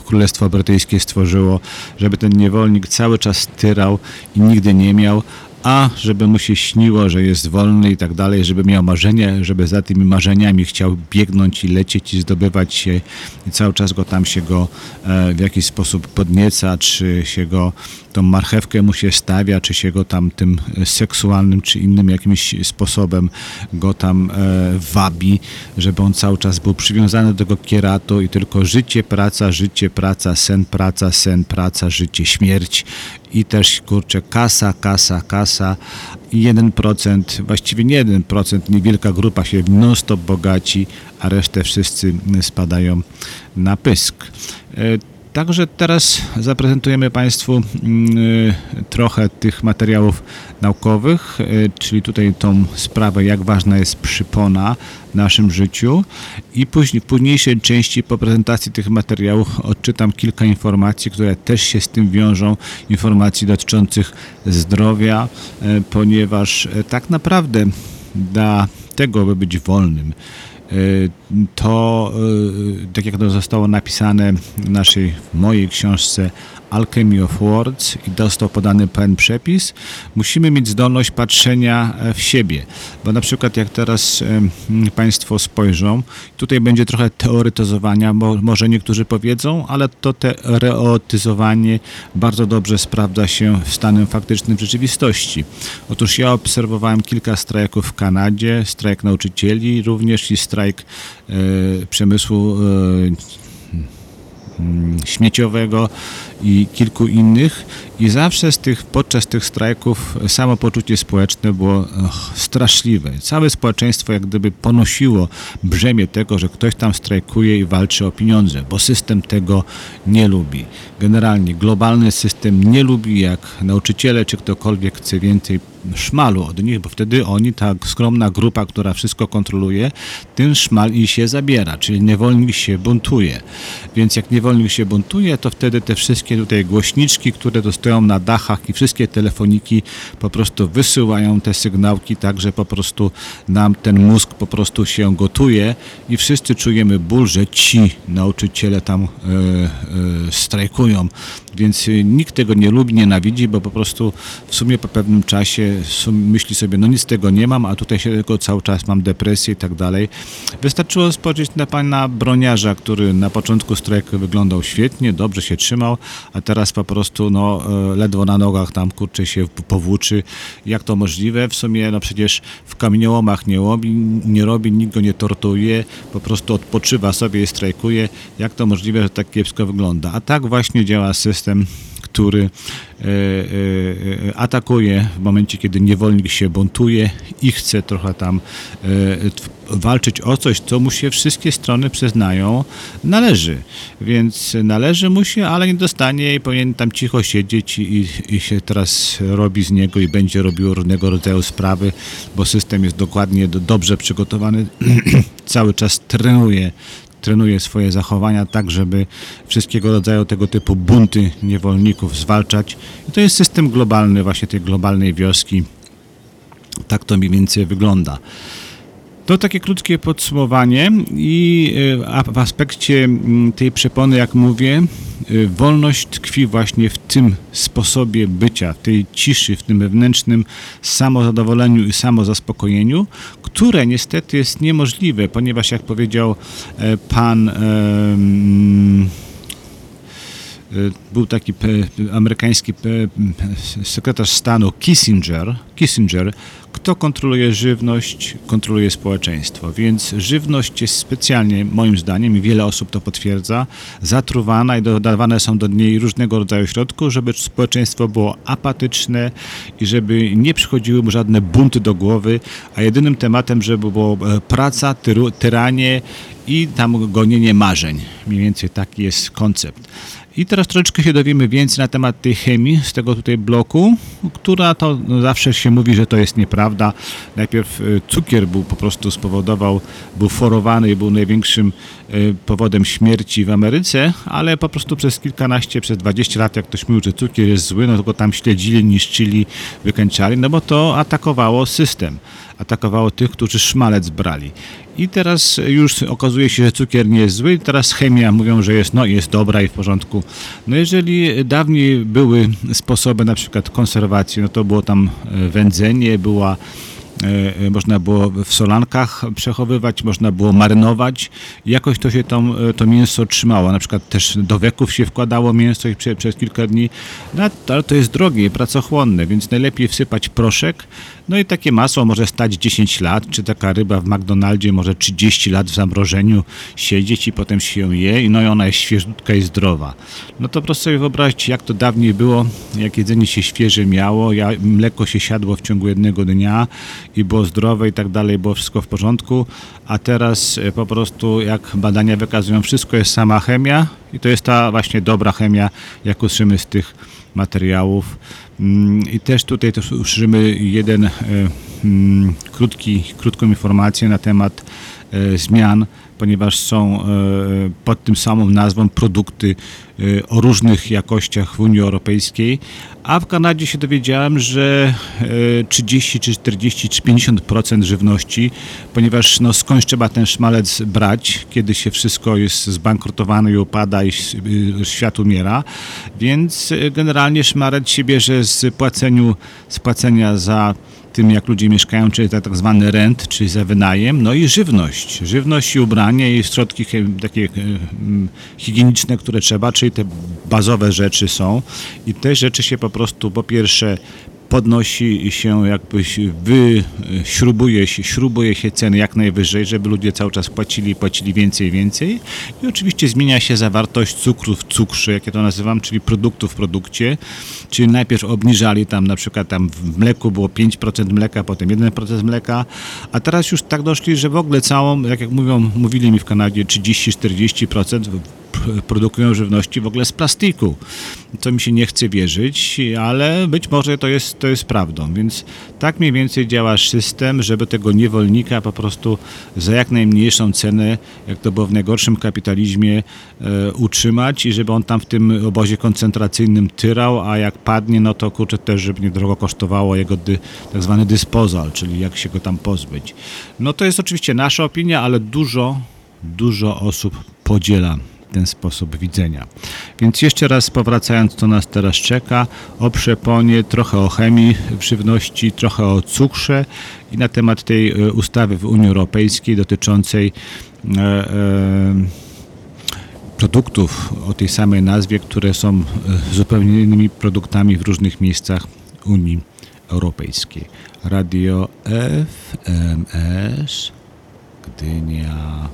Królestwo Brytyjskie stworzyło, żeby ten niewolnik cały czas tyrał i nigdy nie miał, a żeby mu się śniło, że jest wolny i tak dalej, żeby miał marzenia, żeby za tymi marzeniami chciał biegnąć i lecieć i zdobywać się i cały czas go tam się go e, w jakiś sposób podnieca, czy się go tą marchewkę mu się stawia, czy się go tam tym e, seksualnym, czy innym jakimś sposobem go tam e, wabi, żeby on cały czas był przywiązany do tego kieratu i tylko życie, praca, życie, praca, sen, praca, sen, praca, życie, śmierć i też kurczę kasa, kasa, kasa i 1%, właściwie nie 1%, niewielka grupa się non-stop bogaci, a resztę wszyscy spadają na pysk. Także teraz zaprezentujemy Państwu mm, y, trochę tych materiałów naukowych, y, czyli tutaj tą sprawę, jak ważna jest przypona w naszym życiu. I później, w późniejszej części po prezentacji tych materiałów odczytam kilka informacji, które też się z tym wiążą, informacji dotyczących zdrowia, y, ponieważ tak naprawdę dla tego, by być wolnym, to y, tak jak to zostało napisane w naszej, w mojej książce Alchemy of Words i dostał podany pewien przepis, musimy mieć zdolność patrzenia e, w siebie. Bo na przykład jak teraz e, Państwo spojrzą, tutaj będzie trochę teoretyzowania, bo może niektórzy powiedzą, ale to teoretyzowanie bardzo dobrze sprawdza się w stanem faktycznym rzeczywistości. Otóż ja obserwowałem kilka strajków w Kanadzie, strajk nauczycieli również i strajk e, przemysłu śmieciowego i kilku innych i zawsze z tych, podczas tych strajków samopoczucie społeczne było och, straszliwe. Całe społeczeństwo jak gdyby ponosiło brzemię tego, że ktoś tam strajkuje i walczy o pieniądze, bo system tego nie lubi. Generalnie globalny system nie lubi, jak nauczyciele czy ktokolwiek chce więcej szmalu od nich, bo wtedy oni, ta skromna grupa, która wszystko kontroluje, ten szmal i się zabiera, czyli niewolnik się buntuje. Więc jak niewolnik się buntuje, to wtedy te wszystkie tutaj głośniczki, które tu stoją na dachach i wszystkie telefoniki po prostu wysyłają te sygnałki tak, że po prostu nam ten mózg po prostu się gotuje i wszyscy czujemy ból, że ci nauczyciele tam e, e, strajkują. Więc y, nikt tego nie lubi, nienawidzi, bo po prostu w sumie po pewnym czasie myśli sobie, no nic z tego nie mam, a tutaj się tylko cały czas mam depresję i tak dalej. Wystarczyło spojrzeć na pana broniarza, który na początku strajku wyglądał świetnie, dobrze się trzymał, a teraz po prostu no, e, ledwo na nogach tam kurczę się powłóczy. Jak to możliwe? W sumie no przecież w kamieniołomach nie robi, nie robi, nikt go nie tortuje, po prostu odpoczywa sobie i strajkuje. Jak to możliwe, że tak kiepsko wygląda? A tak właśnie działa system który e, e, e, atakuje w momencie, kiedy niewolnik się buntuje i chce trochę tam walczyć o coś, co mu się wszystkie strony przyznają, należy. Więc należy mu się, ale nie dostanie i powinien tam cicho siedzieć i, i się teraz robi z niego i będzie robił różnego rodzaju sprawy, bo system jest dokładnie do, dobrze przygotowany, cały czas trenuje trenuje swoje zachowania tak, żeby wszystkiego rodzaju tego typu bunty niewolników zwalczać. I to jest system globalny, właśnie tej globalnej wioski. Tak to mniej więcej wygląda. To takie krótkie podsumowanie i e, w aspekcie tej przepony, jak mówię, e, wolność tkwi właśnie w tym sposobie bycia, w tej ciszy, w tym wewnętrznym samozadowoleniu i samozaspokojeniu, które niestety jest niemożliwe, ponieważ jak powiedział e, pan e, był taki amerykański sekretarz stanu Kissinger, Kissinger, kto kontroluje żywność, kontroluje społeczeństwo. Więc żywność jest specjalnie, moim zdaniem, i wiele osób to potwierdza, zatruwana i dodawane są do niej różnego rodzaju środków, żeby społeczeństwo było apatyczne i żeby nie przychodziły mu żadne bunty do głowy, a jedynym tematem, żeby było e, praca, tyranie i tam gonienie marzeń. Mniej więcej taki jest koncept. I teraz troszeczkę się dowiemy więcej na temat tej chemii z tego tutaj bloku, która to no, zawsze się mówi, że to jest nieprawda. Najpierw e, cukier był po prostu spowodował, był forowany i był największym e, powodem śmierci w Ameryce, ale po prostu przez kilkanaście, przez 20 lat, jak ktoś mówił, że cukier jest zły, no to go tam śledzili, niszczyli, wykańczali, no bo to atakowało system atakowało tych, którzy szmalec brali. I teraz już okazuje się, że cukier nie jest zły, teraz chemia mówią, że jest, no, jest dobra i w porządku. No jeżeli dawniej były sposoby na przykład konserwacji, no to było tam e, wędzenie, była e, można było w solankach przechowywać, można było marynować. Jakoś to się to, mięso trzymało. Na przykład też do weków się wkładało mięso i prze, przez kilka dni. No, ale to jest drogie pracochłonne, więc najlepiej wsypać proszek. No i takie masło może stać 10 lat, czy taka ryba w McDonaldzie może 30 lat w zamrożeniu siedzieć i potem się ją je, no i ona jest świeżutka i zdrowa. No to proszę sobie wyobrazić, jak to dawniej było, jak jedzenie się świeże miało, ja- mleko się siadło w ciągu jednego dnia i było zdrowe i tak dalej, było wszystko w porządku, a teraz e, po prostu jak badania wykazują, wszystko jest sama chemia i to jest ta właśnie dobra chemia, jak usłyszymy z tych materiałów. Mm, I też tutaj też usłyszymy jeden e, mm, krótki, krótką informację na temat e, zmian, ponieważ są e, pod tym samą nazwą produkty e, o różnych jakościach w Unii Europejskiej, a w Kanadzie się dowiedziałem, że e, 30 czy 40 czy 50% żywności, ponieważ no skądś trzeba ten szmalec brać, kiedy się wszystko jest zbankrutowane i upada i świat umiera, więc e, generalnie szmalec się bierze z płaceniu, z płacenia za tym, jak ludzie mieszkają, czyli tak zwany rent, czyli za wynajem, no i żywność. Żywność i ubranie i środki takie e, higieniczne, które trzeba, czyli te bazowe rzeczy są i te rzeczy się po prostu po pierwsze podnosi się, jakbyś wy, śrubuje się, śrubuje się ceny jak najwyżej, żeby ludzie cały czas płacili, płacili więcej więcej. I oczywiście zmienia się zawartość cukru w cukrze, jak ja to nazywam, czyli produktu w produkcie. Czyli najpierw obniżali tam na przykład tam w mleku było 5% mleka, potem 1% mleka, a teraz już tak doszli, że w ogóle całą, jak, jak mówią, mówili mi w Kanadzie, 30-40% p- produkują żywności w ogóle z plastiku. Co mi się nie chce wierzyć, ale być może to jest, to jest prawdą. Więc tak mniej więcej działa system, żeby tego niewolnika po prostu za jak najmniejszą cenę, jak to było w najgorszym kapitalizmie, e, utrzymać i żeby on tam w tym obozie koncentracyjnym tyrał, a jak padnie, no to kurczę też, żeby niedrogo kosztowało jego dy, tak zwany disposal, czyli jak się go tam pozbyć. No to jest oczywiście nasza opinia, ale dużo, dużo osób podziela ten sposób widzenia. Więc jeszcze raz powracając, co nas teraz czeka, o przeponie, trochę o chemii żywności, trochę o cukrze i na temat tej e, ustawy w Unii Europejskiej dotyczącej e, e, produktów o tej samej nazwie, które są e, zupełnie innymi produktami w różnych miejscach Unii Europejskiej. Radio FMS Gdynia.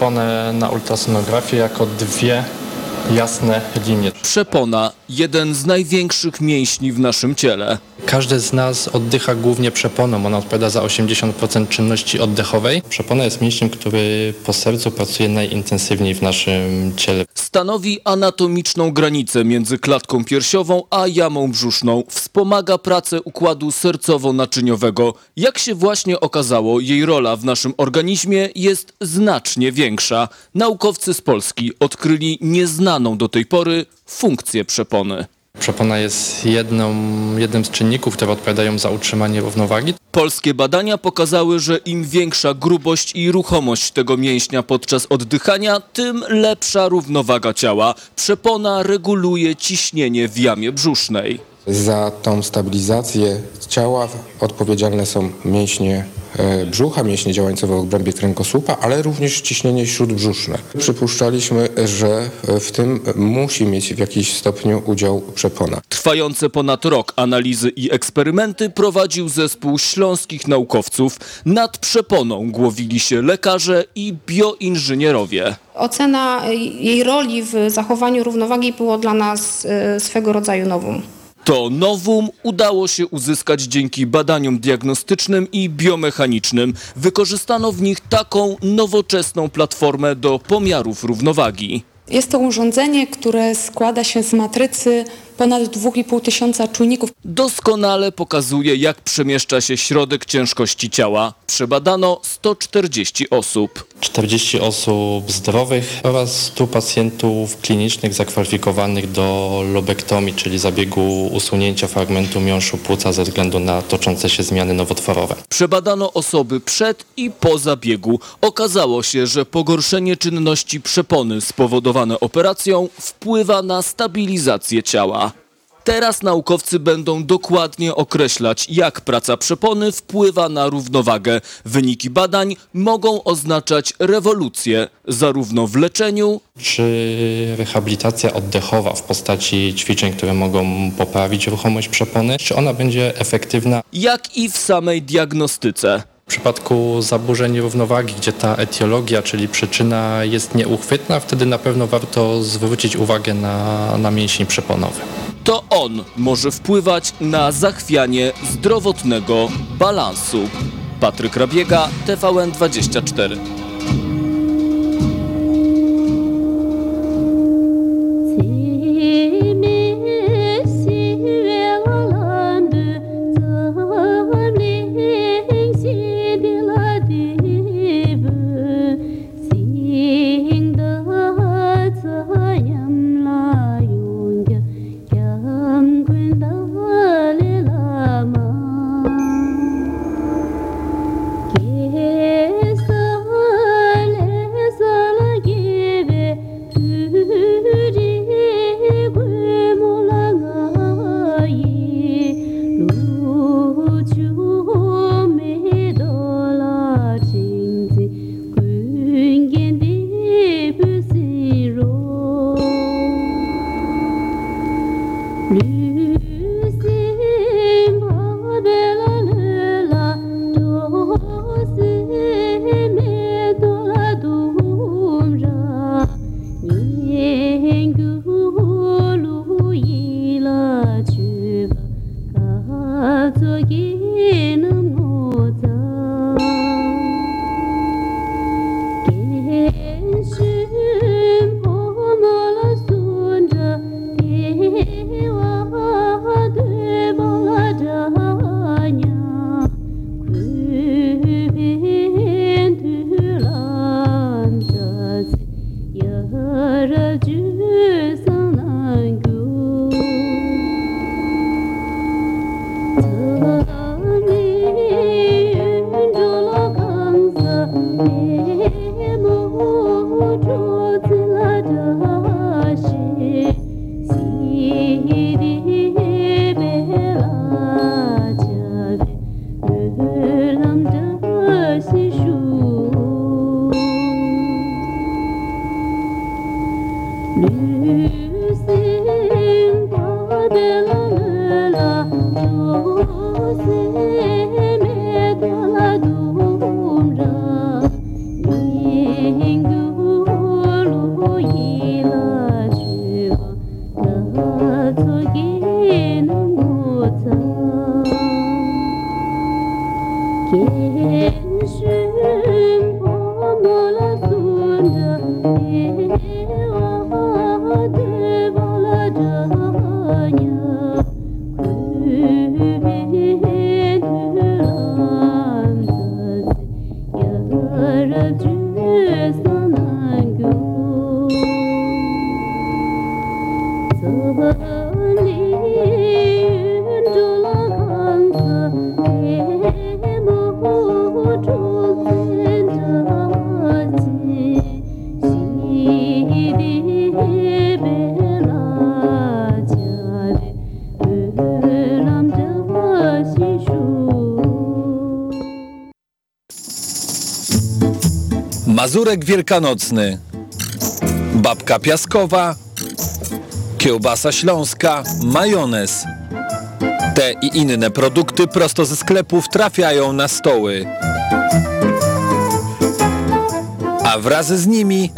Przeponę na ultrasonografię jako dwie jasne linie. Przepona, jeden z największych mięśni w naszym ciele. Każdy z nas oddycha głównie przeponą. Ona odpowiada za 80% czynności oddechowej. Przepona jest mięśniem, który po sercu pracuje najintensywniej w naszym ciele. Stanowi anatomiczną granicę między klatką piersiową a jamą brzuszną. Wspomaga pracę układu sercowo-naczyniowego. Jak się właśnie okazało, jej rola w naszym organizmie jest znacznie większa. Naukowcy z Polski odkryli nieznaną do tej pory funkcję przepony. Przepona jest jedną, jednym z czynników, które odpowiadają za utrzymanie równowagi. Polskie badania pokazały, że im większa grubość i ruchomość tego mięśnia podczas oddychania, tym lepsza równowaga ciała. Przepona reguluje ciśnienie w jamie brzusznej. Za tą stabilizację ciała odpowiedzialne są mięśnie e, brzucha, mięśnie działające w obrębie kręgosłupa, ale również ciśnienie śródbrzuszne. Przypuszczaliśmy, że w tym musi mieć w jakiś stopniu udział przepona. Trwające ponad rok analizy i eksperymenty prowadził zespół śląskich naukowców. Nad przeponą głowili się lekarze i bioinżynierowie. Ocena jej roli w zachowaniu równowagi było dla nas e, swego rodzaju nowum. To nowum udało się uzyskać dzięki badaniom diagnostycznym i biomechanicznym. Wykorzystano w nich taką nowoczesną platformę do pomiarów równowagi. Jest to urządzenie, które składa się z matrycy ponad 2,5 tysiąca czujników. Doskonale pokazuje, jak przemieszcza się środek ciężkości ciała. Przebadano 140 osób. 40 osób zdrowych oraz 100 pacjentów klinicznych zakwalifikowanych do lobektomii, czyli zabiegu usunięcia fragmentu miąższu płuca ze względu na toczące się zmiany nowotworowe. Przebadano osoby przed i po zabiegu. Okazało się, że pogorszenie czynności przepony spowodowane operacją wpływa na stabilizację ciała. Teraz naukowcy będą dokładnie określać, jak praca przepony wpływa na równowagę. Wyniki badań mogą oznaczać rewolucję zarówno w leczeniu, Czy rehabilitacja oddechowa w postaci ćwiczeń, które mogą poprawić ruchomość przepony, czy ona będzie efektywna jak i w samej diagnostyce. W przypadku zaburzeń równowagi, gdzie ta etiologia, czyli przyczyna jest nieuchwytna, wtedy na pewno warto zwrócić uwagę na, na mięsień przeponowy. To on może wpływać na zachwianie zdrowotnego balansu. Patryk Rabiega, TVN24. Mazurek wielkanocny, babka piaskowa, kiełbasa śląska, majonez. Te i inne produkty prosto ze sklepów trafiają na stoły. A wraz z nimi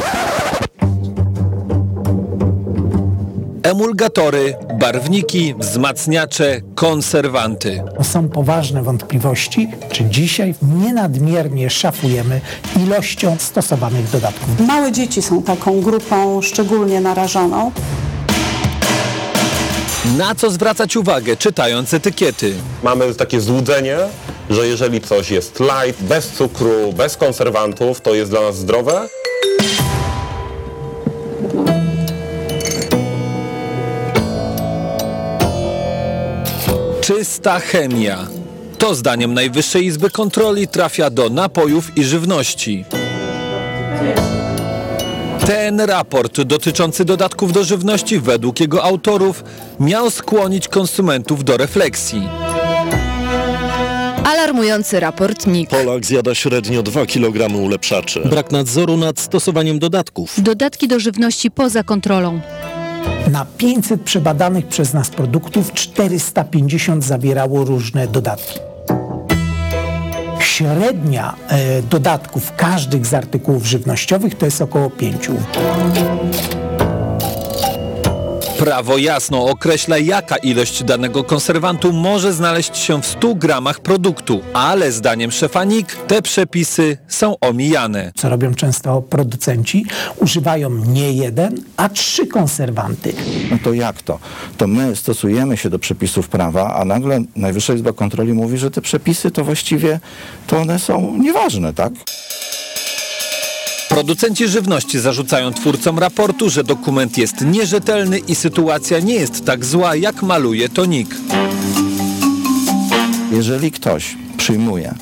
emulgatory, barwniki, wzmacniacze, konserwanty. Są poważne wątpliwości, czy dzisiaj nie nadmiernie szafujemy ilością stosowanych dodatków. Małe dzieci są taką grupą szczególnie narażoną. Na co zwracać uwagę, czytając etykiety? Mamy takie złudzenie, że jeżeli coś jest light, bez cukru, bez konserwantów, to jest dla nas zdrowe. Czysta chemia. To zdaniem Najwyższej Izby Kontroli trafia do napojów i żywności. Ten raport dotyczący dodatków do żywności według jego autorów miał skłonić konsumentów do refleksji. Alarmujący raport NIK. Polak zjada średnio 2 kg ulepszaczy. Brak nadzoru nad stosowaniem dodatków. Dodatki do żywności poza kontrolą. Na 500 przebadanych przez nas produktów 450 zawierało różne dodatki. Średnia e, dodatków każdych z artykułów żywnościowych to jest około 5. Prawo jasno określa, jaka ilość danego konserwantu może znaleźć się w 100 gramach produktu, ale zdaniem szefa NIK te przepisy są omijane. Co robią często producenci? Używają nie jeden, a trzy konserwanty. No to jak to? To my stosujemy się do przepisów prawa, a nagle Najwyższa Izba Kontroli mówi, że te przepisy to właściwie to one są nieważne, tak? Producenci żywności zarzucają twórcom raportu, że dokument jest nierzetelny i sytuacja nie jest tak zła, jak maluje to NIK. Jeżeli ktoś przyjmuje,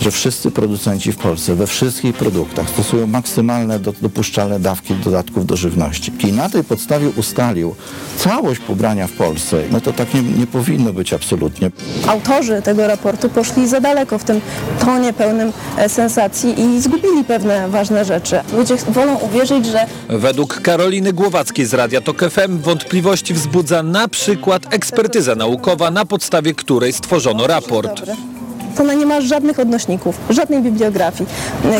że wszyscy producenci w Polsce we wszystkich produktach stosują maksymalne do, dopuszczalne dawki dodatków do żywności i na tej podstawie ustalił całość pobrania w Polsce, no to tak nie, nie powinno być absolutnie. Autorzy tego raportu poszli za daleko w tym tonie pełnym e, sensacji i zgubili pewne ważne rzeczy. Ludzie wolą uwierzyć, że Według Karoliny Głowackiej z Radia Tok FM wątpliwości wzbudza na przykład ekspertyza naukowa, na podstawie której stworzono raport. To ona nie ma żadnych odnośników, żadnej bibliografii.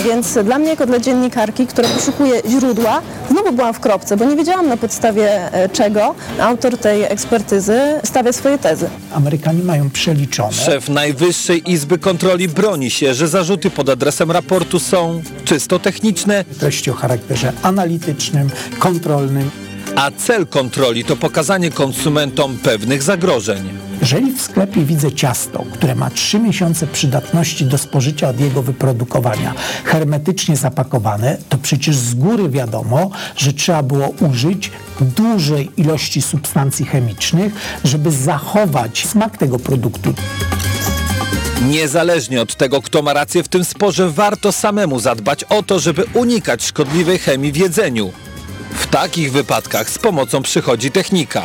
Więc dla mnie, jako dla dziennikarki, która poszukuje źródła, znowu byłam w kropce, bo nie wiedziałam na podstawie e, czego autor tej ekspertyzy stawia swoje tezy. Amerykanie mają przeliczone. Szef Najwyższej Izby Kontroli broni się, że zarzuty pod adresem raportu są czysto techniczne, treści o charakterze analitycznym, kontrolnym. a cel kontroli to pokazanie konsumentom pewnych zagrożeń. Jeżeli w sklepie widzę ciasto, które ma 3 miesiące przydatności do spożycia od jego wyprodukowania, hermetycznie zapakowane, to przecież z góry wiadomo, że trzeba było użyć dużej ilości substancji chemicznych, żeby zachować smak tego produktu. Niezależnie od tego, kto ma rację w tym sporze, warto samemu zadbać o to, żeby unikać szkodliwej chemii w jedzeniu. W takich wypadkach z pomocą przychodzi technika.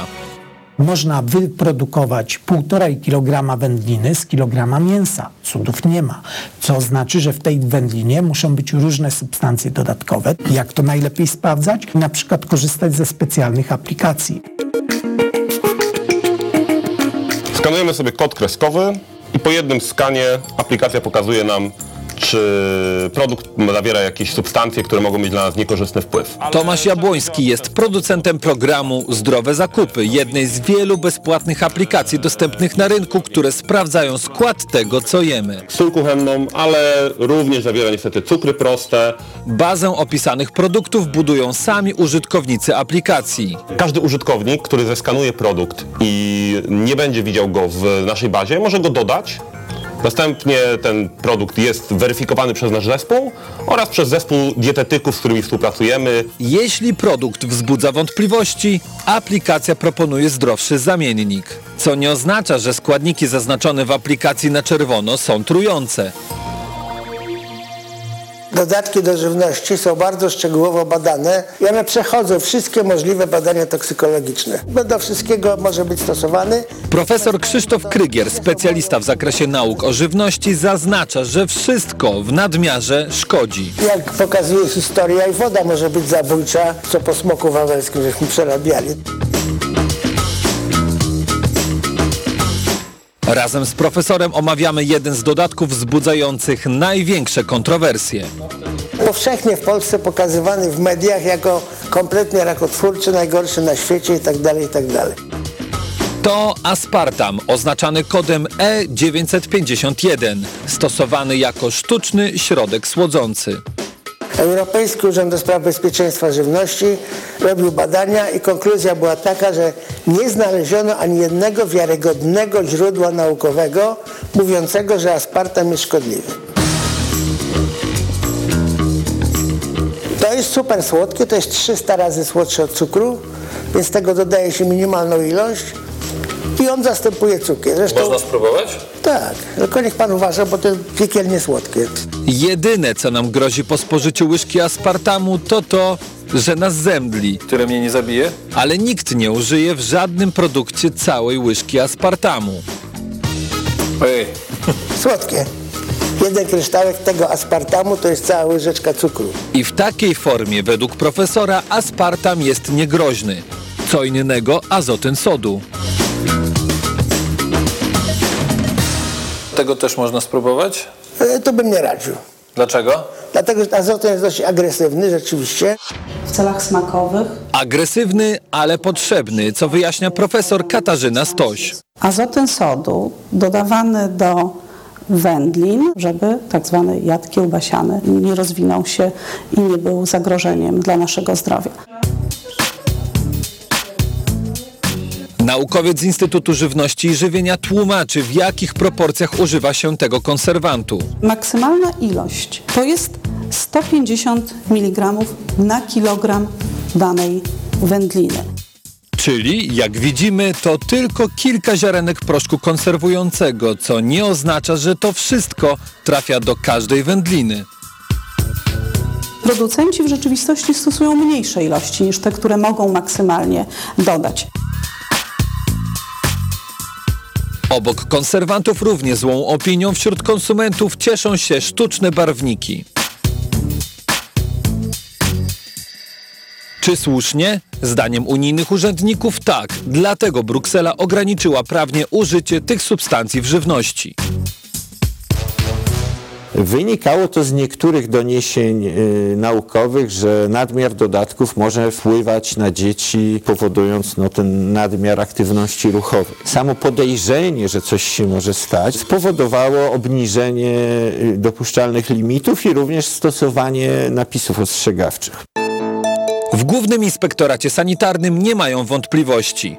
Można wyprodukować 1,5 kg wędliny z kilograma mięsa. Cudów nie ma. Co znaczy, że w tej wędlinie muszą być różne substancje dodatkowe. Jak to najlepiej sprawdzać? Na przykład korzystać ze specjalnych aplikacji. Skanujemy sobie kod kreskowy i po jednym skanie aplikacja pokazuje nam, czy produkt zawiera jakieś substancje, które mogą mieć dla nas niekorzystny wpływ. Tomasz Jabłoński jest producentem programu Zdrowe Zakupy, jednej z wielu bezpłatnych aplikacji dostępnych na rynku, które sprawdzają skład tego, co jemy. Sól kuchenną, ale również zawiera niestety cukry proste. Bazę opisanych produktów budują sami użytkownicy aplikacji. Każdy użytkownik, który zeskanuje produkt i nie będzie widział go w naszej bazie, może go dodać. Następnie ten produkt jest weryfikowany przez nasz zespół oraz przez zespół dietetyków, z którymi współpracujemy. Jeśli produkt wzbudza wątpliwości, aplikacja proponuje zdrowszy zamiennik. Co nie oznacza, że składniki zaznaczone w aplikacji na czerwono są trujące. Dodatki do żywności są bardzo szczegółowo badane i one przechodzą wszystkie możliwe badania toksykologiczne. Do wszystkiego może być stosowany. Profesor Krzysztof Krygier, specjalista w zakresie nauk o żywności, zaznacza, że wszystko w nadmiarze szkodzi. Jak pokazuje historia i woda może być zabójcza, co po smoku wawelskim żeśmy przerabiali. Razem z profesorem omawiamy jeden z dodatków wzbudzających największe kontrowersje. Powszechnie w Polsce pokazywany w mediach jako kompletnie rakotwórczy, najgorszy na świecie itd. itd. To aspartam, oznaczany kodem E E951, stosowany jako sztuczny środek słodzący. Europejski Urząd do Spraw Bezpieczeństwa Żywności robił badania i konkluzja była taka, że nie znaleziono ani jednego wiarygodnego źródła naukowego mówiącego, że aspartam jest szkodliwy. To jest super słodkie, to jest 300 razy słodsze od cukru, więc tego dodaje się minimalną ilość i on zastępuje cukier. Zresztą, spróbować? tak, tylko niech pan uważa, bo to piekielnie słodkie. Jedyne, co nam grozi po spożyciu łyżki aspartamu, to to, że nas zemdli. Które mnie nie zabije? Ale nikt nie użyje w żadnym produkcie całej łyżki aspartamu. Ojej. Słodkie. Jeden kryształek tego aspartamu to jest cała łyżeczka cukru. I w takiej formie, według profesora, aspartam jest niegroźny. Co innego azotyn sodu. Tego też można spróbować? E, To bym nie radził. Dlaczego? Dlatego, że azoten jest dość agresywny rzeczywiście. W celach smakowych Agresywny, ale potrzebny, co wyjaśnia profesor Katarzyna Stoś. azoten sodu dodawany do wędlin, żeby tak zwany jad kiełbasiany nie rozwinął się i nie był zagrożeniem dla naszego zdrowia. Naukowiec z Instytutu Żywności i Żywienia tłumaczy, w jakich proporcjach używa się tego konserwantu. Maksymalna ilość to jest 150 mg na kilogram danej wędliny. Czyli, jak widzimy, to tylko kilka ziarenek proszku konserwującego, co nie oznacza, że to wszystko trafia do każdej wędliny. Producenci w rzeczywistości stosują mniejsze ilości niż te, które mogą maksymalnie dodać. Obok konserwantów równie złą opinią wśród konsumentów cieszą się sztuczne barwniki. Czy słusznie? Zdaniem unijnych urzędników tak, dlatego Bruksela ograniczyła prawnie użycie tych substancji w żywności. Wynikało to z niektórych doniesień y, naukowych, że nadmiar dodatków może wpływać na dzieci, powodując no, ten nadmiar aktywności ruchowej. Samo podejrzenie, że coś się może stać, spowodowało obniżenie y, dopuszczalnych limitów i również stosowanie napisów ostrzegawczych. W Głównym Inspektoracie Sanitarnym nie mają wątpliwości.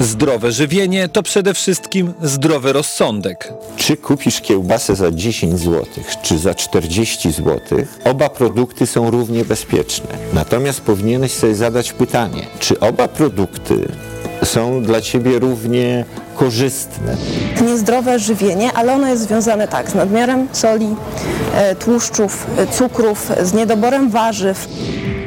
Zdrowe żywienie to przede wszystkim zdrowy rozsądek. Czy kupisz kiełbasę za 10 zł, czy za 40 zł, oba produkty są równie bezpieczne. Natomiast powinieneś sobie zadać pytanie, czy oba produkty są dla ciebie równie korzystne. Niezdrowe żywienie, ale ono jest związane tak z nadmiarem soli, e, tłuszczów, e, cukrów, z niedoborem warzyw.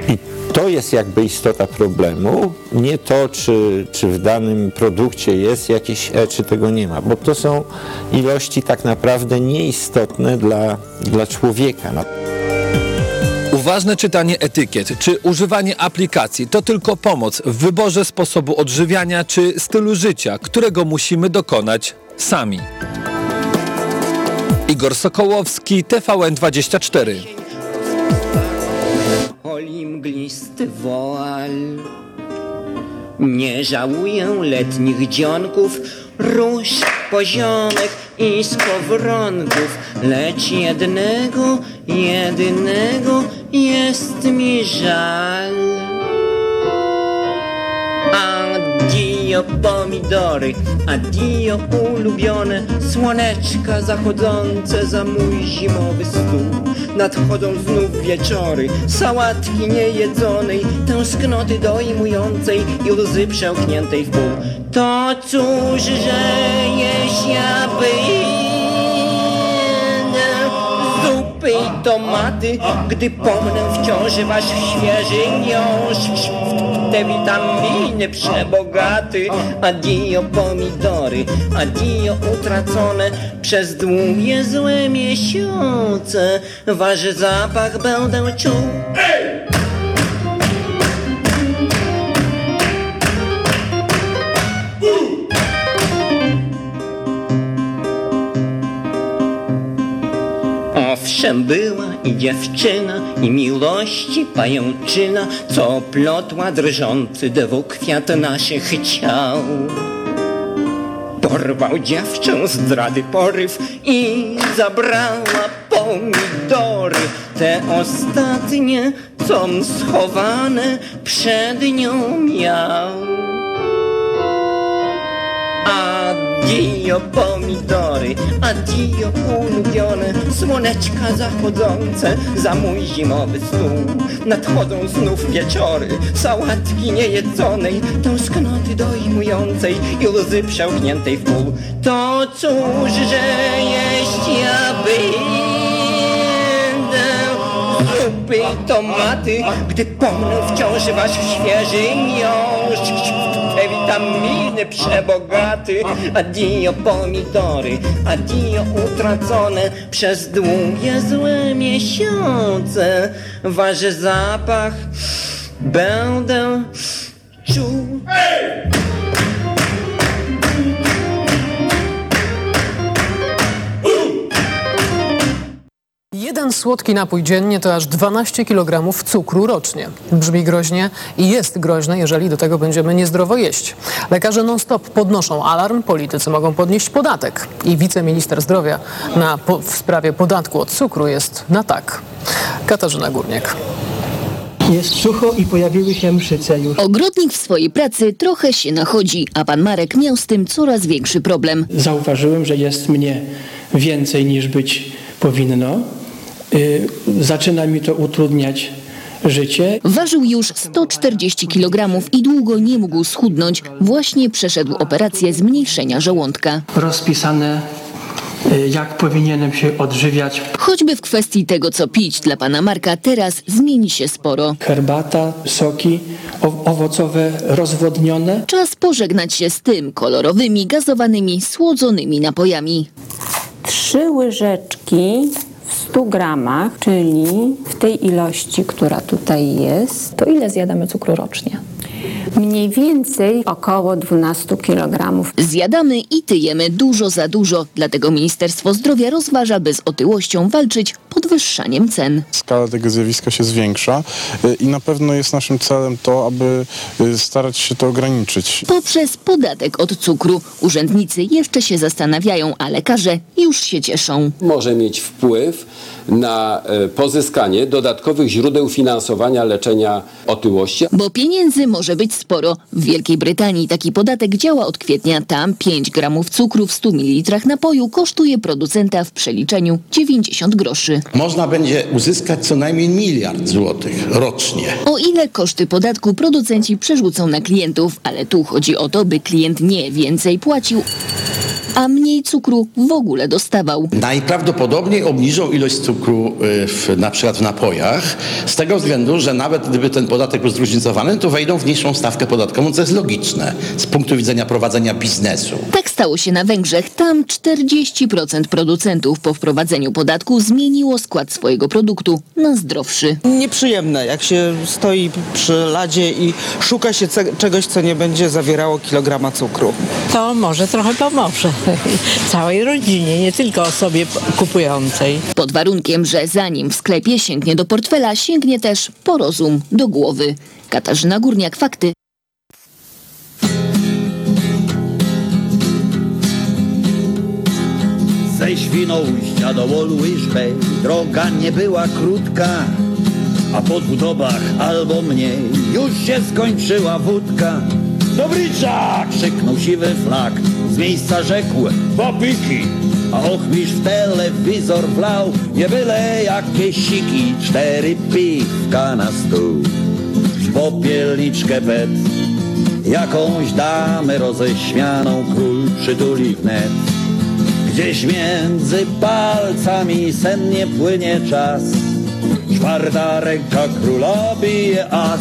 I to jest jakby istota problemu, nie to, czy, czy w danym produkcie jest jakieś E, czy tego nie ma, bo to są ilości tak naprawdę nieistotne dla, dla człowieka. No. Uważne czytanie etykiet czy używanie aplikacji to tylko pomoc w wyborze sposobu odżywiania czy stylu życia, którego musimy dokonać sami. Igor Igor Sokołowski, TVN24. Oli mglisty woal. Nie żałuję letnich dzionków, róż poziomek i skowronków, lecz jednego, jedynego jest mi żal. Addio pomidory, addio ulubione Słoneczka zachodzące za mój zimowy stół. Nadchodzą znów wieczory, sałatki niejedzonej Tęsknoty dojmującej i łzy przełkniętej w pół. To cóż, że jeść ja będę zupy i tomaty Gdy pomnę wciąż wasz świeży miąższ te witaminy przebogaty Adio pomidory, adio utracone. Przez długie złe miesiące Wasz zapach będę czuł Owszem była i dziewczyna i miłości pajęczyna, co plotła drżący dwukwiat naszych ciał. Porwał dziewczę zdrady poryw i zabrała pomidory, te ostatnie, co schowane przed nią miał. Addio pomidory, addio ulubione Słoneczka zachodzące za mój zimowy stół. Nadchodzą znów wieczory, sałatki niejedzonej Tęsknoty dojmującej i łzy przełkniętej w pół. To cóż, że jeść ja będę. Zupy tomaty, gdy pomnę wciąż wasz świeży miąższ te witaminy przebogaty Adio pomidory, adio utracone Przez długie złe miesiące. Wasz zapach będę czuł Jeden słodki napój dziennie to aż 12 kg cukru rocznie. Brzmi groźnie i jest groźne, jeżeli do tego będziemy niezdrowo jeść. Lekarze non-stop podnoszą alarm, politycy mogą podnieść podatek. I wiceminister zdrowia na, po, w sprawie podatku od cukru jest na tak. Katarzyna Górniak. Jest sucho i pojawiły się mszyce już. Ogrodnik w swojej pracy trochę się nachodzi, a pan Marek miał z tym coraz większy problem. Zauważyłem, że jest mnie więcej niż być powinno. Y, Zaczyna mi to utrudniać życie. Ważył już 140 kg i długo nie mógł schudnąć. Właśnie przeszedł operację zmniejszenia żołądka. Rozpisane, y, jak powinienem się odżywiać. Choćby w kwestii tego, co pić dla pana Marka, teraz zmieni się sporo. Herbata, soki owocowe, rozwodnione. Czas pożegnać się z tym kolorowymi, gazowanymi, słodzonymi napojami. Trzy łyżeczki 100 gramach, czyli w tej ilości, która tutaj jest. To ile zjadamy cukru rocznie? Mniej więcej około 12 kg. Zjadamy i tyjemy dużo za dużo, dlatego Ministerstwo Zdrowia rozważa, by z otyłością walczyć podwyższaniem cen. skala tego zjawiska się zwiększa y, i na pewno jest naszym celem to, aby y, starać się to ograniczyć. Poprzez podatek od cukru. Urzędnicy jeszcze się zastanawiają, a lekarze już się cieszą. może mieć wpływ na e, pozyskanie dodatkowych źródeł finansowania leczenia otyłości. Bo pieniędzy może być sporo. W Wielkiej Brytanii taki podatek działa od kwietnia. Tam 5 gramów cukru w 100 ml napoju kosztuje producenta w przeliczeniu 90 groszy. Można będzie uzyskać co najmniej miliard złotych rocznie. O ile koszty podatku producenci przerzucą na klientów, ale tu chodzi o to, by klient nie więcej płacił, a mniej cukru w ogóle dostawał. Najprawdopodobniej obniżą ilość cukru y, w, na przykład w napojach, z tego względu, że nawet gdyby ten podatek był zróżnicowany, to wejdą w niższą stawkę podatkową, co jest logiczne z punktu widzenia prowadzenia biznesu. Tak stało się na Węgrzech. Tam 40% producentów po wprowadzeniu podatku zmieniło skład swojego produktu na zdrowszy. Nieprzyjemne, jak się stoi przy ladzie i szuka się czegoś, co nie będzie zawierało kilograma cukru. To może trochę pomoże. całej rodzinie, nie tylko osobie kupującej. Pod warunkiem, że zanim w sklepie sięgnie do portfela, sięgnie też po rozum do głowy. Katarzyna Górniak, Fakty. Ze Świnoujścia do Wolłyżbej droga nie była krótka, a po dwóch dobach albo mniej już się skończyła wódka. Dobricza! krzyknął siwy flak, z miejsca rzekł Papiki! A ochmistrz w telewizor wlał, nie byle jakie siki, cztery piwka na stół. Popielniczkę pet, jakąś damę roześmianą król przytuli wnet. Gdzieś między palcami sennie płynie czas Czwarta ręka króla bije as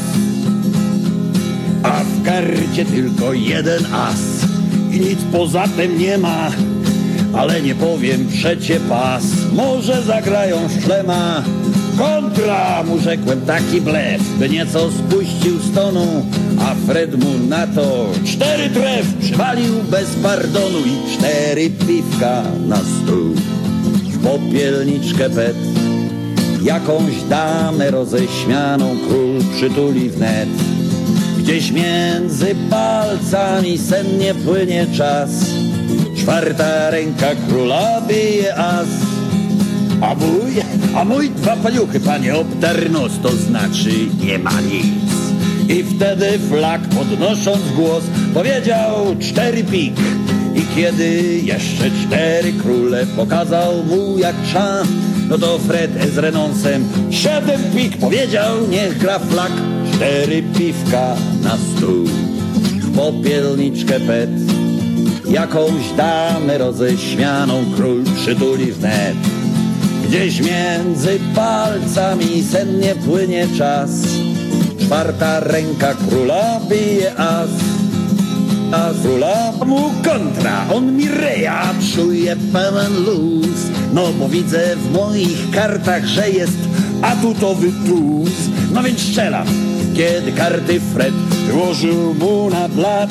A w karcie tylko jeden as. I nic poza tym nie ma Ale nie powiem przecie pas. Może zagrają szlema Kontra mu rzekłem taki blef By nieco spuścił z tonu. A Fred mu na to cztery tref Przywalił bez pardonu I cztery piwka na stół. W popielniczkę pet Jakąś damę roześmianą Król przytuli wnet Gdzieś między palcami sennie płynie czas Czwarta ręka króla bije as a mój, a mój dwa paluchy, panie, obdarł nos, to znaczy nie ma nic. I wtedy flak podnosząc głos powiedział cztery pik. I kiedy jeszcze cztery króle pokazał mu jak trzeba, no to Fred z renonsem siedem pik powiedział niech gra flak. Cztery piwka na stół, w popielniczkę pet. Jakąś damę roześmianą król przytuli wnet. Gdzieś między palcami sennie płynie czas Czwarta ręka króla bije as A króla mu kontra, on mi reja Czuje pełen luz No bo widzę w moich kartach, że jest atutowy tuz No więc strzelam, kiedy karty Fred wyłożył mu na blat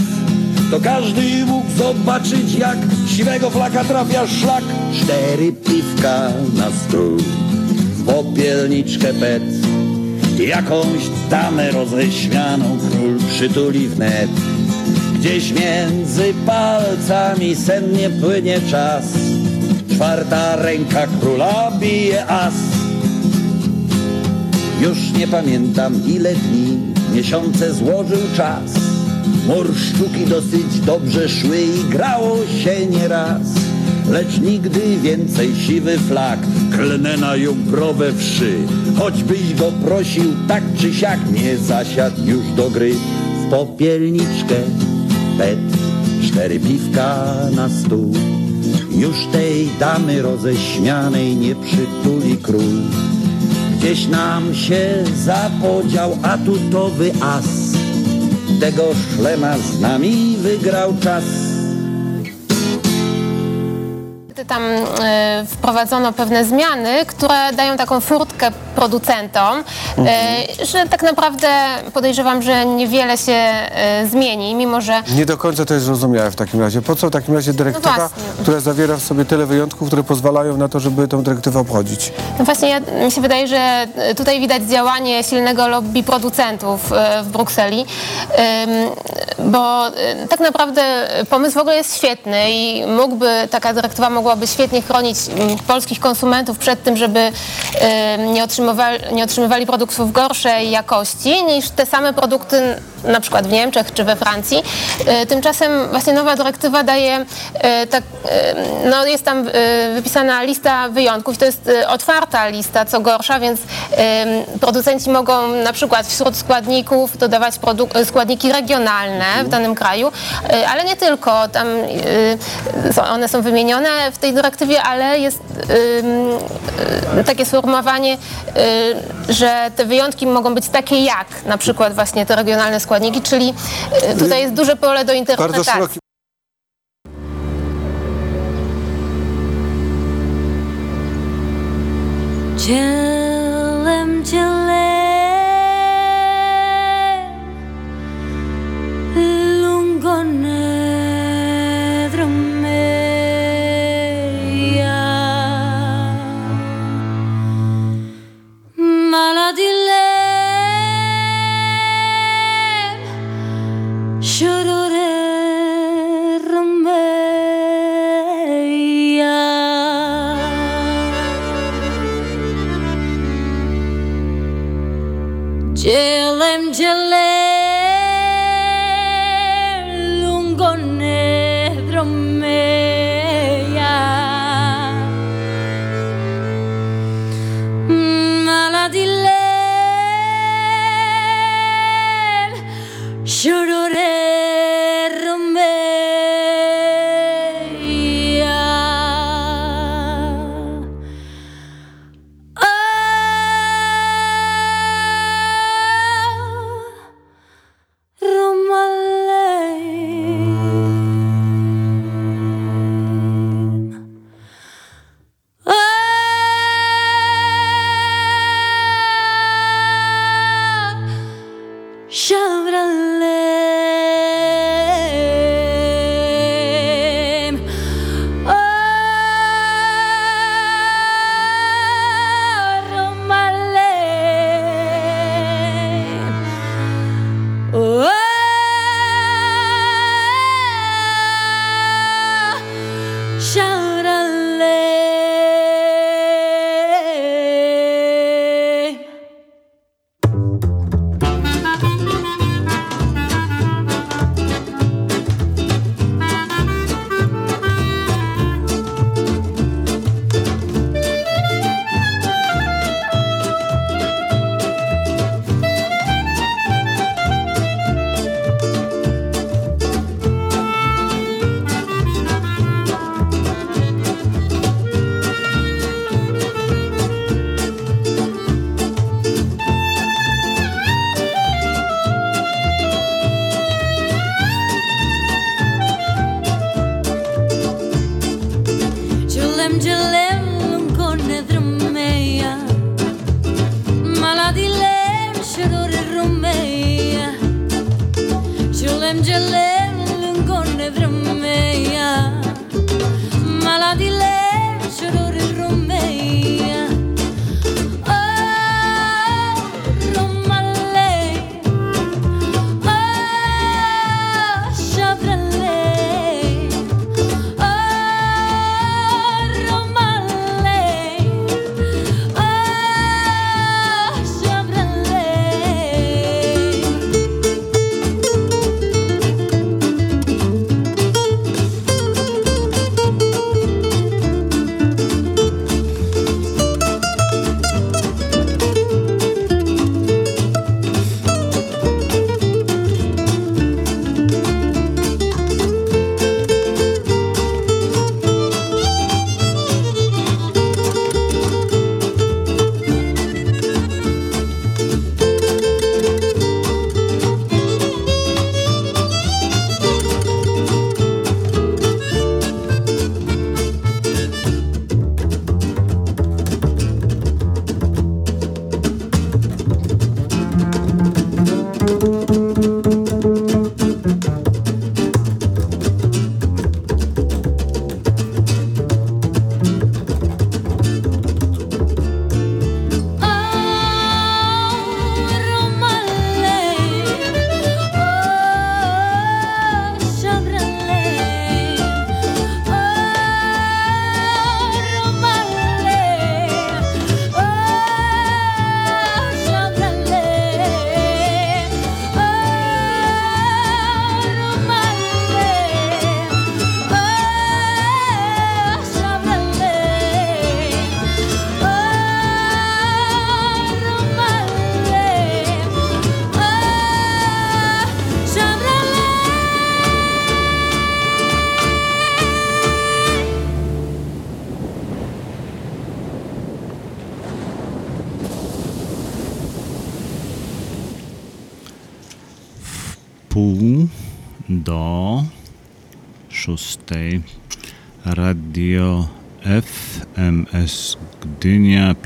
to każdy mógł zobaczyć, jak siwego flaka trafia szlak. Cztery piwka na stół, w popielniczkę pet. Jakąś damę roześmianą król przytuli wnet. Gdzieś między palcami sennie płynie czas. Czwarta ręka króla bije as. Już nie pamiętam ile dni, miesiące złożył czas. Morszczuki dosyć dobrze szły i grało się nieraz. Lecz nigdy więcej siwy flak klnę na jąbrowe wszy. Choćbyś go prosił tak czy siak, nie zasiadł już do gry. W popielniczkę pet, cztery piwka na stół. Już tej damy roześmianej nie przytuli król. Gdzieś nam się zapodział atutowy as tego szlema z nami wygrał czas. Tam e, wprowadzono pewne zmiany, które dają taką furtkę producentom, e, że tak naprawdę podejrzewam, że niewiele się e, zmieni, mimo że Nie do końca to jest zrozumiałe w takim razie. Po co w takim razie dyrektywa, właśnie. która zawiera w sobie tyle wyjątków, które pozwalają na to, żeby tę dyrektywę obchodzić? No właśnie, ja, mi się wydaje, że tutaj widać działanie silnego lobby producentów w Brukseli, bo tak naprawdę pomysł w ogóle jest świetny i mógłby, taka dyrektywa mogłaby świetnie chronić mm, polskich konsumentów przed tym, żeby nie, otrzymywali, nie otrzymywali produktów gorszej jakości niż te same produkty na przykład w Niemczech czy we Francji. E, Tymczasem właśnie nowa dyrektywa daje, e, tak, e, no jest tam wypisana lista wyjątków, to jest otwarta lista, co gorsza, więc producenci mogą na przykład wśród składników dodawać składniki regionalne w danym kraju, ale nie tylko, tam one są wymienione w tej dyrektywie, ale jest takie sformułowanie, że te wyjątki mogą być takie jak na przykład właśnie te regionalne składniki, czyli e, tutaj jest duże pole do interpretacji. Bardzo szeroki.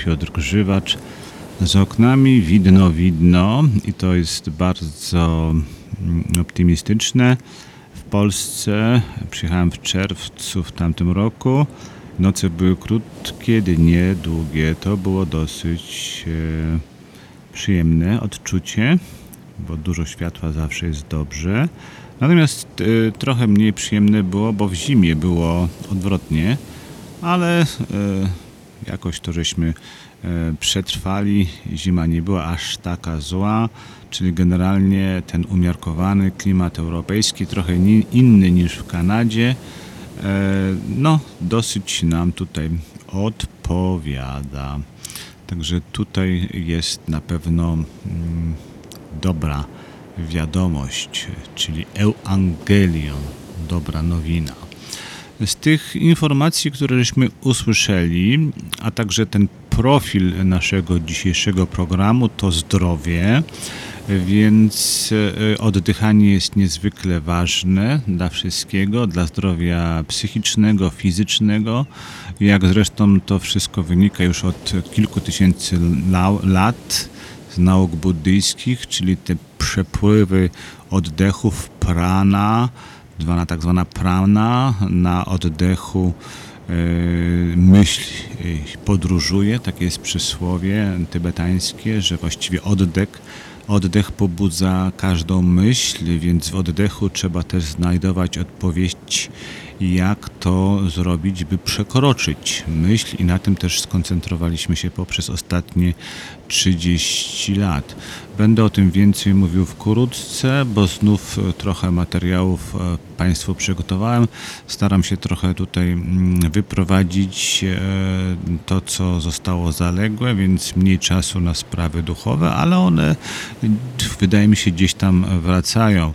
Piotr Grzywacz. Z oknami widno, widno i to jest bardzo mm, optymistyczne. W Polsce przyjechałem w czerwcu w tamtym roku. Noce były krótkie, dnie długie. To było dosyć e, przyjemne odczucie, bo dużo światła zawsze jest dobrze. Natomiast e, trochę mniej przyjemne było, bo w zimie było odwrotnie, ale e, jakoś to żeśmy e, przetrwali. Zima nie była aż taka zła, czyli generalnie ten umiarkowany klimat europejski, trochę inny niż w Kanadzie. no dosyć nam tutaj odpowiada. Także tutaj jest na pewno mm, dobra wiadomość, czyli Ewangelion, dobra nowina. Z tych informacji, które żeśmy usłyszeli, a także ten profil naszego dzisiejszego programu to zdrowie, więc e, oddychanie jest niezwykle ważne dla wszystkiego, dla zdrowia psychicznego, fizycznego, jak zresztą to wszystko wynika już od kilku tysięcy la- lat z nauk buddyjskich, czyli te przepływy oddechów prana, tak zwana prana, na oddechu myśl e, podróżuje, takie jest przysłowie tybetańskie, że właściwie oddech, oddech pobudza każdą myśl, więc w oddechu trzeba też znajdować odpowiedź, jak to zrobić, by przekroczyć myśl i na tym też skoncentrowaliśmy się poprzez ostatnie 30 lat. Będę o tym więcej mówił wkrótce, bo znów e, trochę materiałów e, Państwu przygotowałem. Staram się trochę tutaj mm, wyprowadzić e, to, co zostało zaległe, więc mniej czasu na sprawy duchowe, ale one wydaje mi się gdzieś tam wracają.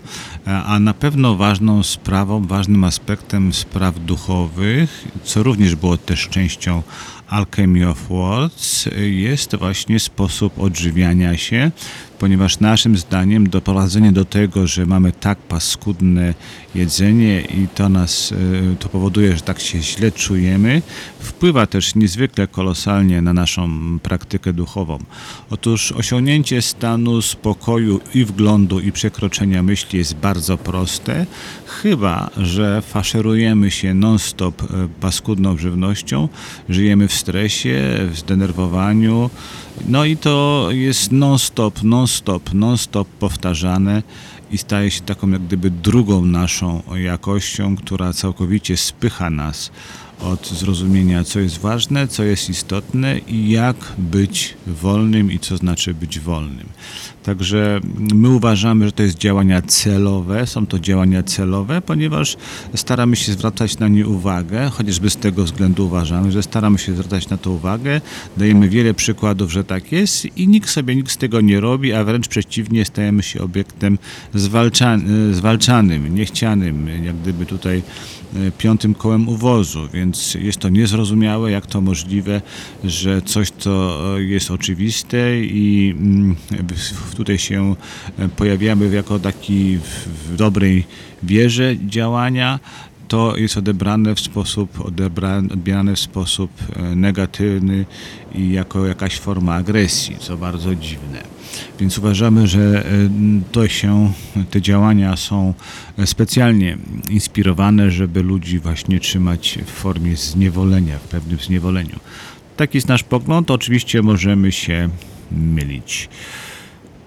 A na pewno ważną sprawą, ważnym aspektem spraw duchowych, co również było też częścią Alchemy of Words jest właśnie sposób odżywiania się, ponieważ naszym zdaniem doprowadzenie do tego, że mamy tak paskudne jedzenie i to nas e, to powoduje, że tak się źle czujemy, wpływa też niezwykle kolosalnie na naszą praktykę duchową. Otóż osiągnięcie stanu spokoju i wglądu i przekroczenia myśli jest bardzo proste, chyba że faszerujemy się non-stop e, paskudną żywnością, żyjemy w stresie, w zdenerwowaniu, no i to jest non-stop, non-stop, non-stop powtarzane i staje się taką jak gdyby drugą naszą jakością, która całkowicie spycha nas od zrozumienia, co jest ważne, co jest istotne i jak być wolnym i co znaczy być wolnym. Także my uważamy, że to jest działania celowe, są to działania celowe, ponieważ staramy się zwracać na nie uwagę, chociażby z tego względu uważamy, że staramy się zwracać na to uwagę, dajemy wiele przykładów, że tak jest i nikt sobie nikt z tego nie robi, a wręcz przeciwnie, stajemy się obiektem zwalcza, zwalczanym, niechcianym, jak gdyby tutaj e, piątym kołem uwozu, więc jest to niezrozumiałe, jak to możliwe, że coś, co jest oczywiste i mm, tutaj się e, pojawiamy jako taki w dobrej wierze działania, to jest odebrane w sposób, odebrane, odbierane w sposób e, negatywny i jako jakaś forma agresji, co bardzo dziwne. Więc uważamy, że e, to się, te działania są specjalnie inspirowane, żeby ludzi właśnie trzymać w formie zniewolenia, w pewnym zniewoleniu. Taki jest nasz pogląd. Oczywiście możemy się mylić.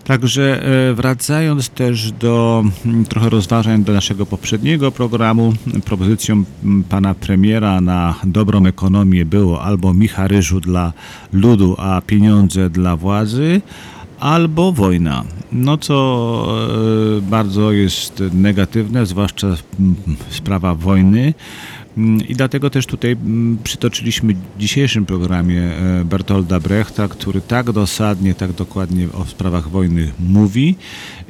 Także e, wracając też do mm, trochę rozważań do naszego poprzedniego programu, propozycją mm, pana premiera na dobrą ekonomię było albo micha ryżu dla ludu, a pieniądze dla władzy, albo wojna. No co e, bardzo jest negatywne, zwłaszcza mm, sprawa wojny. I dlatego też tutaj przytoczyliśmy w dzisiejszym programie e, Bertolda Brechta, który tak dosadnie, tak dokładnie o sprawach wojny mówi.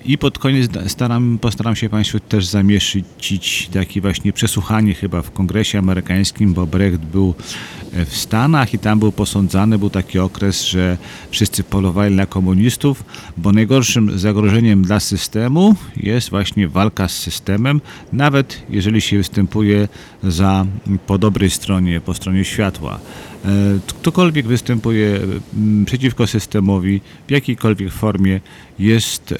I pod koniec staram, postaram się Państwu też zamieścić takie właśnie przesłuchanie chyba w kongresie amerykańskim, bo Brecht był w Stanach i tam był posądzany, był taki okres, że wszyscy polowali na komunistów, bo najgorszym zagrożeniem dla systemu jest właśnie walka z systemem, nawet jeżeli się występuje za po dobrej stronie, po stronie światła. Ktokolwiek występuje przeciwko systemowi w jakiejkolwiek formie jest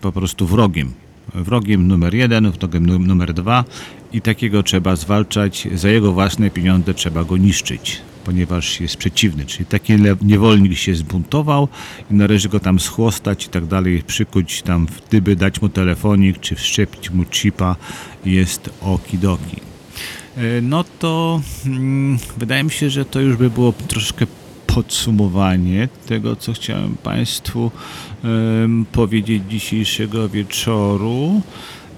po prostu wrogiem. Wrogiem numer jeden, wrogiem numer dwa i takiego trzeba zwalczać, za jego własne pieniądze trzeba go niszczyć, ponieważ jest przeciwny. Czyli taki niewolnik się zbuntował i należy go tam schłostać i tak dalej, przykuć tam w dyby, dać mu telefonik, czy wszczepić mu chipa jest okidoki. No to hmm, wydaje mi się, że to już by było troszkę podsumowanie tego, co chciałem Państwu powiedzieć dzisiejszego wieczoru.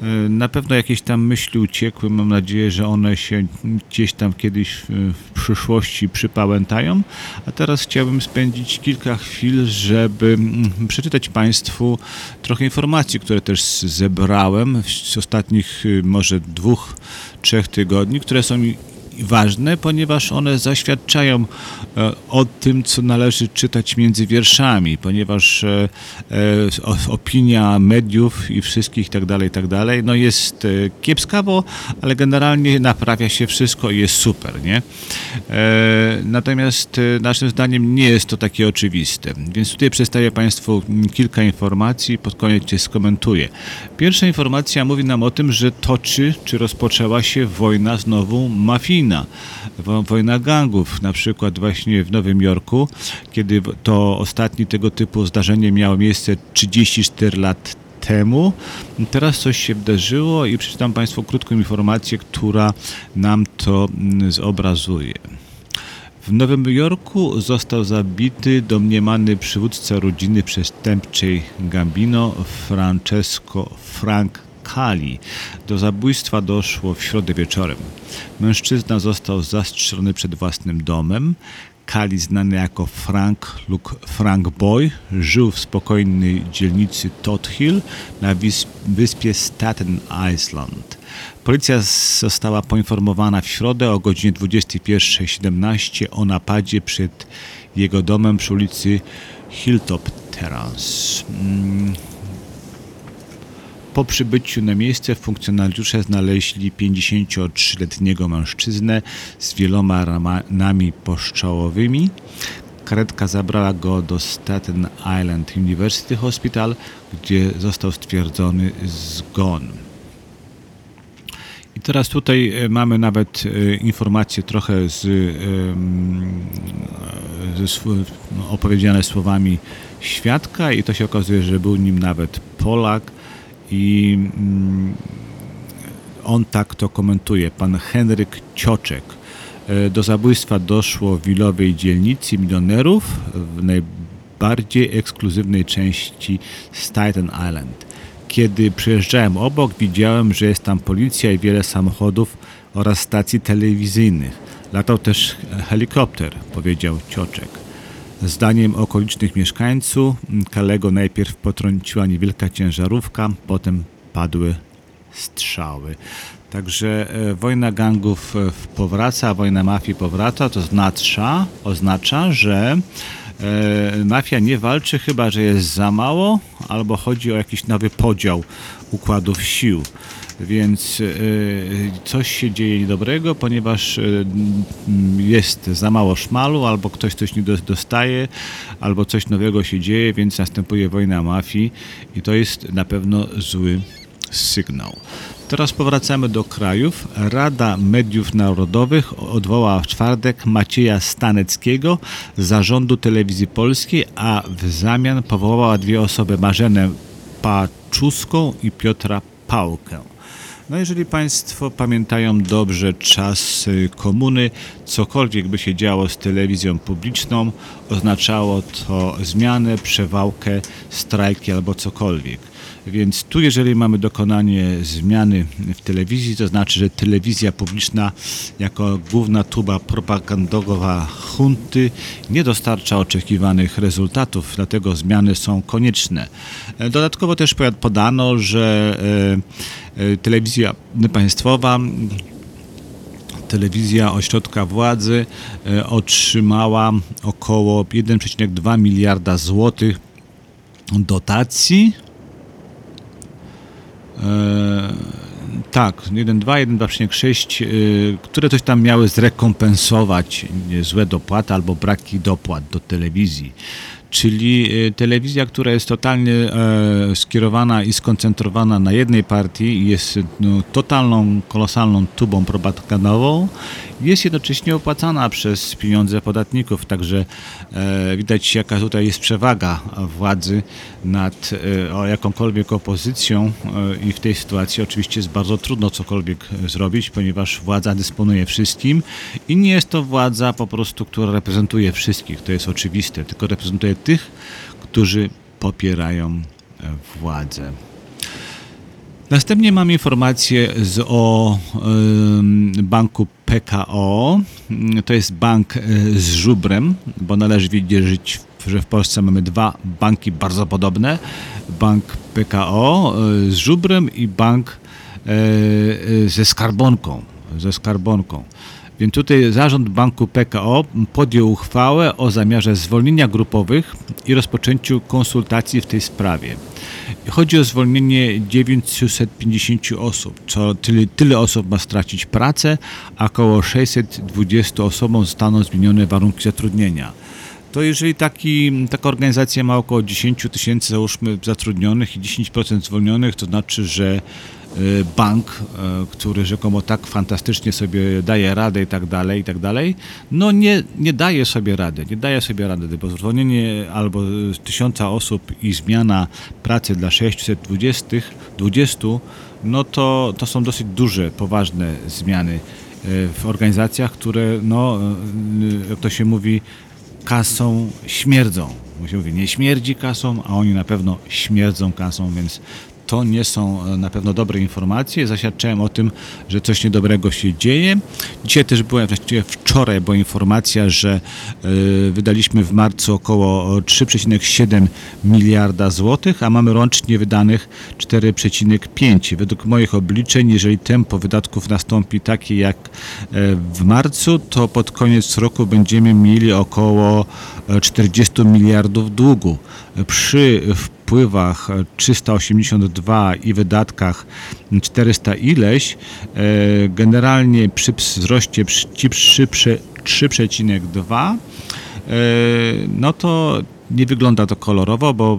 E, Na pewno jakieś tam myśli uciekły. Mam nadzieję, że one się gdzieś tam kiedyś w, w przyszłości przypamiętają. A teraz chciałbym spędzić kilka chwil, żeby mm, przeczytać Państwu trochę informacji, które też zebrałem z ostatnich y, może dwóch, trzech tygodni, które są ważne, ponieważ one zaświadczają e, o tym, co należy czytać między wierszami, ponieważ e, e, opinia mediów i wszystkich tak dalej, tak dalej, no jest e, kiepskawo, ale generalnie naprawia się wszystko i jest super, nie? Natomiast naszym zdaniem nie jest to takie oczywiste, więc tutaj przedstawię Państwu kilka informacji, pod koniec je skomentuję. Pierwsza informacja mówi nam o tym, że toczy, czy rozpoczęła się wojna znowu mafijna, wo- wojna gangów, na przykład właśnie w Nowym Jorku, kiedy to ostatni tego typu zdarzenie miało miejsce 34 lat temu. Teraz coś się wydarzyło i przeczytam Państwu krótką informację, która nam to mm, zobrazuje. W Nowym Jorku został zabity domniemany przywódca rodziny przestępczej Gambino Francesco Frank Cali. Do zabójstwa doszło w środę wieczorem. Mężczyzna został zastrzelony przed własnym domem. Kali, znany jako Frank lub Frank Boy, żył w spokojnej dzielnicy Todd Hill na wys- wyspie Staten Island. Policja została poinformowana w środę o godzinie 21.17 o napadzie przed jego domem przy ulicy Hilltop Terrace. Po przybyciu na miejsce funkcjonariusze znaleźli 53-letniego mężczyznę z wieloma ranami poszczołowymi. Karetka zabrała go do Staten Island University Hospital, gdzie został stwierdzony zgon. I teraz tutaj e, mamy nawet e, informacje trochę z, ze sw- no, opowiedziane słowami świadka i to się okazuje, że był nim nawet Polak i mm, on tak to komentuje, pan Henryk Cioczek. E, Do zabójstwa doszło w wilowej dzielnicy milionerów w najbardziej ekskluzywnej części Staten Island. Kiedy przejeżdżałem obok, widziałem, że jest tam policja i wiele samochodów oraz stacji telewizyjnych. Latał też helikopter, powiedział Cioczek. Zdaniem okolicznych mieszkańców, Kalego najpierw potrąciła niewielka ciężarówka, potem padły strzały. Także e, wojna gangów e, powraca, wojna mafii powraca, to oznacza, oznacza że e, mafia nie walczy chyba, że jest za mało, albo chodzi o jakiś nowy podział układów sił. Więc e, coś się dzieje niedobrego, ponieważ e, m, jest za mało szmalu, albo ktoś coś nie do- dostaje, albo coś nowego się dzieje, więc następuje wojna mafii i to jest na pewno zły sygnał. Teraz powracamy do krajów. Rada Mediów Narodowych odwołała w czwartek Macieja Staneckiego z zarządu telewizji polskiej, a w zamian powołała dwie osoby, Marzenę Paczuską i Piotra Pałkę. No jeżeli Państwo pamiętają dobrze czas y, komuny, cokolwiek by się działo z telewizją publiczną, oznaczało to zmianę, przewałkę, strajki albo cokolwiek. Więc tu, jeżeli mamy dokonanie zmiany w telewizji, to znaczy, że telewizja publiczna jako główna tuba propagandowa hunty nie dostarcza oczekiwanych rezultatów, dlatego zmiany są konieczne. E, Dodatkowo też podano, że e, telewizja państwowa telewizja ośrodka władzy e, otrzymała około 1,2 miliarda złotych dotacji. E, tak, 1,2, 1,2,6, y, które coś tam miały zrekompensować złe dopłaty albo braki dopłat do telewizji. Czyli y, telewizja, która jest totalnie e, skierowana i skoncentrowana na jednej partii jest no, totalną, kolosalną tubą propagandową, jest jednocześnie opłacana przez pieniądze podatników, także e, widać jaka tutaj jest przewaga władzy nad e, jakąkolwiek opozycją e, i w tej sytuacji oczywiście jest bardzo trudno cokolwiek zrobić, ponieważ władza dysponuje wszystkim i nie jest to władza po prostu, która reprezentuje wszystkich, to jest oczywiste, tylko reprezentuje tych, którzy popierają władzę. Następnie mam informację z, o ym, banku PKO. To jest bank y, z żubrem, bo należy wiedzieć, że w Polsce mamy dwa banki bardzo podobne. Bank PKO y, z żubrem i bank y, y, ze skarbonką. Ze skarbonką. Więc tutaj zarząd banku PKO podjął uchwałę o zamiarze zwolnienia grupowych i rozpoczęciu konsultacji w tej sprawie. Chodzi o zwolnienie 950 osób, co tyle, tyle osób ma stracić pracę, a około 620 osobom zostaną zmienione warunki zatrudnienia. To jeżeli taki, taka organizacja ma około 10 tysięcy załóżmy zatrudnionych i 10% zwolnionych, to znaczy, że bank, y, który rzekomo tak fantastycznie sobie daje radę i tak dalej, i tak dalej, no nie, nie daje sobie rady, nie daje sobie rady, bo zwolnienie albo tysiąca osób i zmiana pracy dla 620, 20, no to, to są dosyć duże, poważne zmiany y, w organizacjach, które, no, y, jak to się mówi, kasą śmierdzą. Bo się mówi, nie śmierdzi kasą, a oni na pewno śmierdzą kasą, więc to nie są e, na pewno dobre informacje. Zaświadczałem o tym, że coś niedobrego się dzieje. Dzisiaj też była, właściwie wczoraj była informacja, że e, wydaliśmy w marcu około 3,7 miliarda złotych, a mamy łącznie wydanych 4,5. Według moich obliczeń, jeżeli tempo wydatków nastąpi takie jak e, w marcu, to pod koniec roku będziemy mieli około e, 40 miliardów długu. Przy wpływach 382 i wydatkach 400 ileś, e, generalnie przy wzroście przy 3,2 e, no to nie wygląda to kolorowo, bo e,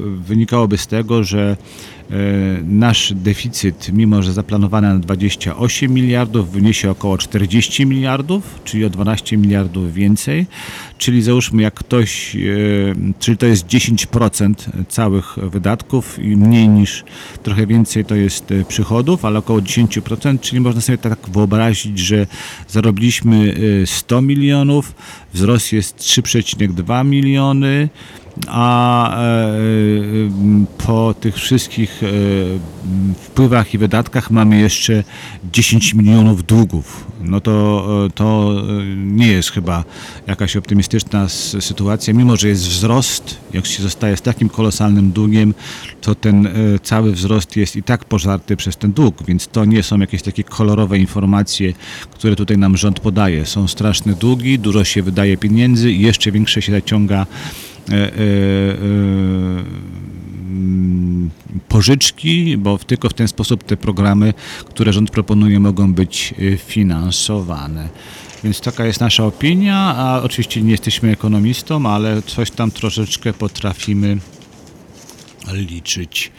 wynikałoby z tego, że e, nasz deficyt, mimo że zaplanowany na 28 miliardów, wyniesie około 40 miliardów, czyli o 12 miliardów więcej. Czyli załóżmy, jak ktoś, e, czyli to jest 10% całych wydatków i mniej niż, trochę więcej to jest e, przychodów, ale około 10%, czyli można sobie tak wyobrazić, że zarobiliśmy e, 100 milionów, wzrost jest 3,2 miliony, a e, po tych wszystkich e, wpływach i wydatkach mamy jeszcze 10 milionów długów. No to, e, to e, nie jest chyba jakaś optymistyczna sytuacja, mimo że jest wzrost, jak się zostaje z takim kolosalnym długiem, to ten e, cały wzrost jest i tak pożarty przez ten dług, więc to nie są jakieś takie kolorowe informacje, które tutaj nam rząd podaje. Są straszne długi, dużo się wydaje pieniędzy i jeszcze większe się zaciąga e, e, e, pożyczki, bo tylko w ten sposób te programy, które rząd proponuje, mogą być e, finansowane. Więc taka jest nasza opinia, a oczywiście nie jesteśmy ekonomistą, ale coś tam troszeczkę potrafimy liczyć.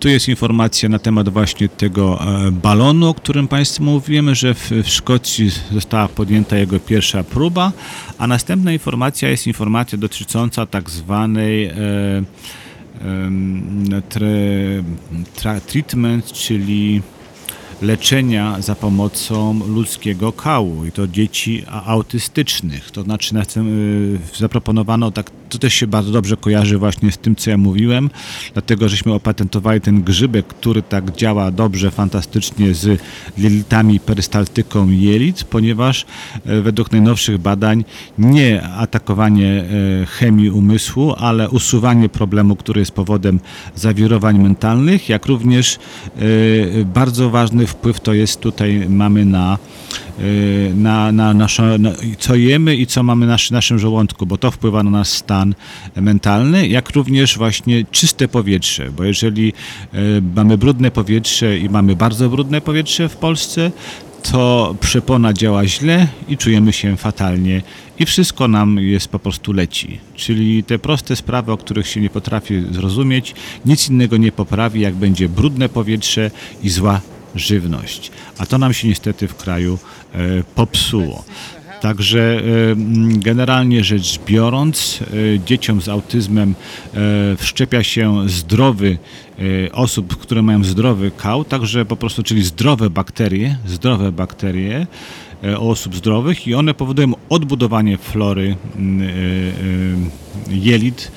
Tu jest informacja na temat właśnie tego e, balonu, o którym Państwu mówiłem, że w, w Szkocji została podjęta jego pierwsza próba, a następna informacja jest informacja dotycząca tak zwanej e, em, tre, tra, treatment, czyli leczenia za pomocą ludzkiego kału i to dzieci autystycznych. To znaczy y, zaproponowano tak, to też się bardzo dobrze kojarzy właśnie z tym, co ja mówiłem, dlatego żeśmy opatentowali ten grzybek, który tak działa dobrze, fantastycznie z jelitami, perystaltyką jelit, ponieważ e, według najnowszych badań nie atakowanie e, chemii umysłu, ale usuwanie problemu, który jest powodem zawirowań mentalnych, jak również bardzo ważny wpływ to jest tutaj mamy na, e, na, na nasze, na, co jemy i co mamy w naszym żołądku, bo to wpływa na nasz stan mentalny, jak również właśnie czyste powietrze, bo jeżeli e, mamy brudne powietrze i mamy bardzo brudne powietrze w Polsce, to przepona działa źle i czujemy się fatalnie i wszystko nam jest po prostu leci. Czyli te proste sprawy, o których się nie potrafi zrozumieć, nic innego nie poprawi, jak będzie brudne powietrze i zła żywność. A to nam się niestety w kraju e, popsuło. Także e, generalnie rzecz biorąc, e, dzieciom z autyzmem wszczepia się zdrowy osób, które mają zdrowy kał, także po prostu, czyli zdrowe bakterie, zdrowe bakterie osób zdrowych i one powodują odbudowanie flory jelit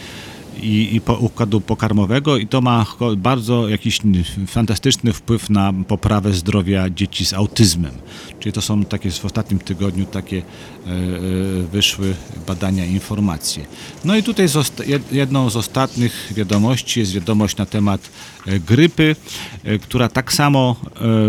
i, i po, układu pokarmowego i to ma bardzo jakiś fantastyczny wpływ na poprawę zdrowia dzieci z autyzmem. Czyli to są takie w ostatnim tygodniu takie e, e, wyszły badania, informacje. No i tutaj jedną z ostatnich wiadomości jest wiadomość na temat e, grypy, która tak samo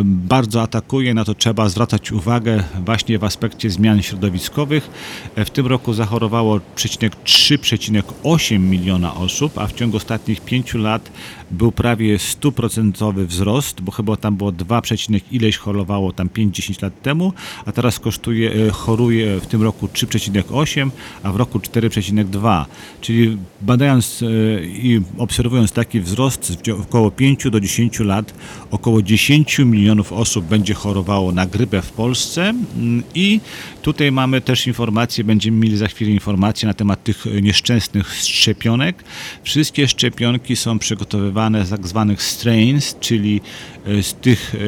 bardzo atakuje, na to trzeba zwracać uwagę właśnie w aspekcie zmian środowiskowych. W tym roku zachorowało 3,8 miliona osób, a w ciągu ostatnich pięciu lat był prawie 100% wzrost, bo chyba tam było 2, przecinek ileś chorowało tam 5-10 lat temu, a teraz kosztuje, e, choruje w tym roku 3,8, a w roku 4,2. Czyli badając e, i obserwując taki wzrost około 5 do 10 lat, około 10 milionów osób będzie chorowało na grypę w Polsce Mm, i tutaj mamy też informacje, będziemy mieli za chwilę informacje na temat tych e, nieszczęsnych szczepionek. Wszystkie szczepionki są przygotowywane z tak zwanych strains, czyli e, z tych e,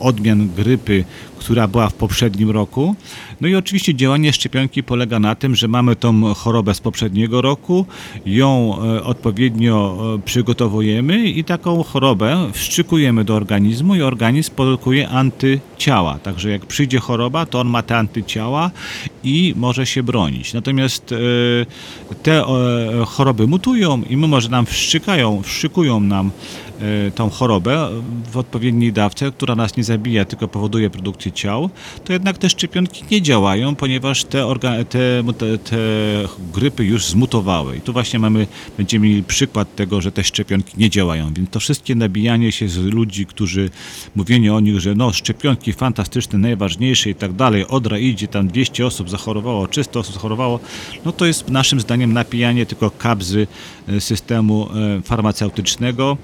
odmian grypy, która była w poprzednim roku. No i oczywiście działanie szczepionki polega na tym, że mamy tą chorobę z poprzedniego roku, ją e, odpowiednio e, przygotowujemy i taką chorobę wszczykujemy do organizmu i organizm produkuje antyciała. Także jak przyjdzie choroba, to on ma te antyciała i może się bronić. Natomiast e, te choroby mutują i mimo, że nam wszczykają, wszczykują nam tą chorobę w odpowiedniej dawce, która nas nie zabija, tylko powoduje produkcję ciał, to jednak te szczepionki nie działają, ponieważ te, te, te, te grypy już zmutowały. I tu właśnie mamy, będziemy mieli przykład tego, że te szczepionki nie działają. Więc to wszystkie nabijanie się z ludzi, którzy mówienie o nich, że no szczepionki fantastyczne, najważniejsze i tak dalej, odra idzie, tam 200 osób zachorowało, 300 osób zachorowało, no to jest naszym zdaniem napijanie tylko kabzy e, systemu e, farmaceutycznego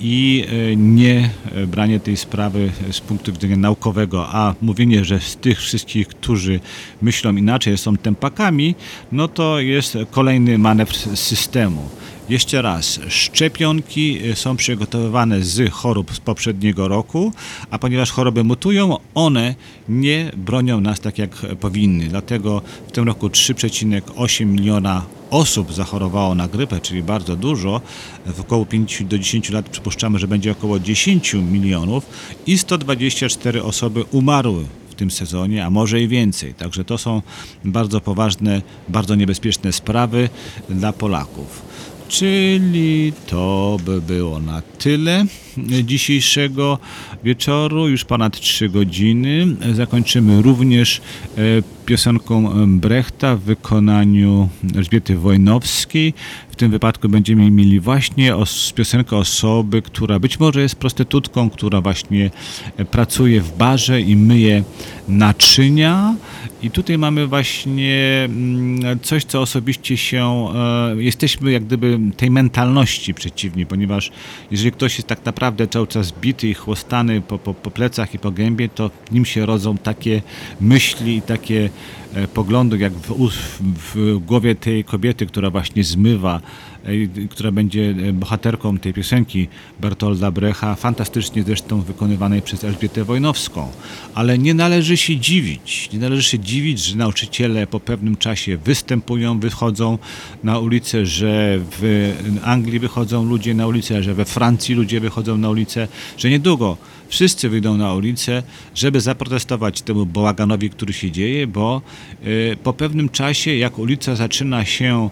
i e, nie e, branie tej sprawy z punktu widzenia naukowego, a mówienie, że z tych wszystkich, którzy myślą inaczej, są tempakami, no to jest kolejny manewr systemu. Jeszcze raz, szczepionki e, są przygotowywane z chorób z poprzedniego roku, a ponieważ choroby mutują, one nie bronią nas tak jak powinny. Dlatego w tym roku 3,8 miliona osób zachorowało na grypę, czyli bardzo dużo. W około 5 do 10 lat przypuszczamy, że będzie około 10 milionów i 124 osoby umarły w tym sezonie, a może i więcej. Także to są bardzo poważne, bardzo niebezpieczne sprawy dla Polaków. Czyli to by było na tyle dzisiejszego wieczoru, już ponad 3 godziny. Zakończymy również e, piosenką Brechta w wykonaniu Elżbiety Wojnowskiej. W tym wypadku będziemy mieli właśnie os- piosenkę osoby, która być może jest prostytutką, która właśnie e, pracuje w barze i myje naczynia. I tutaj mamy właśnie mm, coś, co osobiście się, e, jesteśmy jak gdyby tej mentalności przeciwni, ponieważ jeżeli ktoś jest tak naprawdę cały czas bity i chłostany po, po, po plecach i po gębie, to w nim się rodzą takie myśli i takie e, poglądy, jak w, w głowie tej kobiety, która właśnie zmywa, która będzie e, bohaterką tej piosenki Bertolda Brecha, fantastycznie zresztą wykonywanej przez Elżbietę Wojnowską. Ale nie należy się dziwić, nie należy się dziwić, że nauczyciele po pewnym czasie występują, wychodzą na ulicę, że w Anglii wychodzą ludzie na ulicę, że we Francji ludzie wychodzą na ulicę, że niedługo wszyscy wyjdą na ulicę, żeby zaprotestować temu bałaganowi, który się dzieje, bo y, po pewnym czasie, jak ulica zaczyna się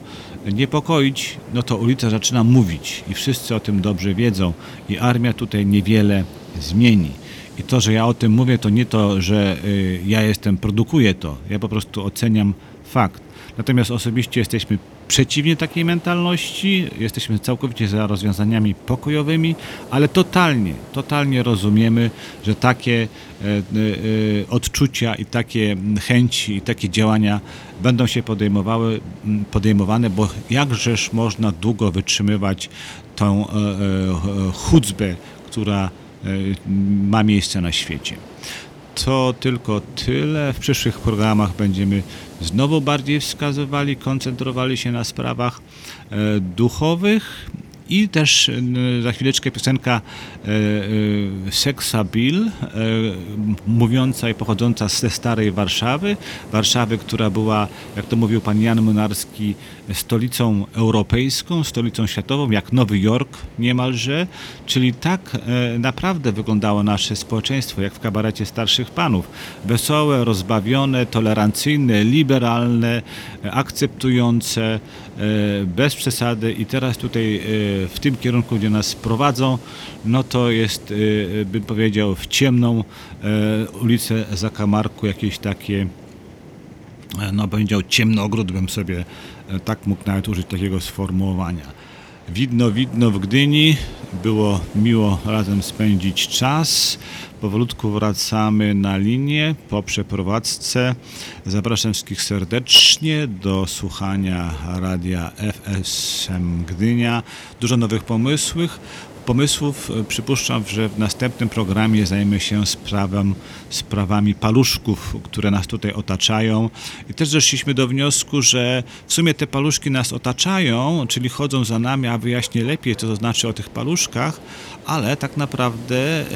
niepokoić, no to ulica zaczyna mówić i wszyscy o tym dobrze wiedzą i armia tutaj niewiele zmieni. I to, że ja o tym mówię, to nie to, że y, ja jestem, produkuję to. Ja po prostu oceniam fakt. Natomiast osobiście jesteśmy przeciwni takiej mentalności, jesteśmy całkowicie za rozwiązaniami pokojowymi, ale totalnie, totalnie rozumiemy, że takie e, e, odczucia i takie chęci i takie działania będą się podejmowały, podejmowane, bo jakżeż można długo wytrzymywać tą e, chudzbę, która ma miejsce na świecie. To tylko tyle. W przyszłych programach będziemy znowu bardziej wskazywali, koncentrowali się na sprawach e, duchowych I też e, za chwileczkę piosenka e, e, Sexabil, e, mówiąca i pochodząca ze starej Warszawy. Warszawy, która była, jak to mówił pan Jan Młynarski, stolicą europejską, stolicą światową, jak Nowy Jork niemalże. Czyli tak naprawdę wyglądało nasze społeczeństwo, jak w kabarecie starszych panów. Wesołe, rozbawione, tolerancyjne, liberalne, akceptujące, bez przesady i teraz tutaj w tym kierunku, gdzie nas prowadzą, no to jest, e, bym powiedział, w ciemną e, ulicę Zakamarku jakieś takie e, no powiedział ciemny ogród, bym sobie e, tak mógł nawet użyć takiego sformułowania. Widno, widno w Gdyni. Było miło razem spędzić czas. Powolutku wracamy na linię po przeprowadzce. Zapraszam wszystkich serdecznie do słuchania radia FSM Gdynia. Dużo nowych pomysłów. Pomysłów E, przypuszczam, że w następnym programie zajmę się sprawą, sprawami paluszków, które nas tutaj otaczają. I też doszliśmy do wniosku, że w sumie te paluszki nas otaczają, czyli chodzą za nami, a wyjaśnię lepiej, co to znaczy o tych paluszkach, ale tak naprawdę e,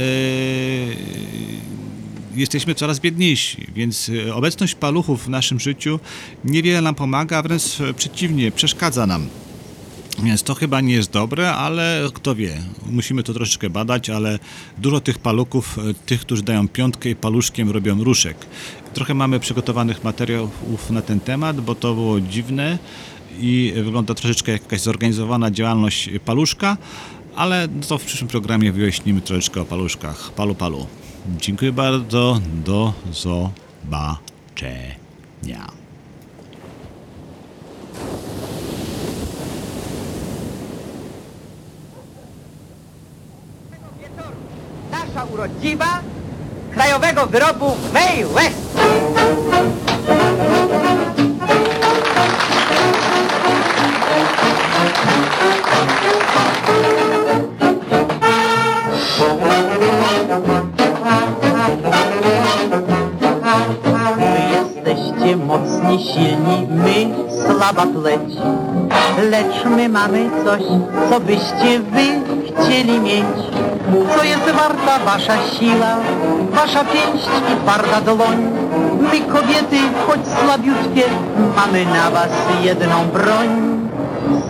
jesteśmy coraz biedniejsi, więc e, obecność paluchów w naszym życiu niewiele nam pomaga, a wręcz przeciwnie, przeszkadza nam. Więc to chyba nie jest dobre, ale kto wie, musimy to troszeczkę badać, ale dużo tych paluków, e, tych, którzy dają piątkę i paluszkiem robią ruszek. Trochę mamy przygotowanych materiałów na ten temat, bo to było dziwne i wygląda troszeczkę jak jakaś zorganizowana działalność paluszka, ale to w przyszłym programie wyjaśnimy troszeczkę o paluszkach. Palu, palu. Dziękuję bardzo, do zobaczenia. Nasza urodziwa krajowego wyrobu May West. Wy jesteście mocni, silni, my słaba pleć. Lecz my mamy coś, co byście wy chcieli mieć. Co jest warta wasza siła, wasza pięść i twarda dłoń. My kobiety, choć słabiutkie, mamy na was jedną broń.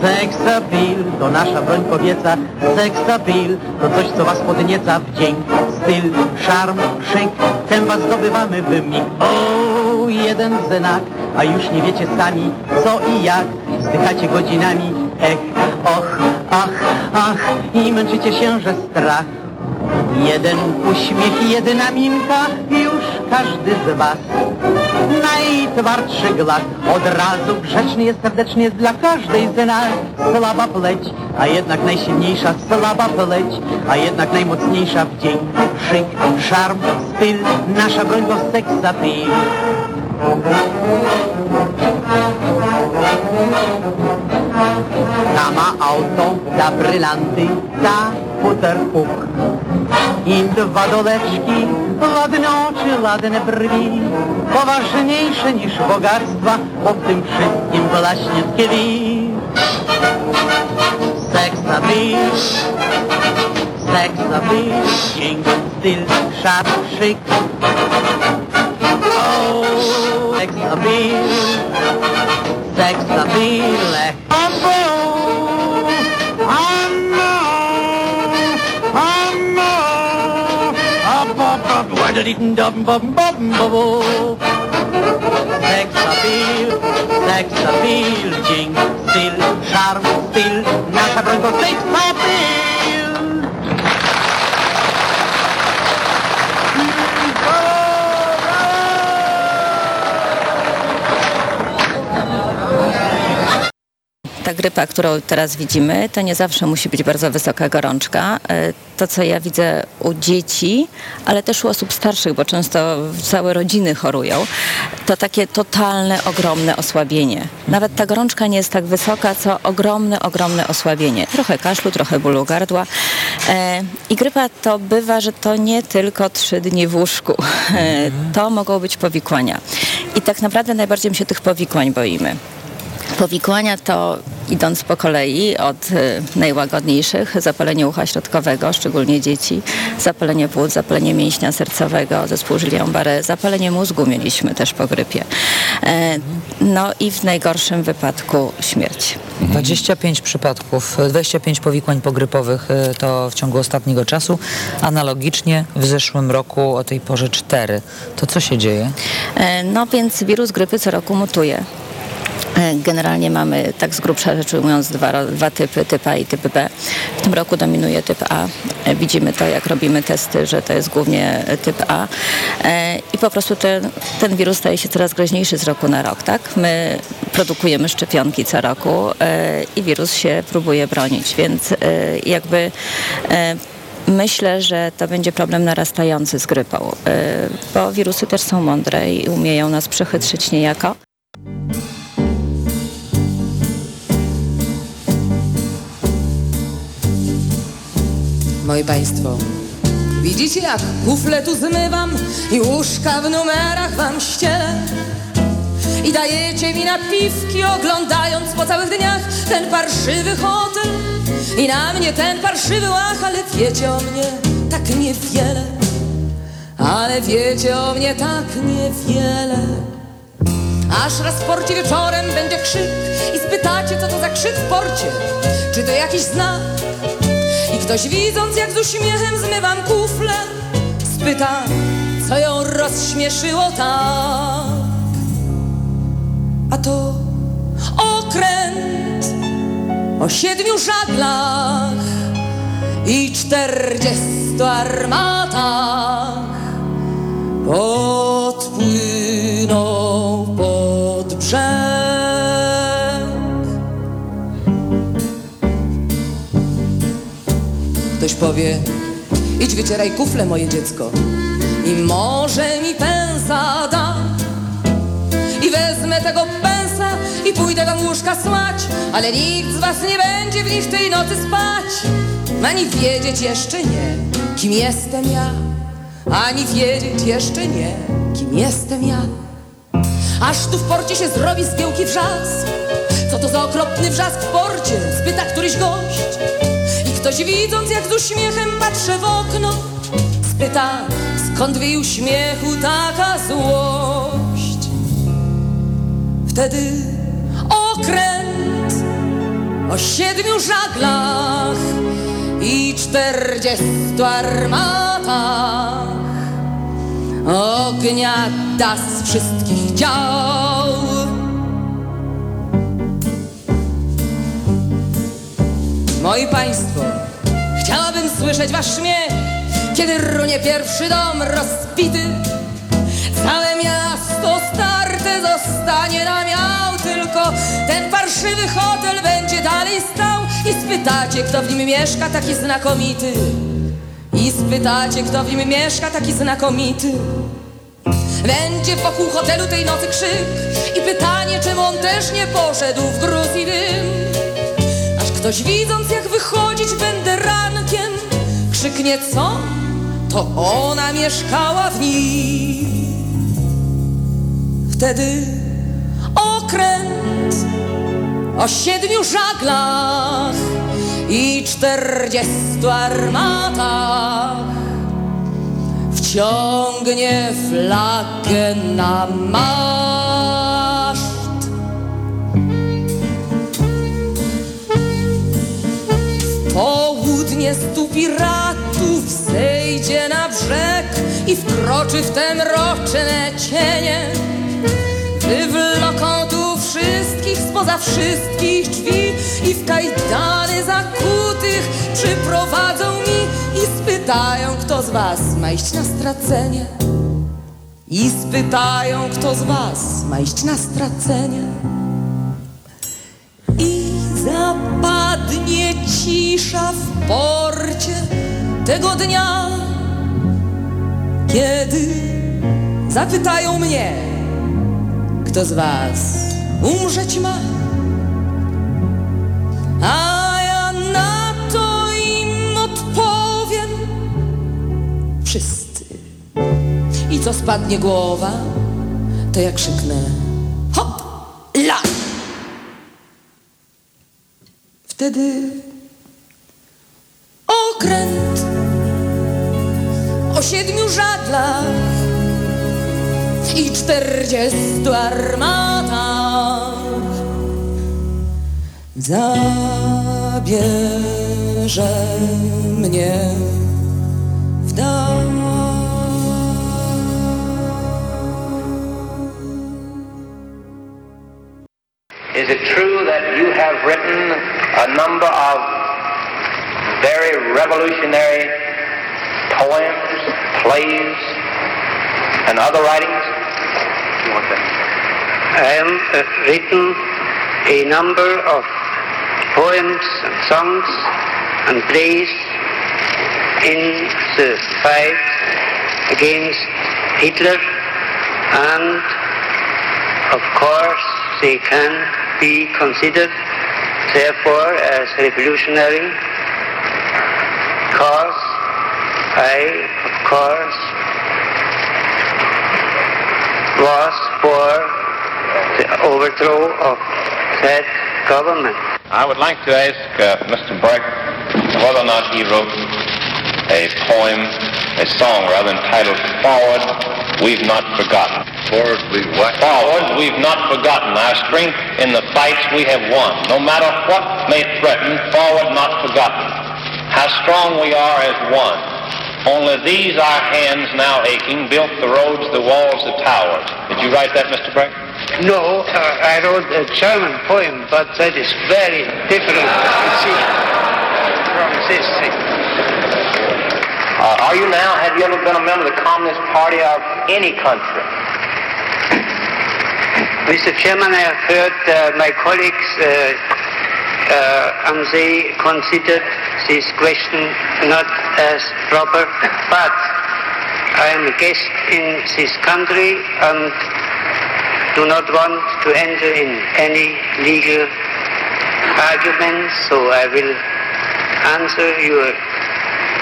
Seksapil to nasza broń kobieca, seksapil to coś, co was podnieca w dzień. Styl, szarm, szyk, ten was zdobywamy w mig. O, jeden znak, a już nie wiecie sami, co i jak. Zdychacie godzinami, ech, och, ach, ach i męczycie się, że strach. Jeden uśmiech, jedna minka, już każdy z was. Najtwardszy glad od razu grzeczny jest, serdeczny jest dla każdej z nas. Słaba pleć, a jednak najsilniejsza słaba pleć A jednak najmocniejsza w dzień. Szyk, szarm, styl, nasza broń to seksapil Ta ma auto, ta brylanty, ta futerpuk. I dwa doleczki, ładne oczy, ładne brwi. Poważniejsze niż bogactwa, bo w tym wszystkim właśnie tkwi Seks na beach, seks na styl, szat, szyk Oh, seks na beach, seks na beach Seksapil, seksapil, dzień, styl, szarm, styl, nasza broń to seksapil. Ta grypa, którą teraz widzimy, to nie zawsze musi być bardzo wysoka gorączka. E, To, co ja widzę u dzieci, ale też u osób starszych, bo często całe rodziny chorują, to takie totalne, ogromne osłabienie. Nawet ta gorączka nie jest tak wysoka, co ogromne, ogromne osłabienie. Trochę kaszlu, trochę bólu gardła. E, I grypa to bywa, że to nie tylko trzy dni w łóżku. E, To mogą być powikłania. I tak naprawdę najbardziej my się tych powikłań boimy. Powikłania to idąc po kolei od y, najłagodniejszych, zapalenie ucha środkowego, szczególnie dzieci, zapalenie płuc, zapalenie mięśnia sercowego, zespół Guillain-Barré, zapalenie mózgu mieliśmy też po grypie. E, no i w najgorszym wypadku śmierć. 25 przypadków, 25 powikłań pogrypowych y, to w ciągu ostatniego czasu. Analogicznie w zeszłym roku o tej porze 4. To co się dzieje? E, No więc wirus grypy co roku mutuje. E, Generalnie mamy, tak z grubsza rzecz ujmując, dwa, dwa typy, typ A i typ B. W tym roku dominuje typ A. E, Widzimy to, jak robimy testy, że to jest głównie e, typ A. I po prostu ten, ten wirus staje się coraz groźniejszy z roku na rok, tak? My produkujemy szczepionki co roku i wirus się próbuje bronić, więc jakby Myślę, że to będzie problem narastający z grypą, bo wirusy też są mądre i umieją nas przechytrzyć niejako. Moi Państwo, widzicie jak kufle tu zmywam i łóżka w numerach wam ścielę? I dajecie mi napiwki, oglądając po całych dniach ten parszywy hotel i na mnie ten parszywy łach, ale wiecie o mnie tak niewiele, ale wiecie o mnie tak niewiele. Aż raz w porcie wieczorem będzie krzyk i spytacie, co to za krzyk w porcie, czy to jakiś znak? Ktoś widząc, jak z uśmiechem zmywam kufle, spyta, co ją rozśmieszyło tak. A to okręt o siedmiu żaglach i czterdziestu armatach podpłynął pod brzeg. Ktoś powie, idź wycieraj kufle moje dziecko i może mi pensa da. I wezmę tego pensa i pójdę wam łóżka słać, ale nikt z was nie będzie w nich tej nocy spać, ani wiedzieć jeszcze nie, kim jestem ja, ani wiedzieć jeszcze nie, kim jestem ja. Aż tu w porcie się zrobi zgiełki wrzask, co to za okropny wrzask w porcie, spyta któryś gość. Ktoś widząc, jak z uśmiechem patrzę w okno, spyta, skąd w jej uśmiechu taka złość. Wtedy okręt o siedmiu żaglach i czterdziestu armatach ognia da z wszystkich dział. Moi Państwo, chciałabym słyszeć Wasz śmiech, kiedy runie pierwszy dom rozbity. Całe miasto starte zostanie na miał, tylko ten parszywy hotel będzie dalej stał i spytacie, kto w nim mieszka taki znakomity. I spytacie, kto w nim mieszka taki znakomity. Będzie wokół hotelu tej nocy krzyk i pytanie, czemu on też nie poszedł w gruz i dym. Ktoś widząc, jak wychodzić będę rankiem, krzyknie co? To ona mieszkała w nim. Wtedy okręt o siedmiu żaglach i czterdziestu armatach wciągnie flagę na maszt. Południe stu piratów zejdzie na brzeg i wkroczy w te mroczne cienie. Wywloką tu wszystkich spoza wszystkich drzwi i w kajdany zakutych przyprowadzą mi i spytają, kto z was ma iść na stracenie. I spytają, kto z was ma iść na stracenie. I zapadnie cisza w porcie tego dnia, kiedy zapytają mnie, kto z was umrzeć ma? A ja na to im odpowiem wszyscy. I co spadnie głowa, to jak krzyknę hop, la! wtedy okręt o siedmiu żaglach i czterdziestu armatach zabierze mnie w dal. Is it true that you have written a number of very revolutionary poems, plays, and other writings? I have uh, written a number of poems and songs and plays in the fight against Hitler and of course they can be considered therefore as revolutionary because I of course was for the overthrow of that government. I would like to ask uh, Mr. Breck whether or not he wrote a poem, a song rather, entitled Forward, We've Not Forgotten. Forward, we've what? Forward, we've not forgotten. Our strength in the fights we have won. No matter what may threaten, forward, not forgotten. How strong we are as one. Only these our hands now aching built the roads, the walls, the towers. Did you write that, Mr. Breck? No, uh, I wrote a German poem, but that is very different, you see, from this thing. Uh, are you now, have you ever been a member of the Communist Party of any country? Mr. Chairman, I have heard uh, my colleagues uh, and they considered this question not as proper, but I am a guest in this country and do not want to enter in any legal arguments, so I will answer your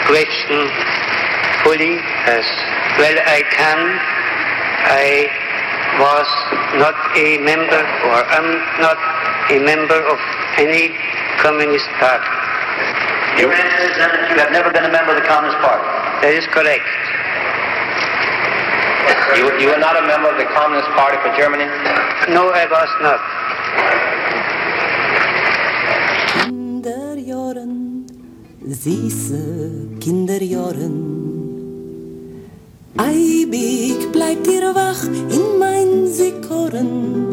question fully as well I can. I was not a member or am not a member of any communist party. Your answer is that you have never been a member of the Communist Party. That is correct. You, you were not a member of the Communist Party for Germany? No, I was not. Kinderjahren, süße Kinderjahren. Eibig bleibt ihr wach in mein Sikoren.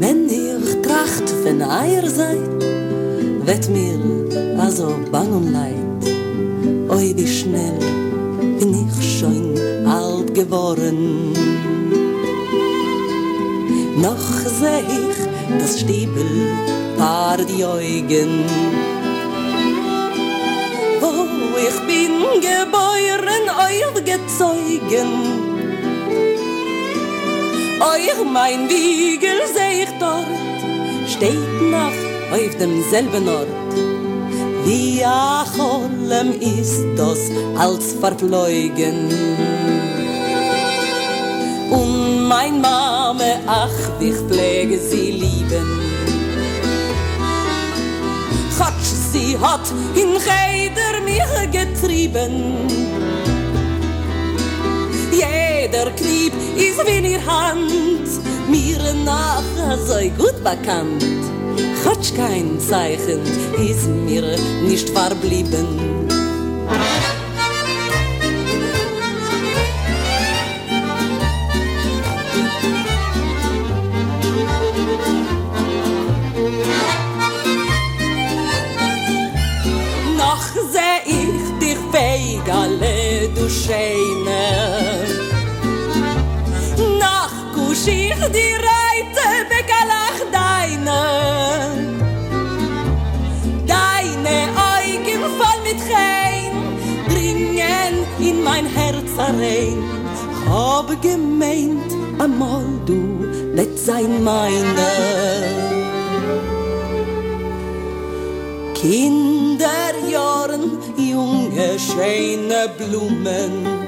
Wenn ihr tracht, wenn ihr seid, wird mir also bang und leid. Oi, wie schnell bin ich schon alt geworden. Noch seh ich das Stiebel, paar die Augen. Wo ich bin geboren, euch gezeugen. Euch mein Wiegel seh ich dort, steht noch auf demselben Ort. Wie a Cholem ist das als verfleugen. Und mein Mame, ach, ich pflege sie lieben. Gott, sie hat in Cheder mich getrieben. Jeder Knieb ist wie in ihr Hand, mir nach so gut bekannt. Gott, kein Zeichen ist mir nicht verblieben. Rein. Hab gemeint, einmal du, let sein meine. Kinderjahren, junge, schöne Blumen.